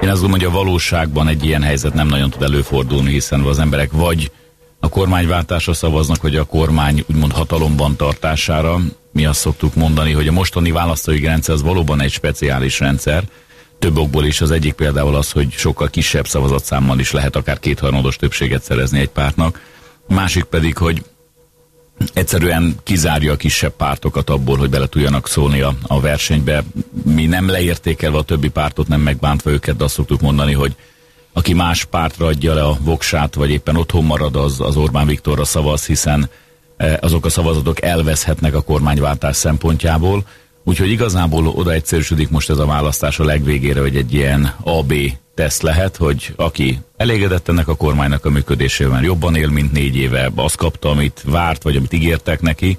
Én azt gondolom, hogy a valóságban egy ilyen helyzet nem nagyon tud előfordulni, hiszen az emberek vagy a kormányváltásra szavaznak, vagy a kormány úgymond hatalomban tartására. Mi azt szoktuk mondani, hogy a mostani választói rendszer az valóban egy speciális rendszer, több okból is. Az egyik például az, hogy sokkal kisebb szavazatszámmal is lehet akár kétharmados többséget szerezni egy pártnak. Másik pedig, hogy egyszerűen kizárja a kisebb pártokat abból, hogy bele tudjanak szólni a, a versenybe. Mi nem leértékelve a többi pártot, nem megbántva őket, de azt szoktuk mondani, hogy aki más pártra adja le a voksát, vagy éppen otthon marad, az, az Orbán Viktorra szavaz, hiszen azok a szavazatok elveszhetnek a kormányváltás szempontjából. Úgyhogy igazából oda egyszerűsödik most ez a választás a legvégére, hogy egy ilyen AB teszt lehet, hogy aki elégedett ennek a kormánynak a működésével, jobban él, mint négy éve, azt kapta, amit várt, vagy amit ígértek neki,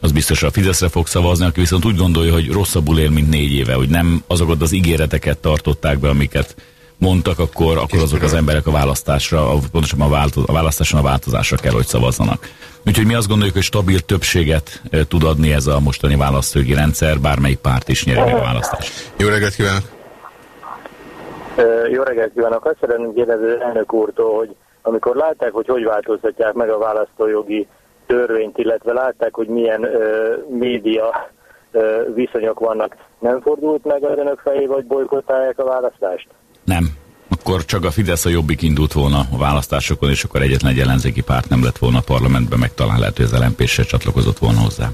az biztos a Fideszre fog szavazni, aki viszont úgy gondolja, hogy rosszabbul él, mint négy éve, hogy nem azokat az ígéreteket tartották be, amiket mondtak, akkor, akkor azok az emberek a választásra, pontosabban a, változ, a választáson a változásra kell, hogy szavazzanak. Úgyhogy mi azt gondoljuk, hogy stabil többséget e, tud adni ez a mostani választógi rendszer, bármelyik párt is nyeri meg a választást. Jó reggelt kívánok! Jó reggelt kívánok! Azt szeretném kérdezni elnök úrtól, hogy amikor látták, hogy hogy változtatják meg a választójogi törvényt, illetve látták, hogy milyen ö, média ö, viszonyok vannak, nem fordult meg a önök fejébe, hogy bolykottálják a választást? Nem. Akkor csak a Fidesz a jobbik indult volna a választásokon, és akkor egyetlen egy ellenzéki párt nem lett volna a parlamentben, meg talán lehet, hogy az lmp se csatlakozott volna hozzá.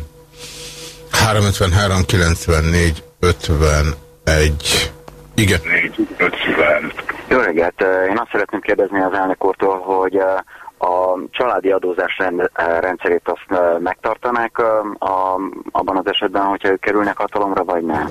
353 94 51 igen. Jó reggelt! Én azt szeretném kérdezni az elnök úrtól, hogy a családi adózás rend, rendszerét azt megtartanák a, abban az esetben, hogyha ők kerülnek hatalomra, vagy nem?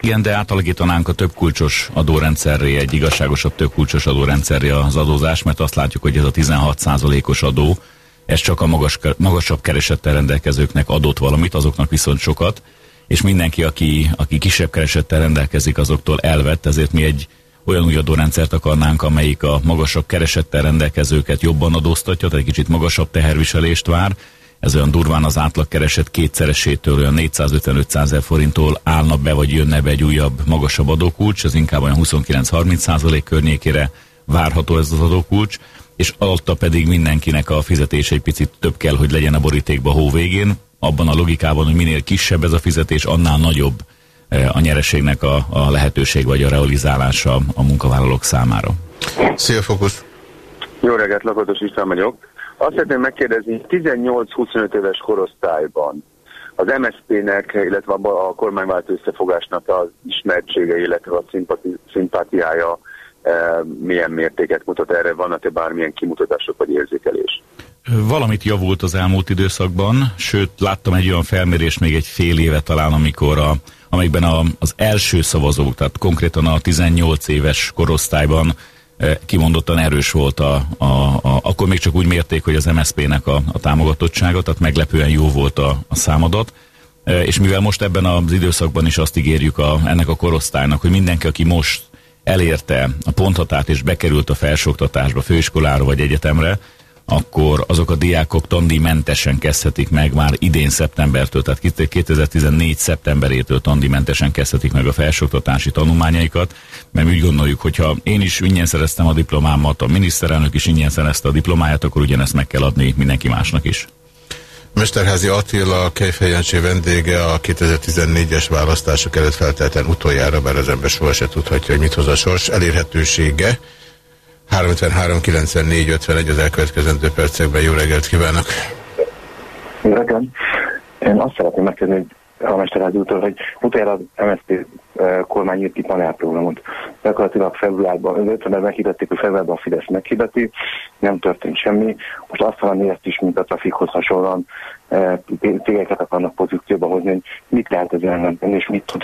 Igen, de átalakítanánk a több kulcsos adórendszerré, egy igazságosabb több kulcsos adórendszerré az adózás, mert azt látjuk, hogy ez a 16%-os adó, ez csak a magas, magasabb keresettel rendelkezőknek adott valamit, azoknak viszont sokat, és mindenki, aki, aki kisebb keresettel rendelkezik, azoktól elvett, ezért mi egy olyan új adórendszert akarnánk, amelyik a magasabb keresettel rendelkezőket jobban adóztatja, tehát egy kicsit magasabb teherviselést vár, ez olyan durván az átlagkereset kétszeresétől, olyan 455 ezer forinttól állna be, vagy jönne be egy újabb, magasabb adókulcs, ez inkább olyan 29-30 százalék környékére várható ez az adókulcs, és alatta pedig mindenkinek a fizetés egy picit több kell, hogy legyen a borítékba hó végén. abban a logikában, hogy minél kisebb ez a fizetés, annál nagyobb a nyereségnek a, a lehetőség vagy a realizálása a munkavállalók számára. Szia Fokusz! Jó reggelt, Lakatos István vagyok. Azt szeretném megkérdezni, 18-25 éves korosztályban az MSZP-nek, illetve a kormányváltó összefogásnak az ismertsége, illetve a szimpati, szimpátiája e, milyen mértéket mutat erre? Vannak-e bármilyen kimutatások vagy érzékelés? Valamit javult az elmúlt időszakban, sőt láttam egy olyan felmérést még egy fél éve talán, amikor a, amikben a, az első szavazók, tehát konkrétan a 18 éves korosztályban kimondottan erős volt a, a, a akkor még csak úgy mérték, hogy az MSZP-nek a, a támogatottsága, tehát meglepően jó volt a, a számadat. És mivel most ebben az időszakban is azt ígérjük a, ennek a korosztálynak, hogy mindenki, aki most elérte a ponthatát és bekerült a felsőoktatásba, főiskolára vagy egyetemre, akkor azok a diákok tandíjmentesen kezdhetik meg már idén szeptembertől, tehát 2014 szeptemberétől tandíjmentesen kezdhetik meg a felsőoktatási tanulmányaikat, mert úgy gondoljuk, hogyha én is ingyen szereztem a diplomámat, a miniszterelnök is ingyen szerezte a diplomáját, akkor ugyanezt meg kell adni mindenki másnak is. Mesterházi Attila, a vendége a 2014-es választások előtt feltelten utoljára, mert az ember soha se tudhatja, hogy mit hoz a sors elérhetősége. 353 94 51 az elkövetkezendő percekben. Jó reggelt kívánok! Jó reggelt! Én azt szeretném megkérdezni a Mesterházi útól, hogy utána az MSZP eh, kormány írt ki panelprogramot. Gyakorlatilag februárban, 50 meghirdették, hogy februárban a Fidesz meghirdeti, nem történt semmi. Most azt mondani ezt is, mint a trafikhoz hasonlóan eh, cégeket akarnak pozícióba hozni, hogy mit lehet ez ellen és mit tud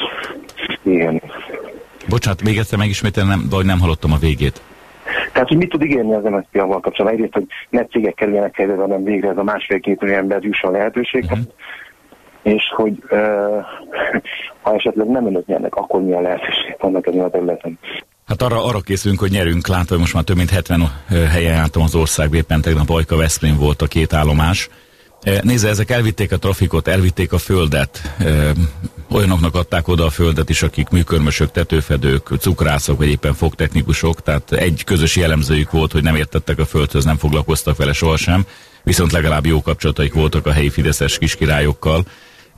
élni. Bocsánat, még egyszer megismételnem, vagy nem hallottam a végét. Tehát, hogy mit tud ígérni az MSZP-val kapcsolatban? Egyrészt, hogy ne cégek kerüljenek helyre, hanem végre ez a másfél-két millió ember jusson lehetőséghez. Uh-huh. És hogy uh, ha esetleg nem önök nyernek, akkor milyen lehetőség vannak ezen a területen? Hát arra, arra készülünk, hogy nyerünk. Látva, hogy most már több mint 70 helyen jártam az országban, éppen tegnap Ajka Veszprém volt a két állomás. Nézze, ezek elvitték a trafikot, elvitték a földet. Olyanoknak adták oda a földet is, akik műkörmösök, tetőfedők, cukrászok, vagy éppen fogtechnikusok. Tehát egy közös jellemzőjük volt, hogy nem értettek a földhöz, nem foglalkoztak vele sohasem. Viszont legalább jó kapcsolataik voltak a helyi fideszes kiskirályokkal.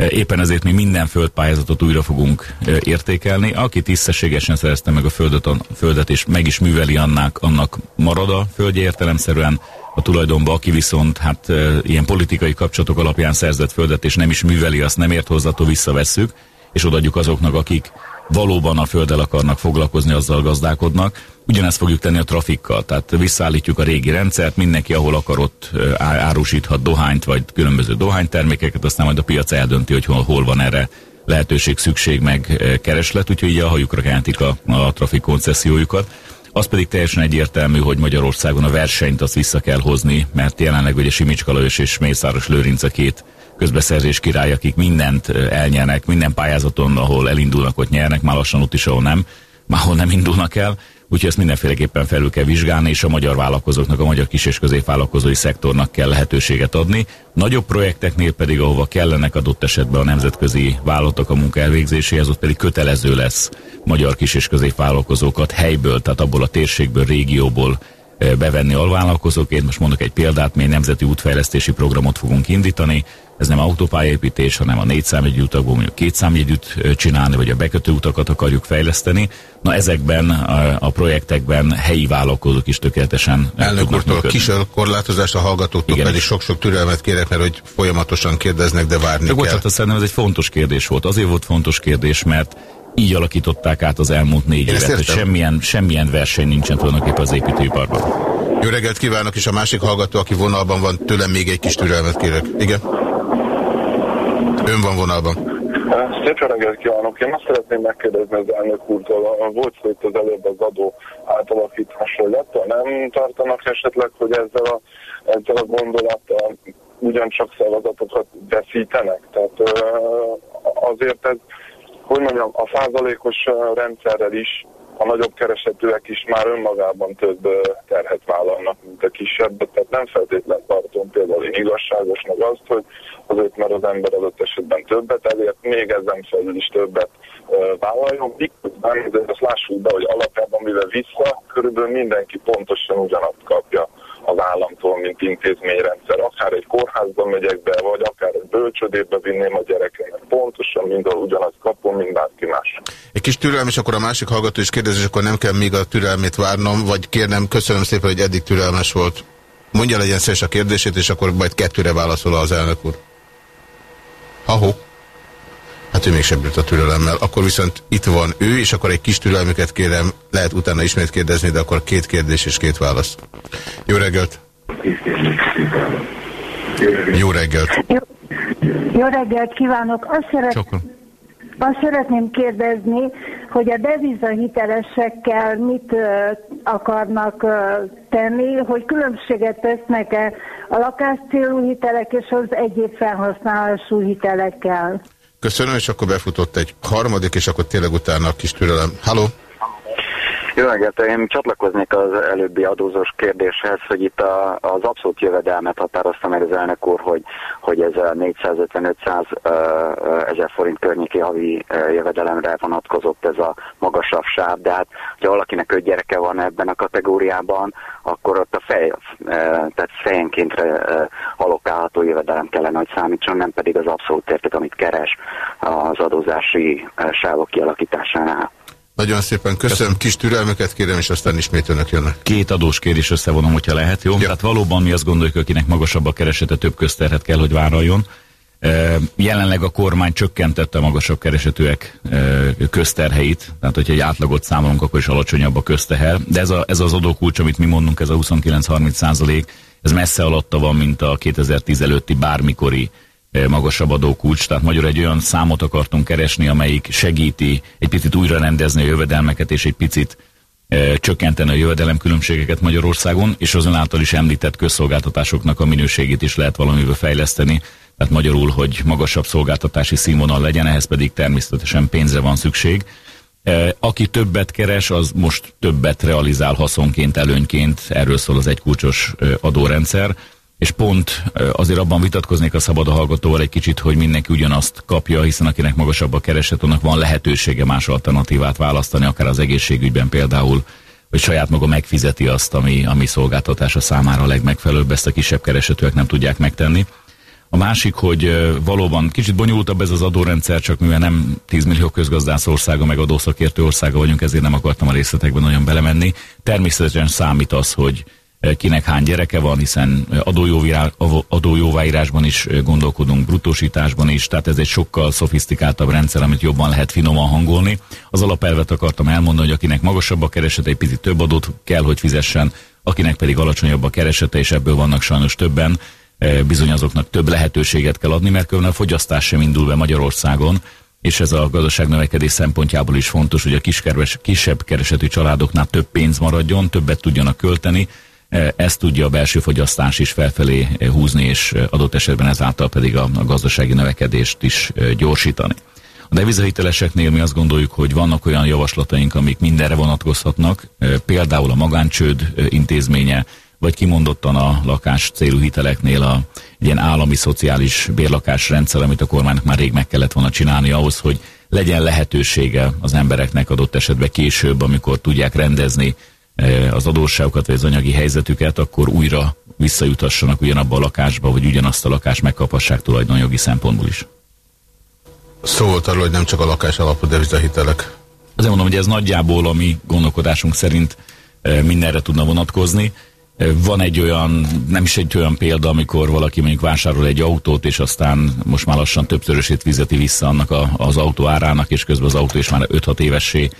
Éppen ezért mi minden földpályázatot újra fogunk értékelni. Aki tisztességesen szerezte meg a földet, a földet és meg is műveli annak, annak marad a földje értelemszerűen, a tulajdonba, aki viszont hát ilyen politikai kapcsolatok alapján szerzett földet, és nem is műveli, azt nem ért hozzá, visszavesszük, és odaadjuk azoknak, akik valóban a földdel akarnak foglalkozni, azzal gazdálkodnak. Ugyanezt fogjuk tenni a trafikkal, tehát visszaállítjuk a régi rendszert, mindenki, ahol akarott, árusíthat dohányt, vagy különböző dohánytermékeket, aztán majd a piac eldönti, hogy hol, hol van erre lehetőség, szükség, meg kereslet, úgyhogy így a hajukra kentik a, a trafik koncesziójukat. Az pedig teljesen egyértelmű, hogy Magyarországon a versenyt azt vissza kell hozni, mert jelenleg ugye Simicska Lajos és Mészáros Lőrinc a két közbeszerzés király, akik mindent elnyernek, minden pályázaton, ahol elindulnak, ott nyernek, már lassan ott is, ahol nem, már ahol nem indulnak el. Úgyhogy ezt mindenféleképpen felül kell vizsgálni, és a magyar vállalkozóknak, a magyar kis- és középvállalkozói szektornak kell lehetőséget adni. Nagyobb projekteknél pedig, ahova kellenek adott esetben a nemzetközi vállalatok a munka elvégzéséhez, ott pedig kötelező lesz magyar kis- és középvállalkozókat helyből, tehát abból a térségből, régióból bevenni alvállalkozóként. Most mondok egy példát, mi egy nemzeti útfejlesztési programot fogunk indítani. Ez nem autópályaépítés, hanem a négy számjegyű utakból mondjuk két számjegyűt csinálni, vagy a bekötő utakat akarjuk fejleszteni. Na ezekben a, a projektekben helyi vállalkozók is tökéletesen Elnök úrtól kis korlátozás a hallgatóktól Igen. pedig sok-sok türelmet kérek, mert hogy folyamatosan kérdeznek, de várni de kell. Bocsánat, szerintem ez egy fontos kérdés volt. Azért volt fontos kérdés, mert így alakították át az elmúlt négy Én évet, hogy semmilyen, semmilyen verseny nincsen tulajdonképpen az építőiparban. Jó reggelt kívánok, és a másik hallgató, aki vonalban van, tőlem még egy kis türelmet kérek. Igen? Ön van vonalban. Szép reggelt kívánok! Én azt szeretném megkérdezni az elnök úrtól, volt szó itt az előbb az adó átalakításról, attól nem tartanak esetleg, hogy ezzel a, ezzel a gondolattal ugyancsak szavazatokat veszítenek? Tehát azért ez hogy mondjam, a százalékos rendszerrel is a nagyobb keresetűek is már önmagában több terhet vállalnak, mint a kisebbet, tehát nem feltétlen tartom például én igazságosnak azt, hogy azért, mert az ember adott esetben többet elért, még ezen felül is többet vállaljon, miközben, de azt lássuk be, hogy alapjában mivel vissza, körülbelül mindenki pontosan ugyanazt kapja az államtól, mint intézményrendszer. akár egy kórházba megyek be, vagy akár egy bölcsödébe vinném a gyerekemet. Pontosan mindenhol ugyanazt kapom, mint bárki más. Egy kis türelem, és akkor a másik hallgató is kérdezi, és akkor nem kell még a türelmét várnom, vagy kérnem, köszönöm szépen, hogy eddig türelmes volt. Mondja legyen szíves a kérdését, és akkor majd kettőre válaszol az elnök úr. Ahó. Hát ő mégsem bírt a türelemmel. Akkor viszont itt van ő, és akkor egy kis türelmüket kérem, lehet utána ismét kérdezni, de akkor két kérdés és két válasz. Jó reggelt! Jó reggelt! Jó, jó reggelt kívánok! Azt, szeret, Csokon. Azt szeretném kérdezni, hogy a devizahitelesekkel mit akarnak tenni, hogy különbséget tesznek-e a lakáscélú hitelek és az egyéb felhasználású hitelekkel. Köszönöm, és akkor befutott egy harmadik, és akkor tényleg utána a kis türelem. Halló? Jó reggelt, én csatlakoznék az előbbi adózós kérdéshez, hogy itt a, az abszolút jövedelmet határozta meg az elnök úr, hogy, hogy ez a 450-500 ezer forint környéki havi jövedelemre vonatkozott ez a magasabb sáv, de hát ha valakinek öt gyereke van ebben a kategóriában, akkor ott a fej, tehát fejenként ö, alokálható jövedelem kellene, hogy számítson, nem pedig az abszolút érték, amit keres az adózási sávok kialakításánál. Nagyon szépen köszönöm, kis türelmüket kérem, és aztán ismét önök jönnek. Két adós kérdés összevonom, hogyha lehet, jó? Ja. Tehát valóban mi azt gondoljuk, akinek magasabb a keresete, több közterhet kell, hogy vállaljon. Jelenleg a kormány csökkentette a magasabb keresetőek e, közterheit, tehát hogyha egy átlagot számolunk, akkor is alacsonyabb a közteher. De ez, a, ez az adókulcs, amit mi mondunk, ez a 29-30 százalék, ez messze alatta van, mint a 2010 előtti bármikori magasabb adókulcs, tehát magyar egy olyan számot akartunk keresni, amelyik segíti egy picit újra rendezni a jövedelmeket, és egy picit csökkenteni a jövedelemkülönbségeket Magyarországon, és azonáltal is említett közszolgáltatásoknak a minőségét is lehet valamivel fejleszteni, tehát magyarul, hogy magasabb szolgáltatási színvonal legyen, ehhez pedig természetesen pénzre van szükség. Aki többet keres, az most többet realizál haszonként, előnyként, erről szól az egykulcsos adórendszer, és pont azért abban vitatkoznék a szabad hallgatóval egy kicsit, hogy mindenki ugyanazt kapja, hiszen akinek magasabb a kereset, annak van lehetősége más alternatívát választani, akár az egészségügyben például, hogy saját maga megfizeti azt, ami, ami szolgáltatása számára a legmegfelelőbb, ezt a kisebb keresetőek nem tudják megtenni. A másik, hogy valóban kicsit bonyolultabb ez az adórendszer, csak mivel nem 10 millió közgazdász országa, meg adószakértő országa vagyunk, ezért nem akartam a részletekben nagyon belemenni. Természetesen számít az, hogy kinek hány gyereke van, hiszen adó- adójóváírásban is ö, gondolkodunk, brutósításban is, tehát ez egy sokkal szofisztikáltabb rendszer, amit jobban lehet finoman hangolni. Az alapelvet akartam elmondani, hogy akinek magasabb a keresete, egy picit több adót kell, hogy fizessen, akinek pedig alacsonyabb a keresete, és ebből vannak sajnos többen, eh, bizony azoknak több lehetőséget kell adni, mert különben a fogyasztás sem indul be Magyarországon, és ez a gazdaság növekedés szempontjából is fontos, hogy a kiskeres, kisebb keresetű családoknál több pénz maradjon, többet tudjanak költeni, Eh, ezt tudja a belső fogyasztás is felfelé eh, húzni, és eh, adott esetben ezáltal pedig a, a gazdasági növekedést is gyorsítani. A devizahiteleseknél mi azt gondoljuk, hogy vannak olyan javaslataink, amik mindenre vonatkozhatnak, például a magáncsőd intézménye, vagy kimondottan a lakás célú hiteleknél a ilyen állami szociális bérlakás rendszer, amit a kormánynak már rég meg kellett volna csinálni ahhoz, hogy legyen lehetősége az embereknek adott esetben később, amikor tudják rendezni az adósságokat vagy az anyagi helyzetüket, akkor újra visszajutassanak ugyanabba a lakásba, vagy ugyanazt a lakást megkaphassák tulajdonjogi szempontból is. Szó volt arról, hogy nem csak a lakás alapú devizahitelek. Azért mondom, hogy ez nagyjából a mi gondolkodásunk szerint mindenre tudna vonatkozni. Van egy olyan, nem is egy olyan példa, amikor valaki mondjuk vásárol egy autót, és aztán most már lassan többszörösét fizeti vissza annak a, az autó árának, és közben az autó is már 5-6 évessé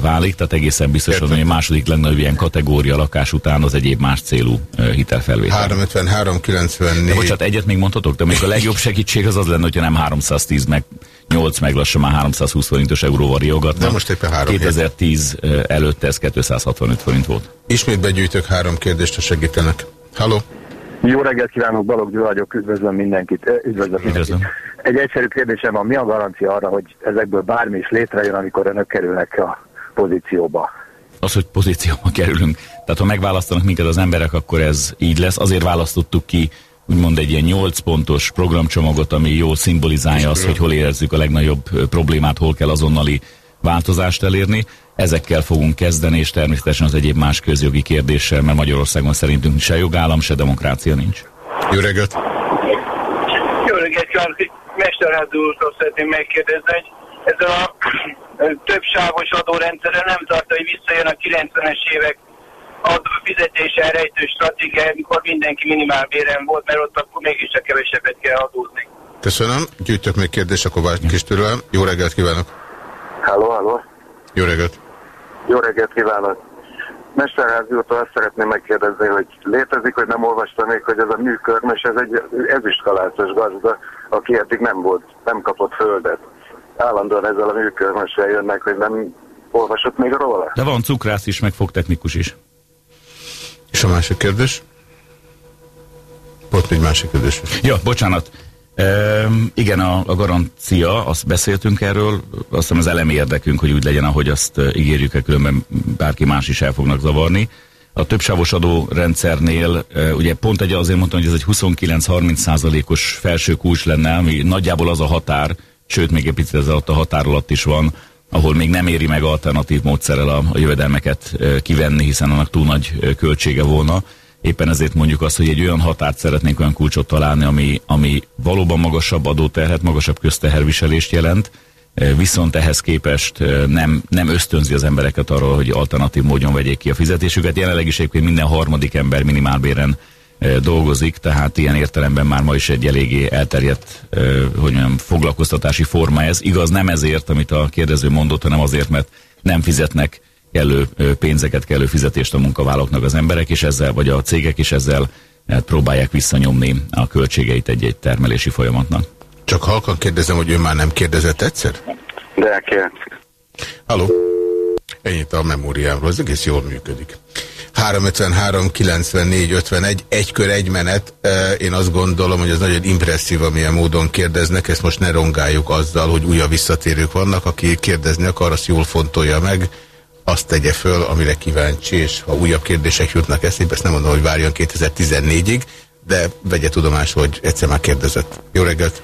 válik, tehát egészen biztos, hogy a második legnagyobb ilyen kategória lakás után az egyéb más célú eh, hitelfelvétel. 353, 94. De bocsánat, egyet még mondhatok, de még a legjobb segítség az az lenne, hogyha nem 310 meg 8 meg lassan már 320 forintos euróval riogatnak. De most éppen három 2010 előtt ez 265 forint volt. Ismét begyűjtök három kérdést, ha segítenek. Halló? Jó reggelt kívánok, Balogh Gyula vagyok, üdvözlöm mindenkit. Ö, Üdvözlöm mindenkit. Egy egyszerű kérdésem van, mi a garancia arra, hogy ezekből bármi is létrejön, amikor önök kerülnek a pozícióba? Az, hogy pozícióba kerülünk. Tehát ha megválasztanak minket az emberek, akkor ez így lesz. Azért választottuk ki úgymond egy ilyen 8 pontos programcsomagot, ami jól szimbolizálja azt, hogy hol érezzük a legnagyobb ö, problémát, hol kell azonnali változást elérni. Ezekkel fogunk kezdeni, és természetesen az egyéb más közjogi kérdéssel, mert Magyarországon szerintünk se jogállam, se demokrácia nincs. Jó reggelt! Jó reggelt kívánok! Mesterházi úrtól szeretném megkérdezni, hogy ezzel a több sávos adórendszerre nem tart, hogy visszajön a 90-es évek fizetésen rejtő stratégia, amikor mindenki minimálbéren volt, mert ott akkor mégis a kevesebbet kell adózni. Köszönöm. Gyűjtök még kérdést, akkor várjuk is tőlem. Jó reggelt kívánok! Halló, halló! Jó reggelt! Jó reggelt kívánok! Mesterházi úrtól azt szeretném megkérdezni, hogy létezik, hogy nem olvastam még, hogy ez a műkörmös, ez egy ezüstkalácos gazda, aki eddig nem volt, nem kapott földet. Állandóan ezzel a műkörmössel jönnek, hogy nem olvasott még róla. De van cukrász is, meg fogtechnikus is. És a másik kérdés? Volt még másik kérdés. Ja, bocsánat. E, igen, a, a garancia, azt beszéltünk erről, azt hiszem az elemi érdekünk, hogy úgy legyen, ahogy azt ígérjük, különben bárki más is el fognak zavarni. A többsávos adórendszernél, ugye pont egy azért mondtam, hogy ez egy 29-30 százalékos felső kulcs lenne, ami nagyjából az a határ, sőt még egy picit ez alatt a határ alatt is van, ahol még nem éri meg alternatív módszerrel a, a jövedelmeket kivenni, hiszen annak túl nagy költsége volna. Éppen ezért mondjuk azt, hogy egy olyan határt szeretnénk, olyan kulcsot találni, ami, ami valóban magasabb adóterhet, magasabb közteherviselést jelent, viszont ehhez képest nem, nem ösztönzi az embereket arra, hogy alternatív módon vegyék ki a fizetésüket. Jelenleg is egyébként minden harmadik ember minimálbéren dolgozik, tehát ilyen értelemben már ma is egy eléggé elterjedt hogy mondjam, foglalkoztatási forma ez. Igaz, nem ezért, amit a kérdező mondott, hanem azért, mert nem fizetnek kellő pénzeket, kellő fizetést a munkavállalóknak az emberek, és ezzel, vagy a cégek is ezzel próbálják visszanyomni a költségeit egy-egy termelési folyamatnak. Csak halkan kérdezem, hogy ő már nem kérdezett egyszer? De kell. Halló? Ennyit a memóriámról, ez egész jól működik. 353 94 51, egy kör, egy menet. Én azt gondolom, hogy ez nagyon impresszív, amilyen módon kérdeznek, ezt most ne rongáljuk azzal, hogy újabb visszatérők vannak, aki kérdezni akar, azt jól fontolja meg azt tegye föl, amire kíváncsi, és ha újabb kérdések jutnak eszébe, ezt nem mondom, hogy várjon 2014-ig, de vegye tudomásul, hogy egyszer már kérdezett. Jó reggelt!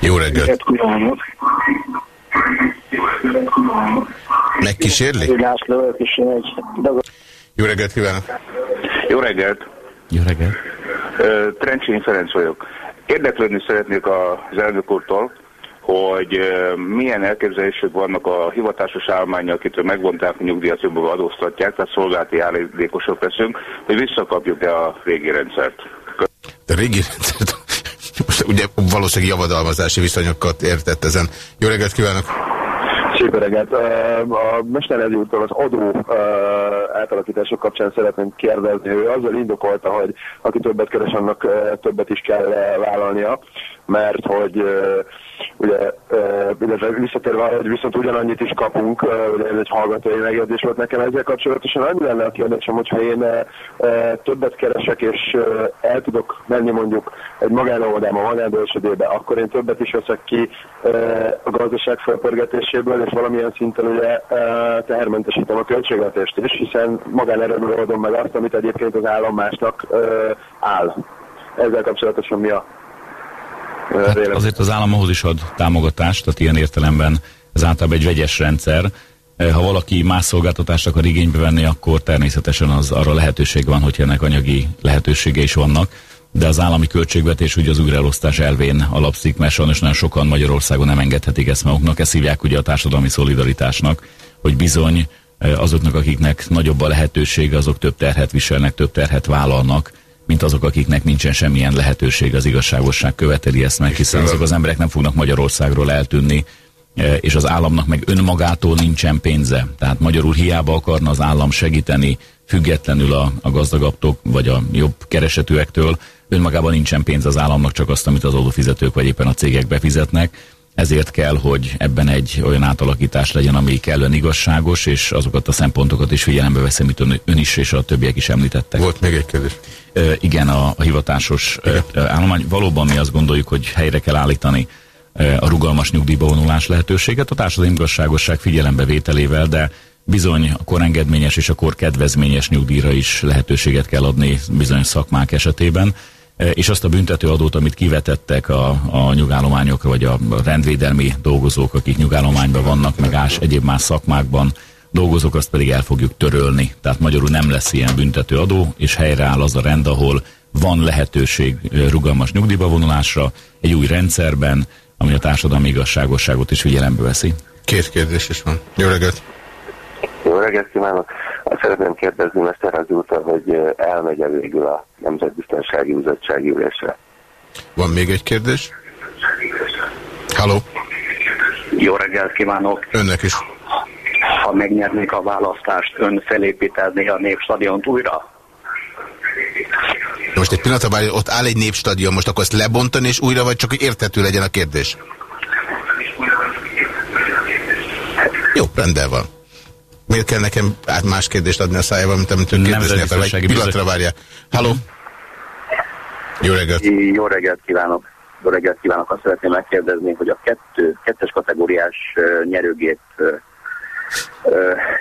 Jó reggelt! Megkísérli? Jó reggelt kívánok! Jó reggelt! Jó reggelt! Trencsén Ferenc vagyok. Érdeklődni szeretnék az elnök úrtól, hogy milyen elképzelések vannak a hivatásos állmánya, akitől megvonták a nyugdíjat, jobban adóztatják, tehát szolgálati állítésok leszünk, hogy visszakapjuk-e a régi rendszert. De régi rendszert? Most ugye valószínűleg javadalmazási viszonyokat értett ezen. Jó reggelt kívánok! Szép reggelt! A Mesterezi úrtól az adó átalakítások kapcsán szeretném kérdezni. Ő azzal indokolta, hogy aki többet keres, annak többet is kell vállalnia, mert hogy ugye, illetve visszatérve, hogy viszont ugyanannyit is kapunk, ugye ez egy hallgatói megjegyzés volt nekem ezzel kapcsolatosan. Annyi lenne a kérdésem, hogyha én többet keresek, és el tudok menni mondjuk egy magánoldába, magánbölcsödébe, akkor én többet is veszek ki a gazdaság felpörgetéséből, és valamilyen szinten ugye tehermentesítem a költségvetést is, hiszen magánerőből oldom meg azt, amit egyébként az állam másnak áll. Ezzel kapcsolatosan mi a Hát azért az állam ahhoz is ad támogatást, tehát ilyen értelemben ez általában egy vegyes rendszer. Ha valaki más szolgáltatást akar igénybe venni, akkor természetesen az arra lehetőség van, hogy ennek anyagi lehetősége is vannak. De az állami költségvetés ugye az újraelosztás elvén alapszik, mert sajnos nagyon sokan Magyarországon nem engedhetik ezt maguknak. Ezt hívják ugye a társadalmi szolidaritásnak, hogy bizony azoknak, akiknek nagyobb a lehetősége, azok több terhet viselnek, több terhet vállalnak, mint azok, akiknek nincsen semmilyen lehetőség, az igazságosság követeli ezt meg, hiszen azok az emberek nem fognak Magyarországról eltűnni, e, és az államnak meg önmagától nincsen pénze. Tehát magyarul hiába akarna az állam segíteni, függetlenül a, a gazdagabbtól, vagy a jobb keresetőektől, önmagában nincsen pénz az államnak, csak azt, amit az adófizetők vagy éppen a cégek befizetnek. Ezért kell, hogy ebben egy olyan átalakítás legyen, ami kellően igazságos, és azokat a szempontokat is figyelembe veszem, amit ön is és a többiek is említettek. Volt még egy kérdés. E, igen, a, a hivatásos igen. állomány. Valóban mi azt gondoljuk, hogy helyre kell állítani a rugalmas nyugdíjba vonulás lehetőséget a társadalmi igazságosság figyelembevételével, de bizony a korengedményes és a korkedvezményes nyugdíjra is lehetőséget kell adni bizonyos szakmák esetében és azt a büntetőadót, amit kivetettek a, a nyugállományokra, vagy a rendvédelmi dolgozók, akik nyugállományban vannak, meg ás egyéb más szakmákban, dolgozók azt pedig el fogjuk törölni. Tehát magyarul nem lesz ilyen büntető adó, és helyreáll az a rend, ahol van lehetőség rugalmas nyugdíjba vonulásra, egy új rendszerben, ami a társadalmi igazságosságot is figyelembe veszi. Két kérdés is van. Jó reggelt! Jó reggelt kívánok! Azt szeretném kérdezni Mesterházi úton, hogy elmegy -e végül a Nemzetbiztonsági Bizottsági ülésre. Van még egy kérdés? Halló? Jó reggelt kívánok! Önnek is. Ha megnyernék a választást, ön felépíteni a Népstadiont újra? Most egy pillanatra várj, ott áll egy népstadion, most akkor ezt lebontani és újra, vagy csak hogy érthető legyen a kérdés? Jó, rendben van. Miért kell nekem át más kérdést adni a szájában, mint amit ön kérdezni akar? Egy pillanatra várja. Halló? Jó reggelt! Jó reggelt kívánok! Jó reggelt kívánok! Azt szeretném megkérdezni, hogy a kettő, kettes kategóriás nyerőgép,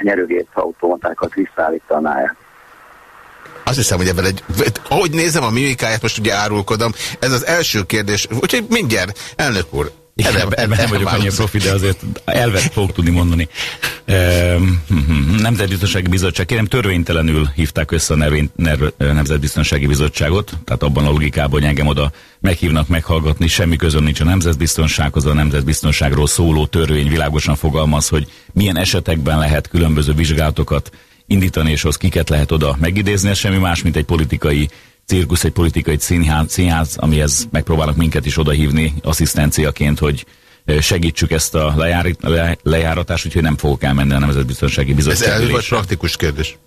nyerőgép automatákat visszaállítaná-e? Azt hiszem, hogy ebben egy... Ahogy nézem a mimikáját, most ugye árulkodom, ez az első kérdés. Úgyhogy mindjárt, elnök úr, igen, ebben, ebben nem vagyok annyira profi, de azért elvet fogok tudni mondani. Nemzetbiztonsági Bizottság, kérem, törvénytelenül hívták össze a Nemzetbiztonsági Bizottságot, tehát abban a logikában, hogy engem oda meghívnak meghallgatni, semmi közön nincs a nemzetbiztonsághoz, a nemzetbiztonságról szóló törvény világosan fogalmaz, hogy milyen esetekben lehet különböző vizsgálatokat indítani, és az kiket lehet oda megidézni, ez semmi más, mint egy politikai cirkusz, egy politikai színház, színház amihez megpróbálnak minket is odahívni asszisztenciaként, hogy segítsük ezt a lejár, le, lejáratást, úgyhogy nem fogok elmenni a Nemzetbiztonsági Bizottság. Ez elvi vagy praktikus kérdés?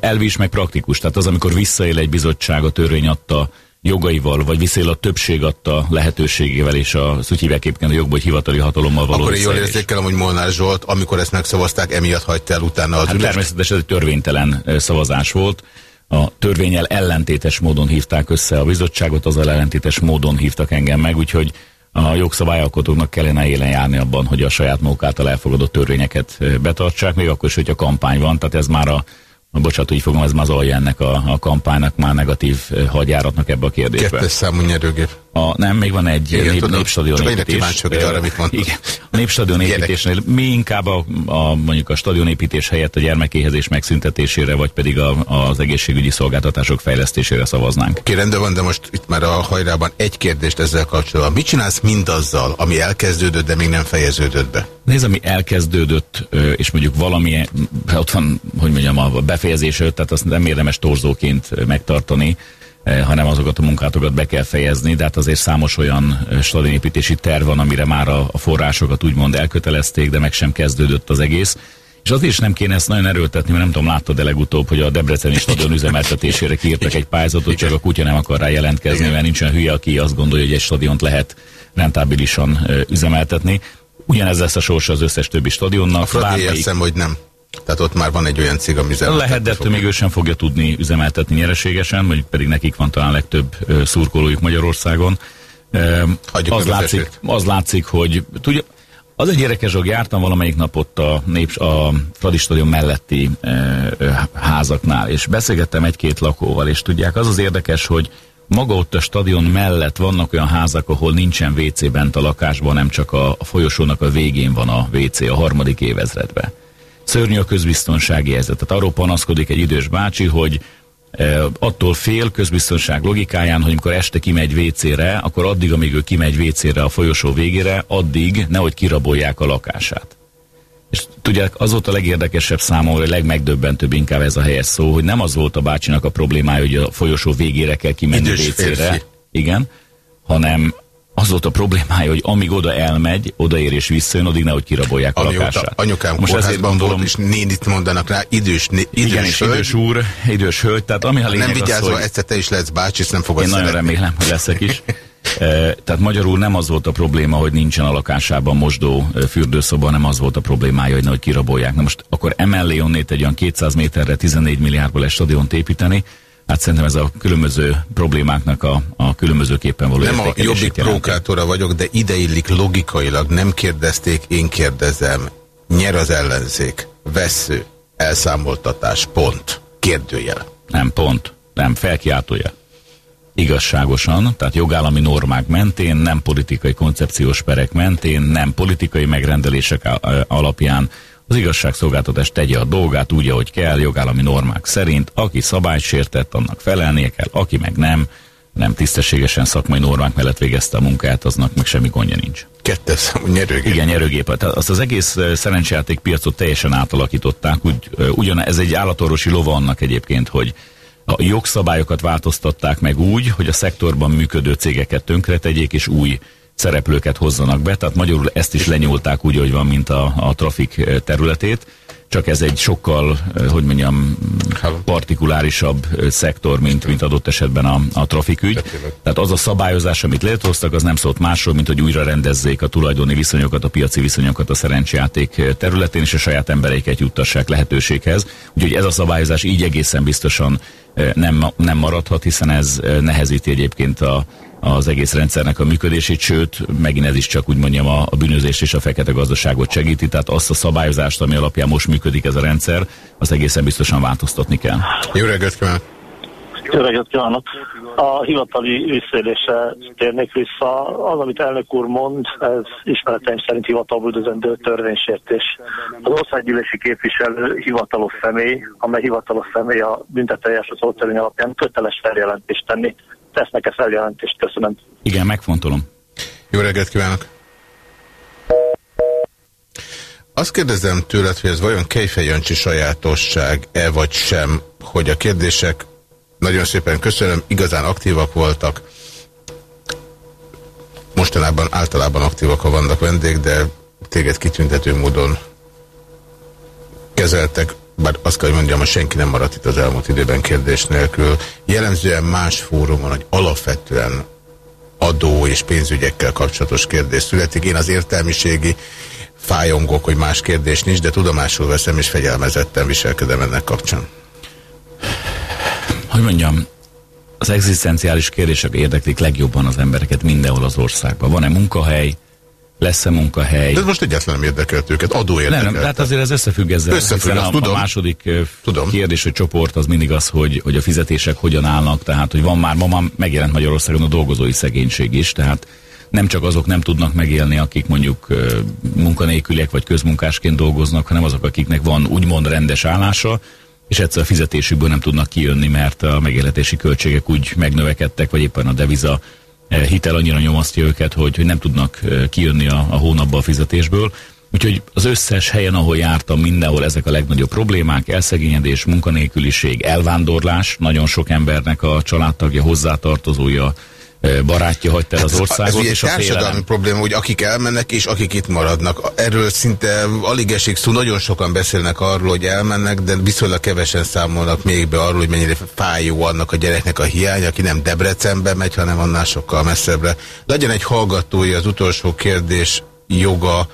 Elvi is, meg praktikus. Tehát az, amikor visszaél egy bizottság a törvény adta jogaival, vagy visszaél a többség adta lehetőségével, és a úgy hívják a hogy hivatali hatalommal való Akkor én jól érzékelem, hogy Molnár Zsolt, amikor ezt megszavazták, emiatt hagyta el utána az hát Természetesen ez egy törvénytelen szavazás volt a törvényel ellentétes módon hívták össze a bizottságot, azzal ellentétes módon hívtak engem meg, úgyhogy a jogszabályalkotóknak kellene élen járni abban, hogy a saját maguk által elfogadott törvényeket betartsák, még akkor is, hogy a kampány van, tehát ez már a bocsánat, úgy fogom, ez már az alja ennek a, a kampánynak, már negatív hagyjáratnak ebbe a kérdésbe. Kettes számú nyerőgép. A, nem, még van egy igen, nép, népstadion Csak építés. kíváncsi vagyok arra, mit mondtad. Igen, a népstadion építésnél mi inkább a, a, mondjuk a stadionépítés helyett a gyermekéhezés megszüntetésére, vagy pedig a, az egészségügyi szolgáltatások fejlesztésére szavaznánk. Oké, rendben van, de most itt már a hajrában egy kérdést ezzel kapcsolatban. Mit csinálsz mindazzal, ami elkezdődött, de még nem fejeződött be? Nézd, ami elkezdődött, és mondjuk valami, ott van, hogy mondjam, a befejezés tehát azt nem érdemes torzóként megtartani, hanem azokat a munkátokat be kell fejezni, de hát azért számos olyan stadionépítési terv van, amire már a, forrásokat úgymond elkötelezték, de meg sem kezdődött az egész. És azért is nem kéne ezt nagyon erőltetni, mert nem tudom, láttad-e legutóbb, hogy a Debreceni stadion üzemeltetésére kiírtak egy pályázatot, csak a kutya nem akar rá jelentkezni, mert nincs olyan hülye, aki azt gondolja, hogy egy stadiont lehet rentábilisan üzemeltetni. Ugyanez lesz a sorsa az összes többi stadionnak. A Fradi bármelyik... hogy nem. Tehát ott már van egy olyan cég, ami Lehet, de ettől még ő sem fogja tudni üzemeltetni nyereségesen, vagy pedig nekik van talán legtöbb szurkolójuk Magyarországon. Hagyjuk az, látszik, az látszik, hogy tudja, az egy érdekes, hogy jártam valamelyik nap ott a, nép, a Fradi stadion melletti e, házaknál, és beszélgettem egy-két lakóval, és tudják, az az érdekes, hogy maga ott a stadion mellett vannak olyan házak, ahol nincsen WC bent a lakásban, nem csak a, a folyosónak a végén van a WC a harmadik évezredben. Szörnyű a közbiztonsági helyzet. Tehát arról panaszkodik egy idős bácsi, hogy e, attól fél közbiztonság logikáján, hogy amikor este kimegy WC-re, akkor addig, amíg ő kimegy WC-re a folyosó végére, addig nehogy kirabolják a lakását. És tudják, az volt a legérdekesebb számomra, a legmegdöbbentőbb inkább ez a helyes szó, hogy nem az volt a bácsinak a problémája, hogy a folyosó végére kell kimenni WC-re, igen, hanem az volt a problémája, hogy amíg oda elmegy, odaér és visszajön, addig nehogy kirabolják Amióta a lakását. anyukám Most ezért gondolom, és nénit mondanak rá, idős, né, idős, igen, és idős úr, idős hölgy, tehát ami a lényeg Nem vigyázva, az, hogy... egyszer te is lesz bácsi, ezt nem fogod Én szeretni. nagyon remélem, hogy leszek is. tehát magyarul nem az volt a probléma, hogy nincsen a lakásában mosdó fürdőszoba, nem az volt a problémája, hogy nehogy kirabolják. Na most akkor emellé onnét egy olyan 200 méterre 14 milliárdból egy stadiont építeni, Hát szerintem ez a különböző problémáknak a, a különbözőképpen való Nem a jobbik prókátora vagyok, de ideillik logikailag, nem kérdezték, én kérdezem. Nyer az ellenzék. Vesző. Elszámoltatás. Pont. Kérdőjel. Nem pont. Nem felkiáltója. Igazságosan, tehát jogállami normák mentén, nem politikai koncepciós perek mentén, nem politikai megrendelések alapján, az igazságszolgáltatás tegye a dolgát úgy, ahogy kell, jogállami normák szerint. Aki szabályt sértett, annak felelnie kell, aki meg nem, nem tisztességesen szakmai normák mellett végezte a munkát, aznak meg semmi gondja nincs. Kettes számú nyerőgép. Igen, nyerőgép. Tehát azt az egész szerencsejáték piacot teljesen átalakították. Úgy, ugyan ez egy állatorvosi lova annak egyébként, hogy a jogszabályokat változtatták meg úgy, hogy a szektorban működő cégeket tönkretegyék, és új szereplőket hozzanak be, tehát magyarul ezt is lenyúlták úgy, hogy van, mint a, a trafik területét, csak ez egy sokkal, hogy mondjam, partikulárisabb szektor, mint, mint adott esetben a, a trafikügy. Tehát az a szabályozás, amit létrehoztak, az nem szólt másról, mint hogy újra rendezzék a tulajdoni viszonyokat, a piaci viszonyokat a szerencsejáték területén, és a saját embereiket juttassák lehetőséghez. Úgyhogy ez a szabályozás így egészen biztosan nem, nem maradhat, hiszen ez nehezíti egyébként a, az egész rendszernek a működését, sőt, megint ez is csak úgy mondjam a, a bűnözést és a fekete gazdaságot segíti, tehát azt a szabályozást, ami alapján most működik ez a rendszer, az egészen biztosan változtatni kell. Jó reggelt kívánok! Jó reggelt kívánok! A hivatali visszaélésre térnék vissza. Az, amit elnök úr mond, ez ismereteim szerint hivatalból üdözendő törvénysértés. Az országgyűlési képviselő hivatalos személy, amely hivatalos személy a büntetőjárás az alapján köteles feljelentést tenni. Tesznek-e feljelentést? Köszönöm. Igen, megfontolom. Jó reggelt kívánok! Azt kérdezem tőled, hogy ez vajon Kejfejancsi sajátosság-e vagy sem, hogy a kérdések nagyon szépen köszönöm, igazán aktívak voltak. Mostanában általában aktívak, ha vannak vendég, de téged kitüntető módon kezeltek, bár azt kell, hogy mondjam, hogy senki nem maradt itt az elmúlt időben kérdés nélkül. Jellemzően más fórumon, hogy alapvetően adó és pénzügyekkel kapcsolatos kérdés születik. Én az értelmiségi fájongok, hogy más kérdés nincs, de tudomásul veszem és fegyelmezetten viselkedem ennek kapcsán hogy mondjam, az egzisztenciális kérdések érdeklik legjobban az embereket mindenhol az országban. Van-e munkahely, lesz-e munkahely? De most egyáltalán nem érdekelt őket, adó érdekelt. Nem, nem, tehát azért ez összefügg ezzel. Összefügg, a, tudom. a második tudom. kérdés, hogy csoport, az mindig az, hogy, hogy a fizetések hogyan állnak, tehát hogy van már, ma már megjelent Magyarországon a dolgozói szegénység is, tehát nem csak azok nem tudnak megélni, akik mondjuk munkanélküliek vagy közmunkásként dolgoznak, hanem azok, akiknek van úgymond rendes állása, és egyszer a fizetésükből nem tudnak kijönni, mert a megélhetési költségek úgy megnövekedtek, vagy éppen a deviza hitel annyira nyomasztja őket, hogy, hogy nem tudnak eh, kijönni a, a hónapba a fizetésből. Úgyhogy az összes helyen, ahol jártam, mindenhol ezek a legnagyobb problémák, elszegényedés, munkanélküliség, elvándorlás, nagyon sok embernek a családtagja, hozzátartozója, barátja hagyta el az országot. Ez, ez és a társadalmi probléma, hogy akik elmennek és akik itt maradnak. Erről szinte alig esik szó, nagyon sokan beszélnek arról, hogy elmennek, de viszonylag kevesen számolnak még be arról, hogy mennyire fájó annak a gyereknek a hiány, aki nem Debrecenbe megy, hanem annál sokkal messzebbre. Legyen egy hallgatója az utolsó kérdés joga,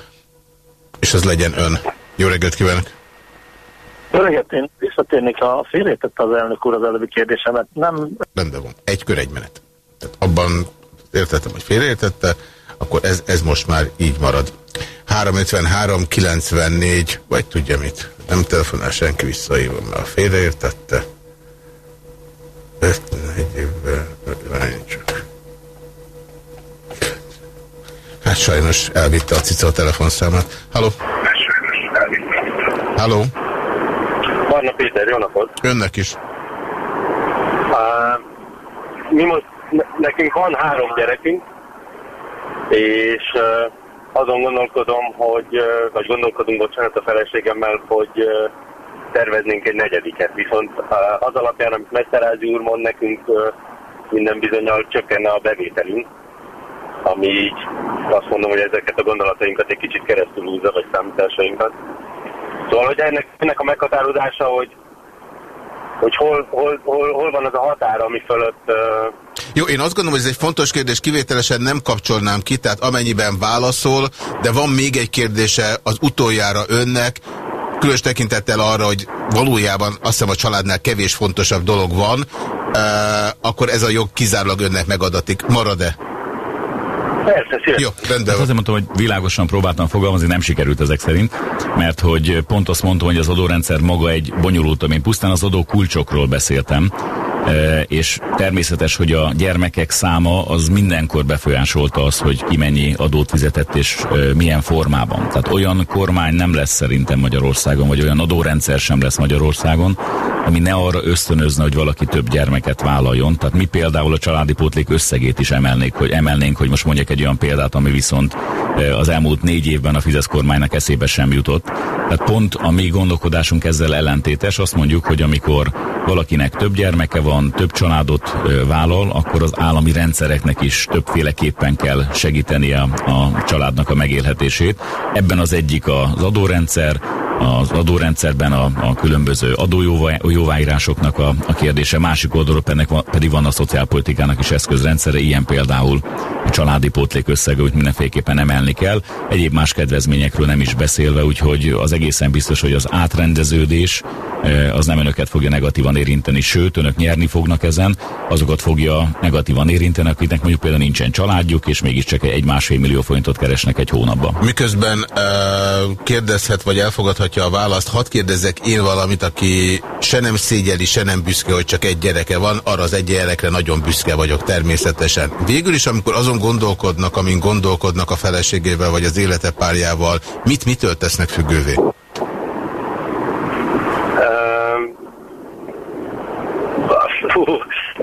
és az legyen ön. Jó reggelt kívánok! Jó reggelt, én visszatérnék a félértette az elnök úr az előbbi kérdésemet. Nem... Rendben van. Egy kör, egy menet. Tehát abban értettem, hogy félreértette, akkor ez, ez most már így marad. 353, 94, vagy tudja mit. Nem telefonál senki visszaívom, mert félreértette. 51 évben, csak. Hát sajnos elvitte a cica a telefonszámát. Halló? Halló? Barna Péter, jó napot! Önnek is. Uh, mi most nekünk van három gyerekünk, és azon gondolkodom, hogy, vagy gondolkodunk, bocsánat, a feleségemmel, hogy terveznénk egy negyediket. Viszont az alapján, amit Mesterázi úr mond nekünk, minden bizonyal csökkenne a bevételünk, ami így azt mondom, hogy ezeket a gondolatainkat egy kicsit keresztül húzza, vagy számításainkat. Szóval, hogy ennek, ennek a meghatározása, hogy hogy hol, hol, hol, hol van az a határ, ami fölött... Uh... Jó, én azt gondolom, hogy ez egy fontos kérdés, kivételesen nem kapcsolnám ki, tehát amennyiben válaszol, de van még egy kérdése az utoljára önnek, különös tekintettel arra, hogy valójában azt hiszem a családnál kevés fontosabb dolog van, uh, akkor ez a jog kizárólag önnek megadatik. Marad-e? Persze, Jó, rendben. Hát azért mondtam, hogy világosan próbáltam fogalmazni, nem sikerült ezek szerint, mert hogy pont azt mondtam, hogy az adórendszer maga egy bonyolult, én pusztán az adó kulcsokról beszéltem, és természetes, hogy a gyermekek száma az mindenkor befolyásolta az, hogy ki mennyi adót fizetett és milyen formában. Tehát olyan kormány nem lesz szerintem Magyarországon, vagy olyan adórendszer sem lesz Magyarországon, ami ne arra ösztönözne, hogy valaki több gyermeket vállaljon. Tehát mi például a családi pótlék összegét is emelnék, hogy emelnénk, hogy most mondjak egy olyan példát, ami viszont az elmúlt négy évben a Fidesz kormánynak eszébe sem jutott. Tehát pont a mi gondolkodásunk ezzel ellentétes, azt mondjuk, hogy amikor valakinek több gyermeke van, több családot vállal, akkor az állami rendszereknek is többféleképpen kell segítenie a családnak a megélhetését. Ebben az egyik az adórendszer, az adórendszerben a, a különböző adójóváírásoknak a, a kérdése, másik oldalról pedig van, pedig van a szociálpolitikának is eszközrendszere, ilyen például a családi pótlék összege, hogy mindenféleképpen emelni kell, egyéb más kedvezményekről nem is beszélve, úgyhogy az egészen biztos, hogy az átrendeződés az nem önöket fogja negatívan érinteni, sőt, önök nyerni fognak ezen, azokat fogja negatívan érinteni, akiknek mondjuk például nincsen családjuk, és mégiscsak egy másfél millió forintot keresnek egy hónapban. Miközben uh, kérdezhet, vagy elfogadhatja a választ, hadd kérdezzek én valamit, aki se nem szégyeli, se nem büszke, hogy csak egy gyereke van, arra az egy gyerekre nagyon büszke vagyok természetesen. Végül is, amikor azon gondolkodnak, amin gondolkodnak a feleségével, vagy az élete párjával, mit mitől tesznek függővé?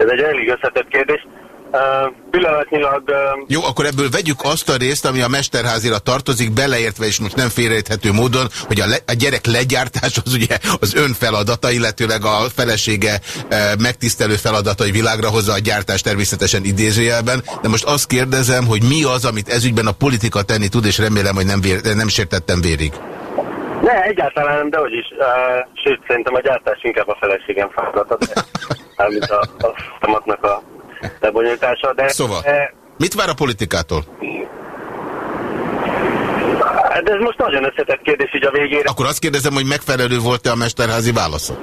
ez egy elég összetett kérdés. Uh, pillanatnyilag... Uh, Jó, akkor ebből vegyük azt a részt, ami a mesterházira tartozik, beleértve és most nem félreérthető módon, hogy a, le, a gyerek legyártás az ugye az ön feladata, illetőleg a felesége uh, megtisztelő feladata, hogy világra hozza a gyártás természetesen idézőjelben, de most azt kérdezem, hogy mi az, amit ezügyben a politika tenni tud, és remélem, hogy nem, vér, nem sértettem vérig. Ne, egyáltalán nem, de hogy is. Uh, sőt, szerintem a gyártás inkább a feleségem feladata, mint a, a folyamatnak a lebonyolítása. De, szóval, e, mit vár a politikától? De ez most nagyon összetett kérdés így a végére. Akkor azt kérdezem, hogy megfelelő volt-e a mesterházi válasza?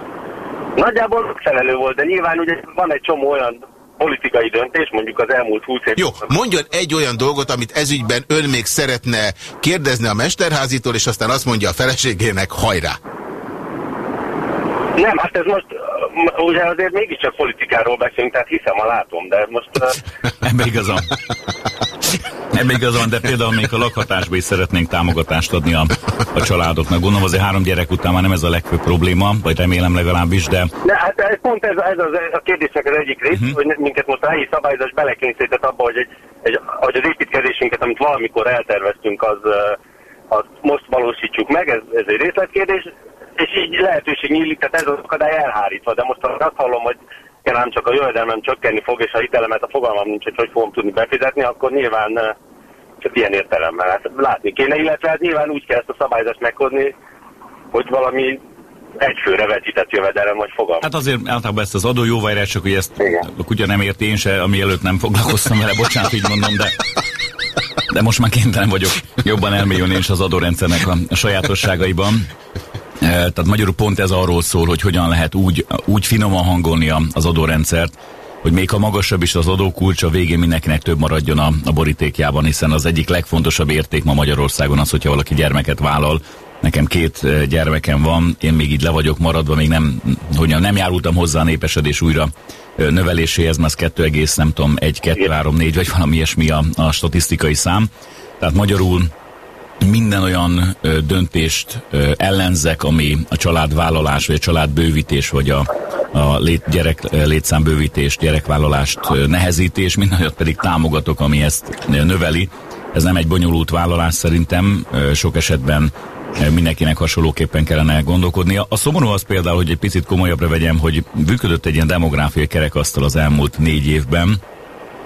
Nagyjából megfelelő volt, de nyilván ugye van egy csomó olyan politikai döntés, mondjuk az elmúlt 20 év. Jó, mondjon egy olyan dolgot, amit ezügyben ön még szeretne kérdezni a Mesterházitól, és aztán azt mondja a feleségének, hajrá! Nem, hát ez most ugye azért mégiscsak politikáról beszélünk, tehát hiszem, a látom, de most... Ebbe igazam. Ebbe igazam, de például még a lakhatásba is szeretnénk támogatást adni a, a családoknak. Gondolom azért három gyerek után már nem ez a legfőbb probléma, vagy remélem legalábbis, de... De hát ez pont ez, ez az, a kérdésnek az egyik rész, uh mhm. -huh. hogy minket most a helyi szabályozás belekényszerített abba, hogy, egy, egy, hogy az építkezésünket, amit valamikor elterveztünk, az, az most valósítsuk meg, ez, ez egy részletkérdés, és így lehetőség nyílik, tehát ez az akadály elhárítva. De most azt hallom, hogy nem csak a jövedelmem csökkenni fog, és a hitelemet a fogalmam nincs, hogy hogy fogom tudni befizetni, akkor nyilván csak ilyen értelemmel hát látni kéne, illetve hát nyilván úgy kell ezt a szabályzást meghozni, hogy valami egyfőre vetített jövedelem, vagy fogalmam. Hát azért általában ezt az adó jóváírás, csak hogy ezt Igen. a kutya nem érti én se, ami előtt nem foglalkoztam vele, bocsánat, így mondom, de de most már kénytelen vagyok jobban elmélyülni is az adórendszernek a sajátosságaiban. Eh, tehát magyarul pont ez arról szól, hogy hogyan lehet úgy, úgy finoman hangolni az adórendszert, hogy még ha magasabb is az adókulcs, a végén mindenkinek több maradjon a, a borítékjában, hiszen az egyik legfontosabb érték ma Magyarországon az, hogyha valaki gyermeket vállal. Nekem két eh, gyermekem van, én még így le vagyok maradva, még nem, hogyan nem járultam hozzá a népesedés újra eh, növeléséhez, mert 2, nem tudom, 1, 2, 3, 4 vagy valami ilyesmi a, a statisztikai szám. Tehát magyarul minden olyan ö, döntést ö, ellenzek, ami a családvállalás, vagy a családbővítés, vagy a, a lét, gyerek, létszámbővítés, gyerekvállalást ö, nehezítés, minden olyat pedig támogatok, ami ezt növeli. Ez nem egy bonyolult vállalás szerintem, ö, sok esetben mindenkinek hasonlóképpen kellene gondolkodnia. A szomorú az például, hogy egy picit komolyabbra vegyem, hogy működött egy ilyen demográfiai kerekasztal az elmúlt négy évben,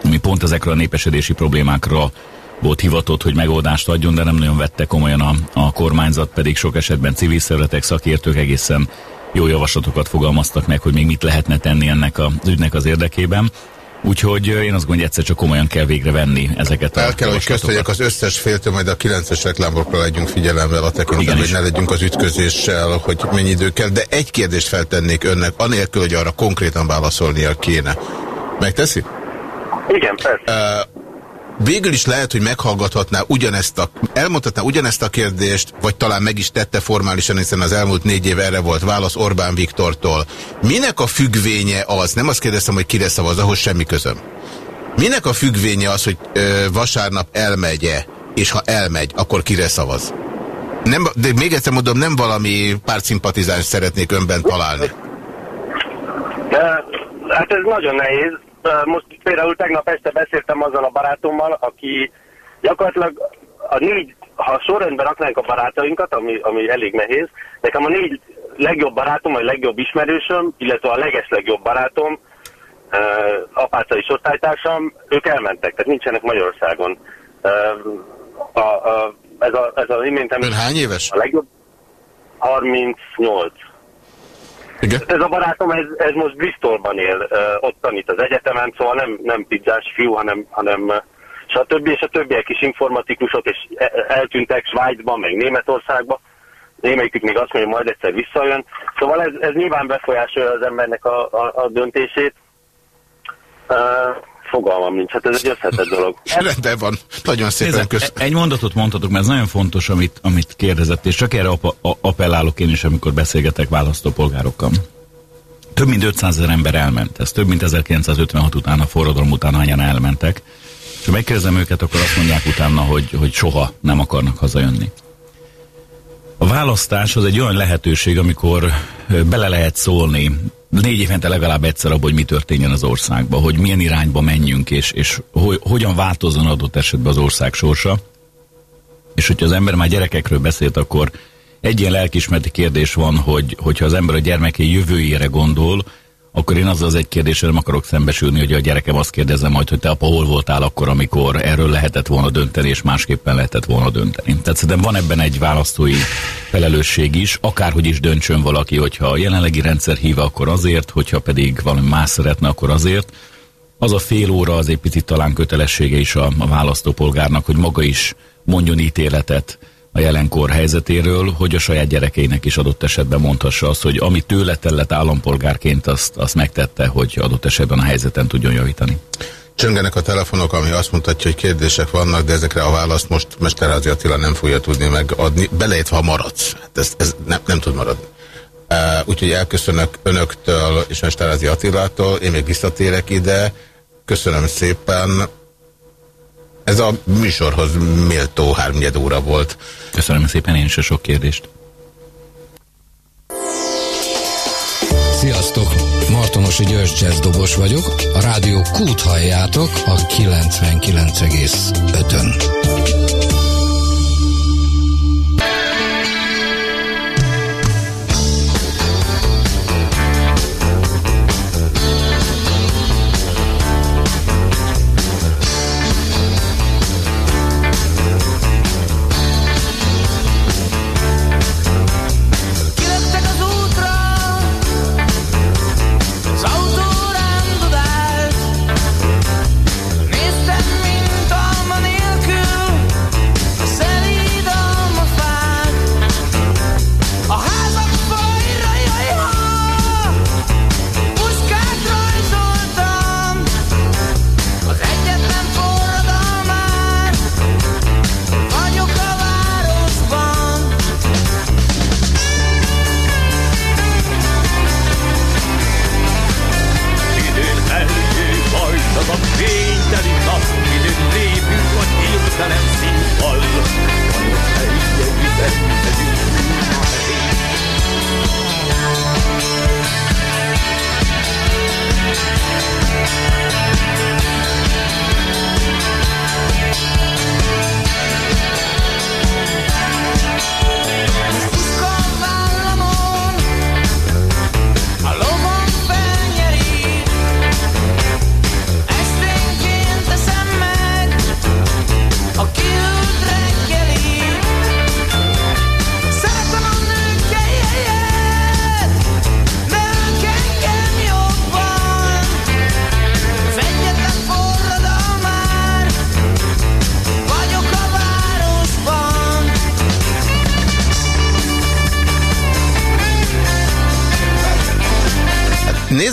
ami pont ezekről a népesedési problémákra volt hivatott, hogy megoldást adjon, de nem nagyon vette komolyan a, a kormányzat, pedig sok esetben civil szervezetek, szakértők egészen jó javaslatokat fogalmaztak meg, hogy még mit lehetne tenni ennek az ügynek az érdekében. Úgyhogy én azt gondolom, hogy egyszer csak komolyan kell végre venni ezeket a El kell, hogy köztegyek az összes féltől, majd a 9-es reklámokra legyünk figyelemmel a tekintetben, hogy ne legyünk az ütközéssel, hogy mennyi idő kell. De egy kérdést feltennék önnek, anélkül, hogy arra konkrétan válaszolnia kéne. Megteszi? Igen, persze. Uh, végül is lehet, hogy meghallgathatná ugyanezt a, elmondhatná ugyanezt a kérdést, vagy talán meg is tette formálisan, hiszen az elmúlt négy év erre volt válasz Orbán Viktortól. Minek a függvénye az, nem azt kérdeztem, hogy kire szavaz, ahhoz semmi közöm. Minek a függvénye az, hogy ö, vasárnap elmegye, és ha elmegy, akkor kire szavaz? Nem, de még egyszer mondom, nem valami pártszimpatizáns szeretnék önben találni. De, hát ez nagyon nehéz. Most például tegnap este beszéltem azzal a barátommal, aki gyakorlatilag a négy, ha sorrendben raknánk a barátainkat, ami, ami elég nehéz, nekem a négy legjobb barátom, vagy legjobb ismerősöm, illetve a legeslegjobb barátom, uh, apácai osztálytársam, ők elmentek, tehát nincsenek Magyarországon. Uh, a, a, ez, a, ez az imént Ön hány éves? A legjobb 38. Igen? Ez a barátom, ez, ez most Bristolban él, ott tanít az egyetemen, szóval nem, nem pizzás fiú, hanem, hanem uh, stb. És a többiek is informatikusok, és eltűntek Svájcban, meg Németországban. Némelyikük még azt mondja, hogy majd egyszer visszajön. Szóval ez, ez nyilván befolyásolja az embernek a, a, a döntését. Uh, fogalmam nincs, hát ez egy összetett dolog. Rendben van. Nagyon szépen köszönöm. Egy mondatot mondhatok, mert ez nagyon fontos, amit, amit kérdezett, és csak erre appellálok én is, amikor beszélgetek választópolgárokkal. Több mint 500 ezer ember elment. Ez több mint 1956 után, a forradalom után hányan elmentek. És ha megkérdezem őket, akkor azt mondják utána, hogy, hogy soha nem akarnak hazajönni. A választás az egy olyan lehetőség, amikor bele lehet szólni négy évente legalább egyszer abban, hogy mi történjen az országban, hogy milyen irányba menjünk, és, és hogy, hogyan változzon adott esetben az ország sorsa. És hogyha az ember már gyerekekről beszélt, akkor egy ilyen lelkismereti kérdés van, hogy hogyha az ember a gyermekei jövőjére gondol, akkor én azzal az egy kérdéssel nem akarok szembesülni, hogy a gyerekem azt kérdezze majd, hogy te apa hol voltál akkor, amikor erről lehetett volna dönteni, és másképpen lehetett volna dönteni. Tehát szerintem van ebben egy választói felelősség is, akárhogy is döntsön valaki, hogyha a jelenlegi rendszer híva, akkor azért, hogyha pedig valami más szeretne, akkor azért. Az a fél óra az egy picit talán kötelessége is a, a választópolgárnak, hogy maga is mondjon ítéletet a jelenkor helyzetéről, hogy a saját gyerekeinek is adott esetben mondhassa azt, hogy ami tőle tellett állampolgárként, azt, azt megtette, hogy adott esetben a helyzeten tudjon javítani. Csöngenek a telefonok, ami azt mutatja, hogy kérdések vannak, de ezekre a választ most Mesterházi Attila nem fogja tudni megadni, beleértve, ha maradsz. Hát ez, ez nem, nem tud maradni. Uh, úgyhogy elköszönök önöktől és Mesterházi Attilától, én még visszatérek ide. Köszönöm szépen. Ez a műsorhoz méltó hármnyed óra volt. Köszönöm szépen én is a sok kérdést. Sziasztok! Martonosi György Jazz dobos vagyok. A rádió Kút halljátok a 99,5-ön.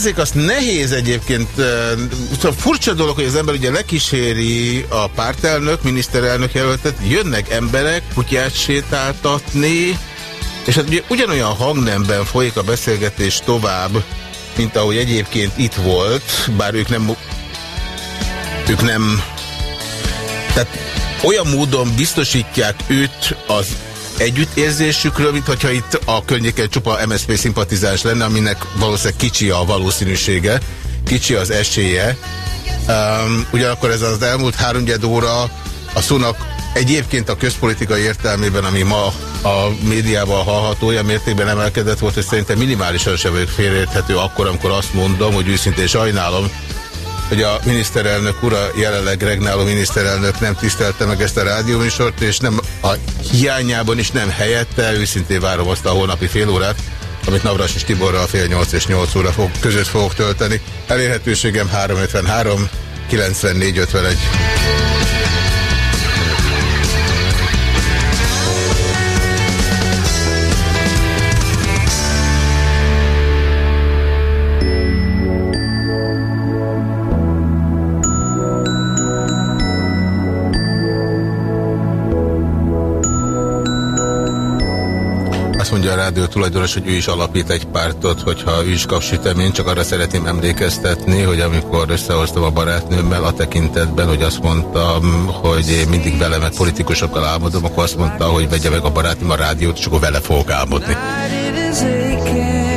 Nézzék, azt nehéz egyébként, szóval furcsa dolog, hogy az ember ugye lekíséri a pártelnök, miniszterelnök jelöltet, jönnek emberek kutyát sétáltatni, és hát ugye ugyanolyan hangnemben folyik a beszélgetés tovább, mint ahogy egyébként itt volt, bár ők nem ők nem tehát olyan módon biztosítják őt az együttérzésükről, mint hogyha itt a környéken csupa MSZP szimpatizáns lenne, aminek valószínűleg kicsi a valószínűsége, kicsi az esélye. Um, ugyanakkor ez az elmúlt három óra a szónak egyébként a közpolitikai értelmében, ami ma a médiában hallható, olyan mértékben emelkedett volt, hogy szerintem minimálisan sem vagyok félreérthető akkor, amikor azt mondom, hogy őszintén sajnálom, hogy a miniszterelnök ura, jelenleg regnáló miniszterelnök nem tisztelte meg ezt a rádióműsort, és nem a hiányában is nem helyette, őszintén várom azt a holnapi fél órát, amit Navras és Tiborral fél nyolc és nyolc óra fog, között fogok tölteni. Elérhetőségem 353 94 51. rádió tulajdonos, hogy ő is alapít egy pártot, hogyha ő is kap süteményt, csak arra szeretném emlékeztetni, hogy amikor összehoztam a barátnőmmel a tekintetben, hogy azt mondtam, hogy én mindig vele meg politikusokkal álmodom, akkor azt mondta, hogy vegye meg a barátnőm a rádiót, és akkor vele fogok álmodni.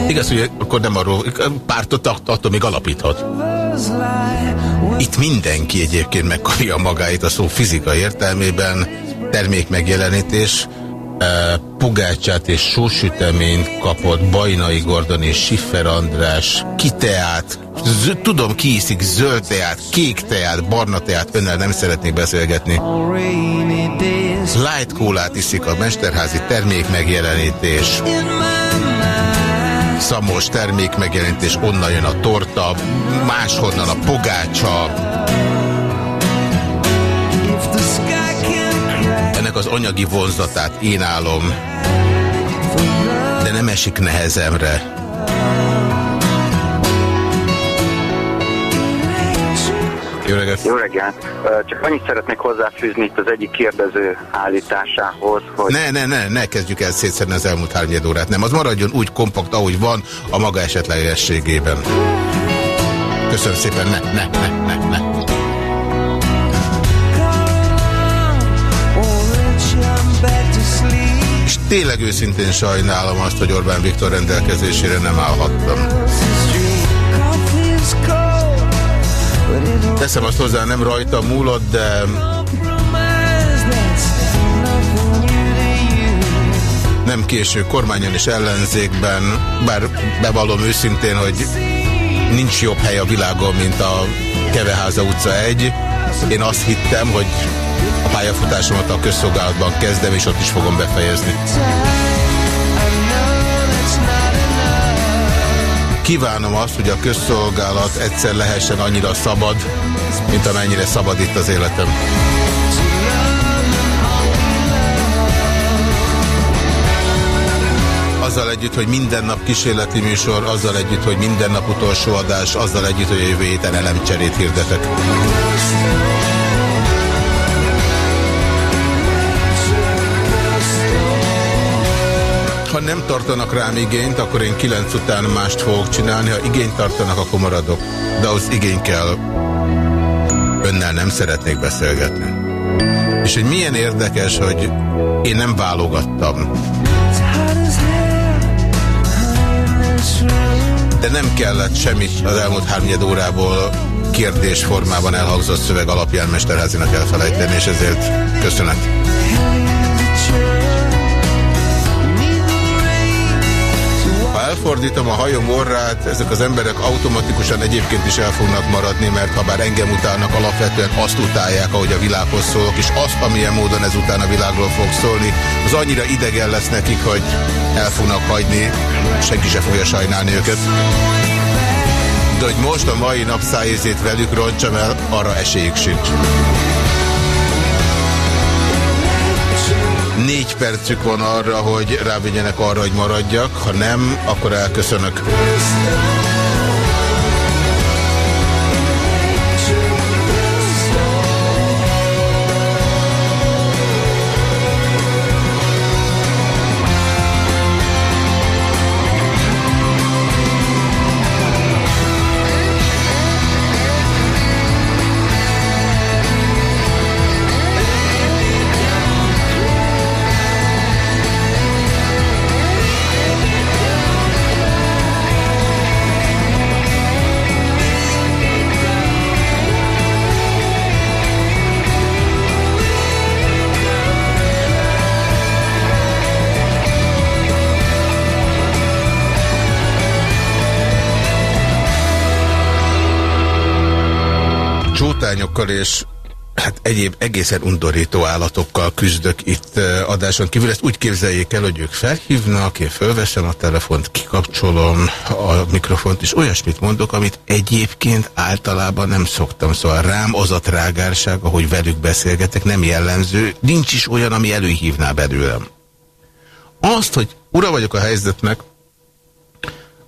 Igaz, hogy akkor nem arról, pártot attól még alapíthat. Itt mindenki egyébként megkapja magáit a szó fizikai értelmében, termék megjelenítés, pogácsát és sósüteményt kapott Bajnai Gordon és Siffer András, kiteát, tudom ki iszik. Zöld teát, kék teát, barna teát, önnel nem szeretnék beszélgetni. Light kólát iszik a mesterházi termék megjelenítés. Szamos termék megjelenítés, onnan jön a torta, máshonnan a pogácsa, ennek az anyagi vonzatát én állom, de nem esik nehezemre. Jó reggelt! Jó reggelt! Csak annyit szeretnék hozzáfűzni itt az egyik kérdező állításához, hogy... Ne, ne, ne, ne kezdjük el szétszerni az elmúlt három órát, nem. Az maradjon úgy kompakt, ahogy van, a maga esetlegességében. Köszönöm szépen, ne, ne, ne, ne, ne. Tényleg őszintén sajnálom azt, hogy Orbán Viktor rendelkezésére nem állhattam. Teszem azt hozzá, nem rajta múlott, de... Nem késő kormányon és ellenzékben, bár bevallom őszintén, hogy nincs jobb hely a világon, mint a Keveháza utca 1. Én azt hittem, hogy pályafutásomat a közszolgálatban kezdem, és ott is fogom befejezni. Kívánom azt, hogy a közszolgálat egyszer lehessen annyira szabad, mint amennyire szabad itt az életem. azzal együtt, hogy minden nap kísérleti műsor, azzal együtt, hogy minden nap utolsó adás, azzal együtt, hogy a jövő héten elemcserét hirdetek. Nem tartanak rám igényt, akkor én kilenc után mást fogok csinálni. Ha igényt tartanak, akkor maradok. De az igény kell. Önnel nem szeretnék beszélgetni. És hogy milyen érdekes, hogy én nem válogattam. De nem kellett semmit az elmúlt háromnyed órából kérdés formában elhangzott szöveg alapján Mesterházinak elfelejteni, és ezért köszönet. Elfordítom a hajom orrát, ezek az emberek automatikusan egyébként is el fognak maradni, mert ha bár engem utálnak, alapvetően azt utálják, ahogy a világhoz szólok, és azt, amilyen módon ezután a világról fog szólni, az annyira idegen lesz nekik, hogy el fognak hagyni, senki se fogja sajnálni őket. De hogy most a mai nap szájézét velük roncsam el, arra esélyük sincs. Négy percük van arra, hogy rávigyenek arra, hogy maradjak. Ha nem, akkor elköszönök. Csótányokkal és hát egyéb egészen undorító állatokkal küzdök itt adáson kívül. Ezt úgy képzeljék el, hogy ők felhívnak, én fölveszem a telefont, kikapcsolom a mikrofont, és olyasmit mondok, amit egyébként általában nem szoktam. Szóval rám az a trágárság, ahogy velük beszélgetek, nem jellemző. Nincs is olyan, ami előhívná belőlem. Azt, hogy ura vagyok a helyzetnek,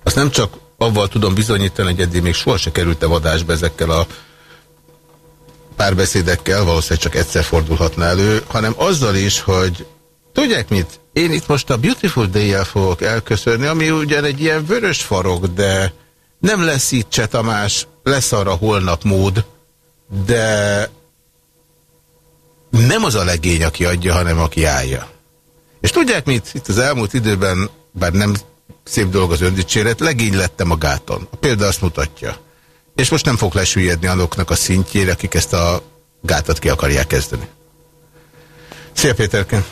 azt nem csak avval tudom bizonyítani, hogy eddig még soha se került-e vadásba ezekkel a párbeszédekkel, valószínűleg csak egyszer fordulhatna elő, hanem azzal is, hogy tudják mit? Én itt most a Beautiful Day-jel fogok elköszönni, ami ugyan egy ilyen vörös farok, de nem lesz itt Cseh Tamás, lesz arra holnap mód, de nem az a legény, aki adja, hanem aki állja. És tudják mit? Itt az elmúlt időben, bár nem szép dolog az öndicséret, legény lettem a gáton. A példa azt mutatja. És most nem fog lesüllyedni azoknak a szintjére, akik ezt a gátat ki akarják kezdeni. Szia Péterke!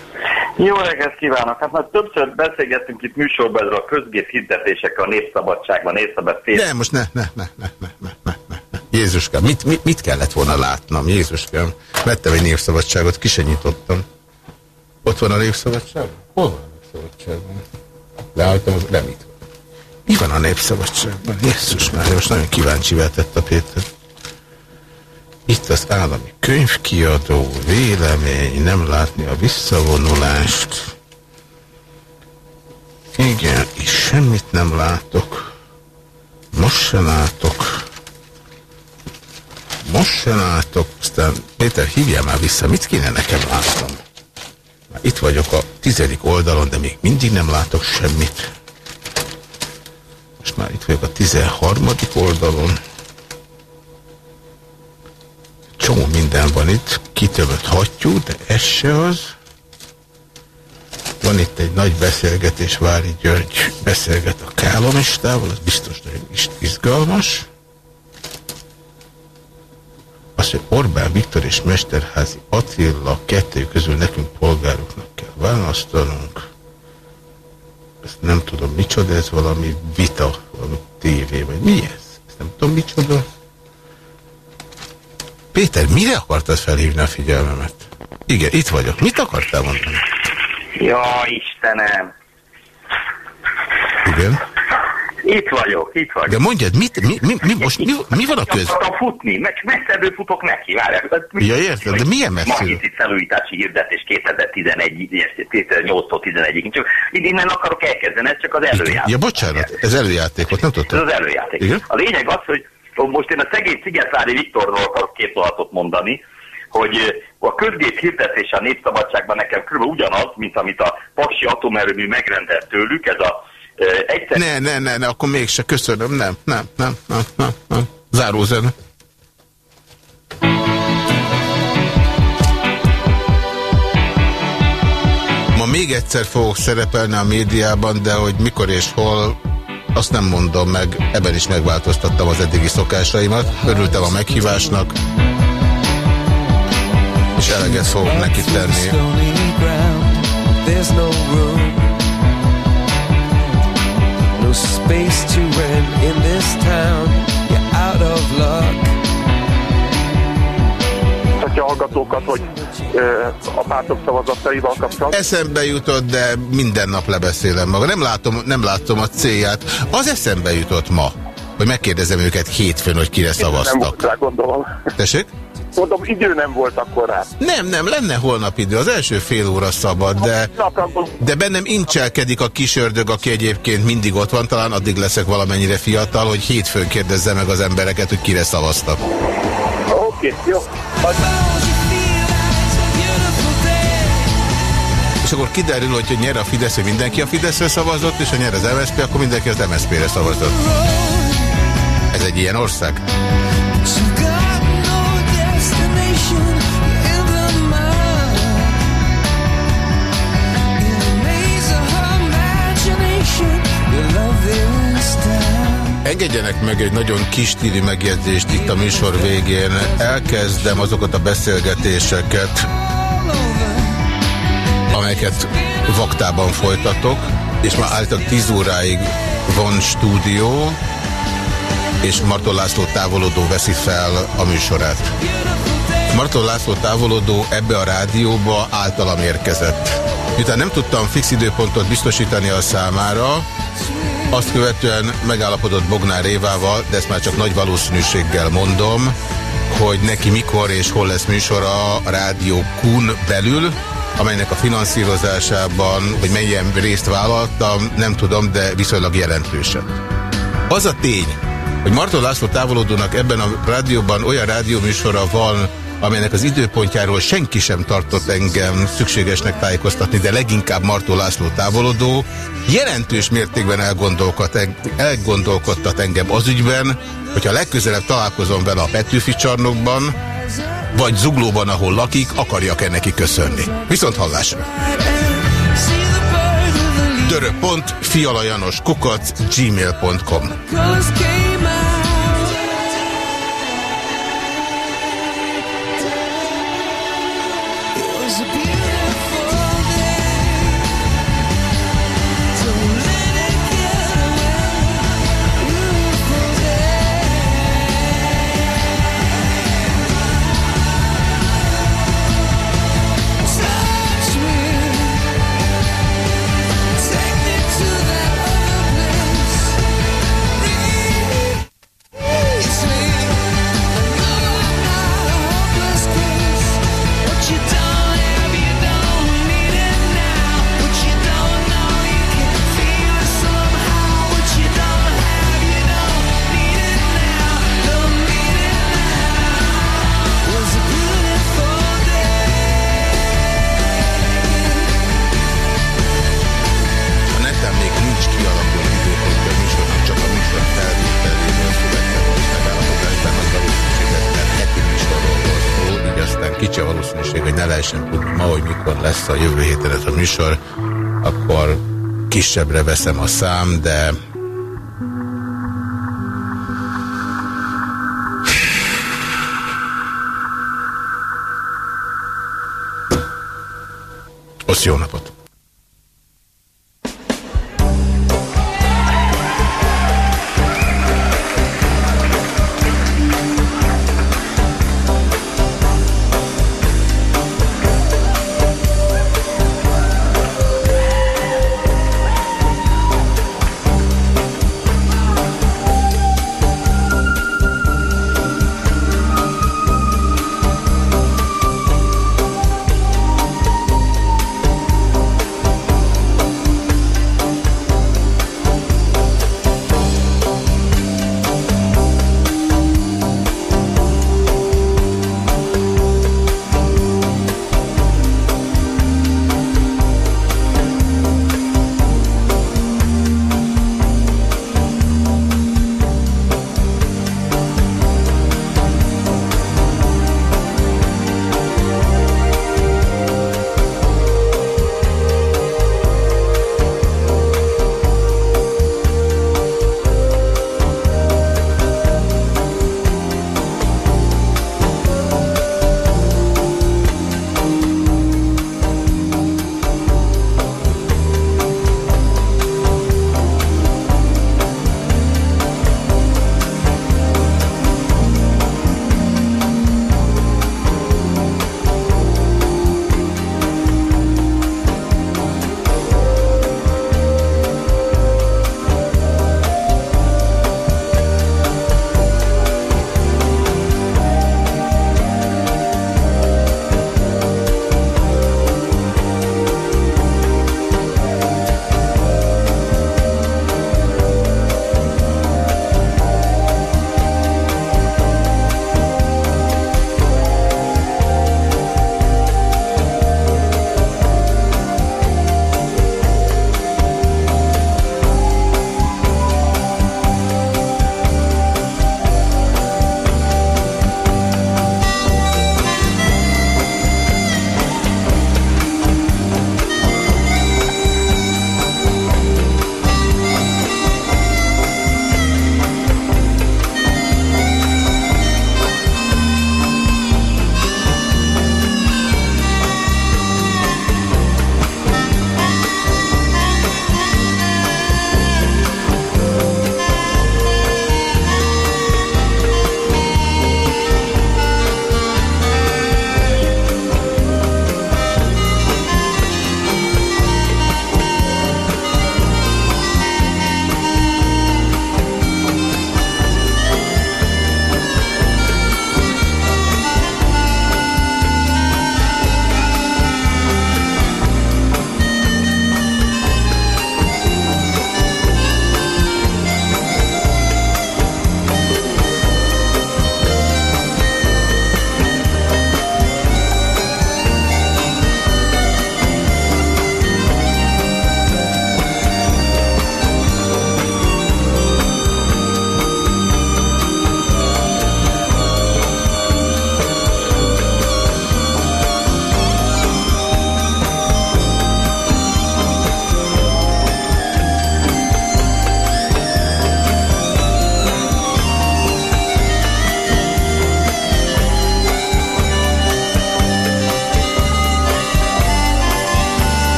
Jó reggelt kívánok! Hát már többször beszélgettünk itt műsorban a közgép hirdetésekkel, a népszabadságban, népszabad fél. De most ne, ne, ne, ne, ne, ne, ne, ne. Jézuskám, mit, mit, mit kellett volna látnom? Jézuskám, vettem egy népszabadságot, ki se nyitottam. Ott van a népszabadság? Hol van a népszabadság? Leálltam, az nem itt mi van a népszabadságban? Jézus már, most nagyon kíváncsi vetett a Péter. Itt az állami könyvkiadó, vélemény, nem látni a visszavonulást. Igen, és semmit nem látok. Most se látok. Most se látok. Aztán Péter, hívja már vissza, mit kéne nekem látnom? Itt vagyok a tizedik oldalon, de még mindig nem látok semmit. Most már itt vagyok a 13. oldalon. Csomó minden van itt, kitövött hattyú, de ez se az. Van itt egy nagy beszélgetés, Vári György beszélget a Kálomistával, az biztos nagyon is izgalmas. Az, hogy Orbán Viktor és Mesterházi Attila kettő közül nekünk polgároknak kell választanunk. Ezt nem tudom, micsoda, ez valami vita, valami tévé, vagy mi ez? Ezt nem tudom, micsoda. Péter, mire akartad felhívni a figyelmemet? Igen, itt vagyok. Mit akartál mondani? Ja, Istenem! Igen? Itt vagyok, itt vagyok. De mondjad, mit, mi, mi, mi, most, mi, mi van a köz? Akartam futni, meg messzebből futok neki, várjál. Ja, érted, de milyen messzebből? Magicit felújítási hirdetés 2011, 2008-tól 11-ig. Csak innen akarok elkezdeni, ez csak az előjáték. Ja, bocsánat, ez előjátékot, nem tudtam. Ez az előjáték. Igen? A lényeg az, hogy most én a szegény Szigetvári Viktorról akarok két dolgot mondani, hogy a közgép hirdetése a népszabadságban nekem kb. ugyanaz, mint amit a Pasi atomerőmű megrendelt tőlük, ez a egyszer... Ne, ne, ne, ne, akkor mégse, köszönöm, nem, nem, nem, nem, nem, nem. Zárózene. Ma még egyszer fogok szerepelni a médiában, de hogy mikor és hol, azt nem mondom meg, ebben is megváltoztattam az eddigi szokásaimat. Örültem a meghívásnak, és eleget fogok neki tenni. Space to rent in this town. You're out of luck. a hallgatókat, hogy a pártok szavazataival kapcsolatban. Eszembe jutott, de minden nap lebeszélem maga. Nem látom, nem látom a célját. Az eszembe jutott ma, hogy megkérdezem őket hétfőn, hogy kire szavaztak. Nem rá, gondolom. Tessék? Mondom, idő nem volt akkor rá. Nem, nem, lenne holnap idő. Az első fél óra szabad, de, de bennem incselkedik a kisördög, aki egyébként mindig ott van. Talán addig leszek valamennyire fiatal, hogy hétfőn kérdezze meg az embereket, hogy kire szavaztak. Oké, okay, jó. És akkor kiderül, hogy nyer a Fidesz, hogy mindenki a Fideszre szavazott, és ha nyer az MSZP, akkor mindenki az MSZP-re szavazott. Ez egy ilyen ország. Engedjenek meg egy nagyon kis stíli megjegyzést itt a műsor végén. Elkezdem azokat a beszélgetéseket, amelyeket vaktában folytatok, és már álltak 10 óráig van stúdió, és Marton László távolodó veszi fel a műsorát. Marton László távolodó ebbe a rádióba általam érkezett. Miután nem tudtam fix időpontot biztosítani a számára, azt követően megállapodott Bognár Évával, de ezt már csak nagy valószínűséggel mondom, hogy neki mikor és hol lesz műsora a Rádió Kun belül, amelynek a finanszírozásában, hogy melyen részt vállaltam, nem tudom, de viszonylag jelentősen. Az a tény, hogy Marton László távolodónak ebben a rádióban olyan rádióműsora van, amelynek az időpontjáról senki sem tartott engem szükségesnek tájékoztatni, de leginkább Martó László távolodó, jelentős mértékben elgondolkodtat engem az ügyben, hogyha legközelebb találkozom vele a Petőfi csarnokban, vagy Zuglóban, ahol lakik, akarjak-e neki köszönni. Viszont hallásra! Dörö.fialajanos kukac gmail.com műsor, akkor kisebbre veszem a szám, de Osz jó napot!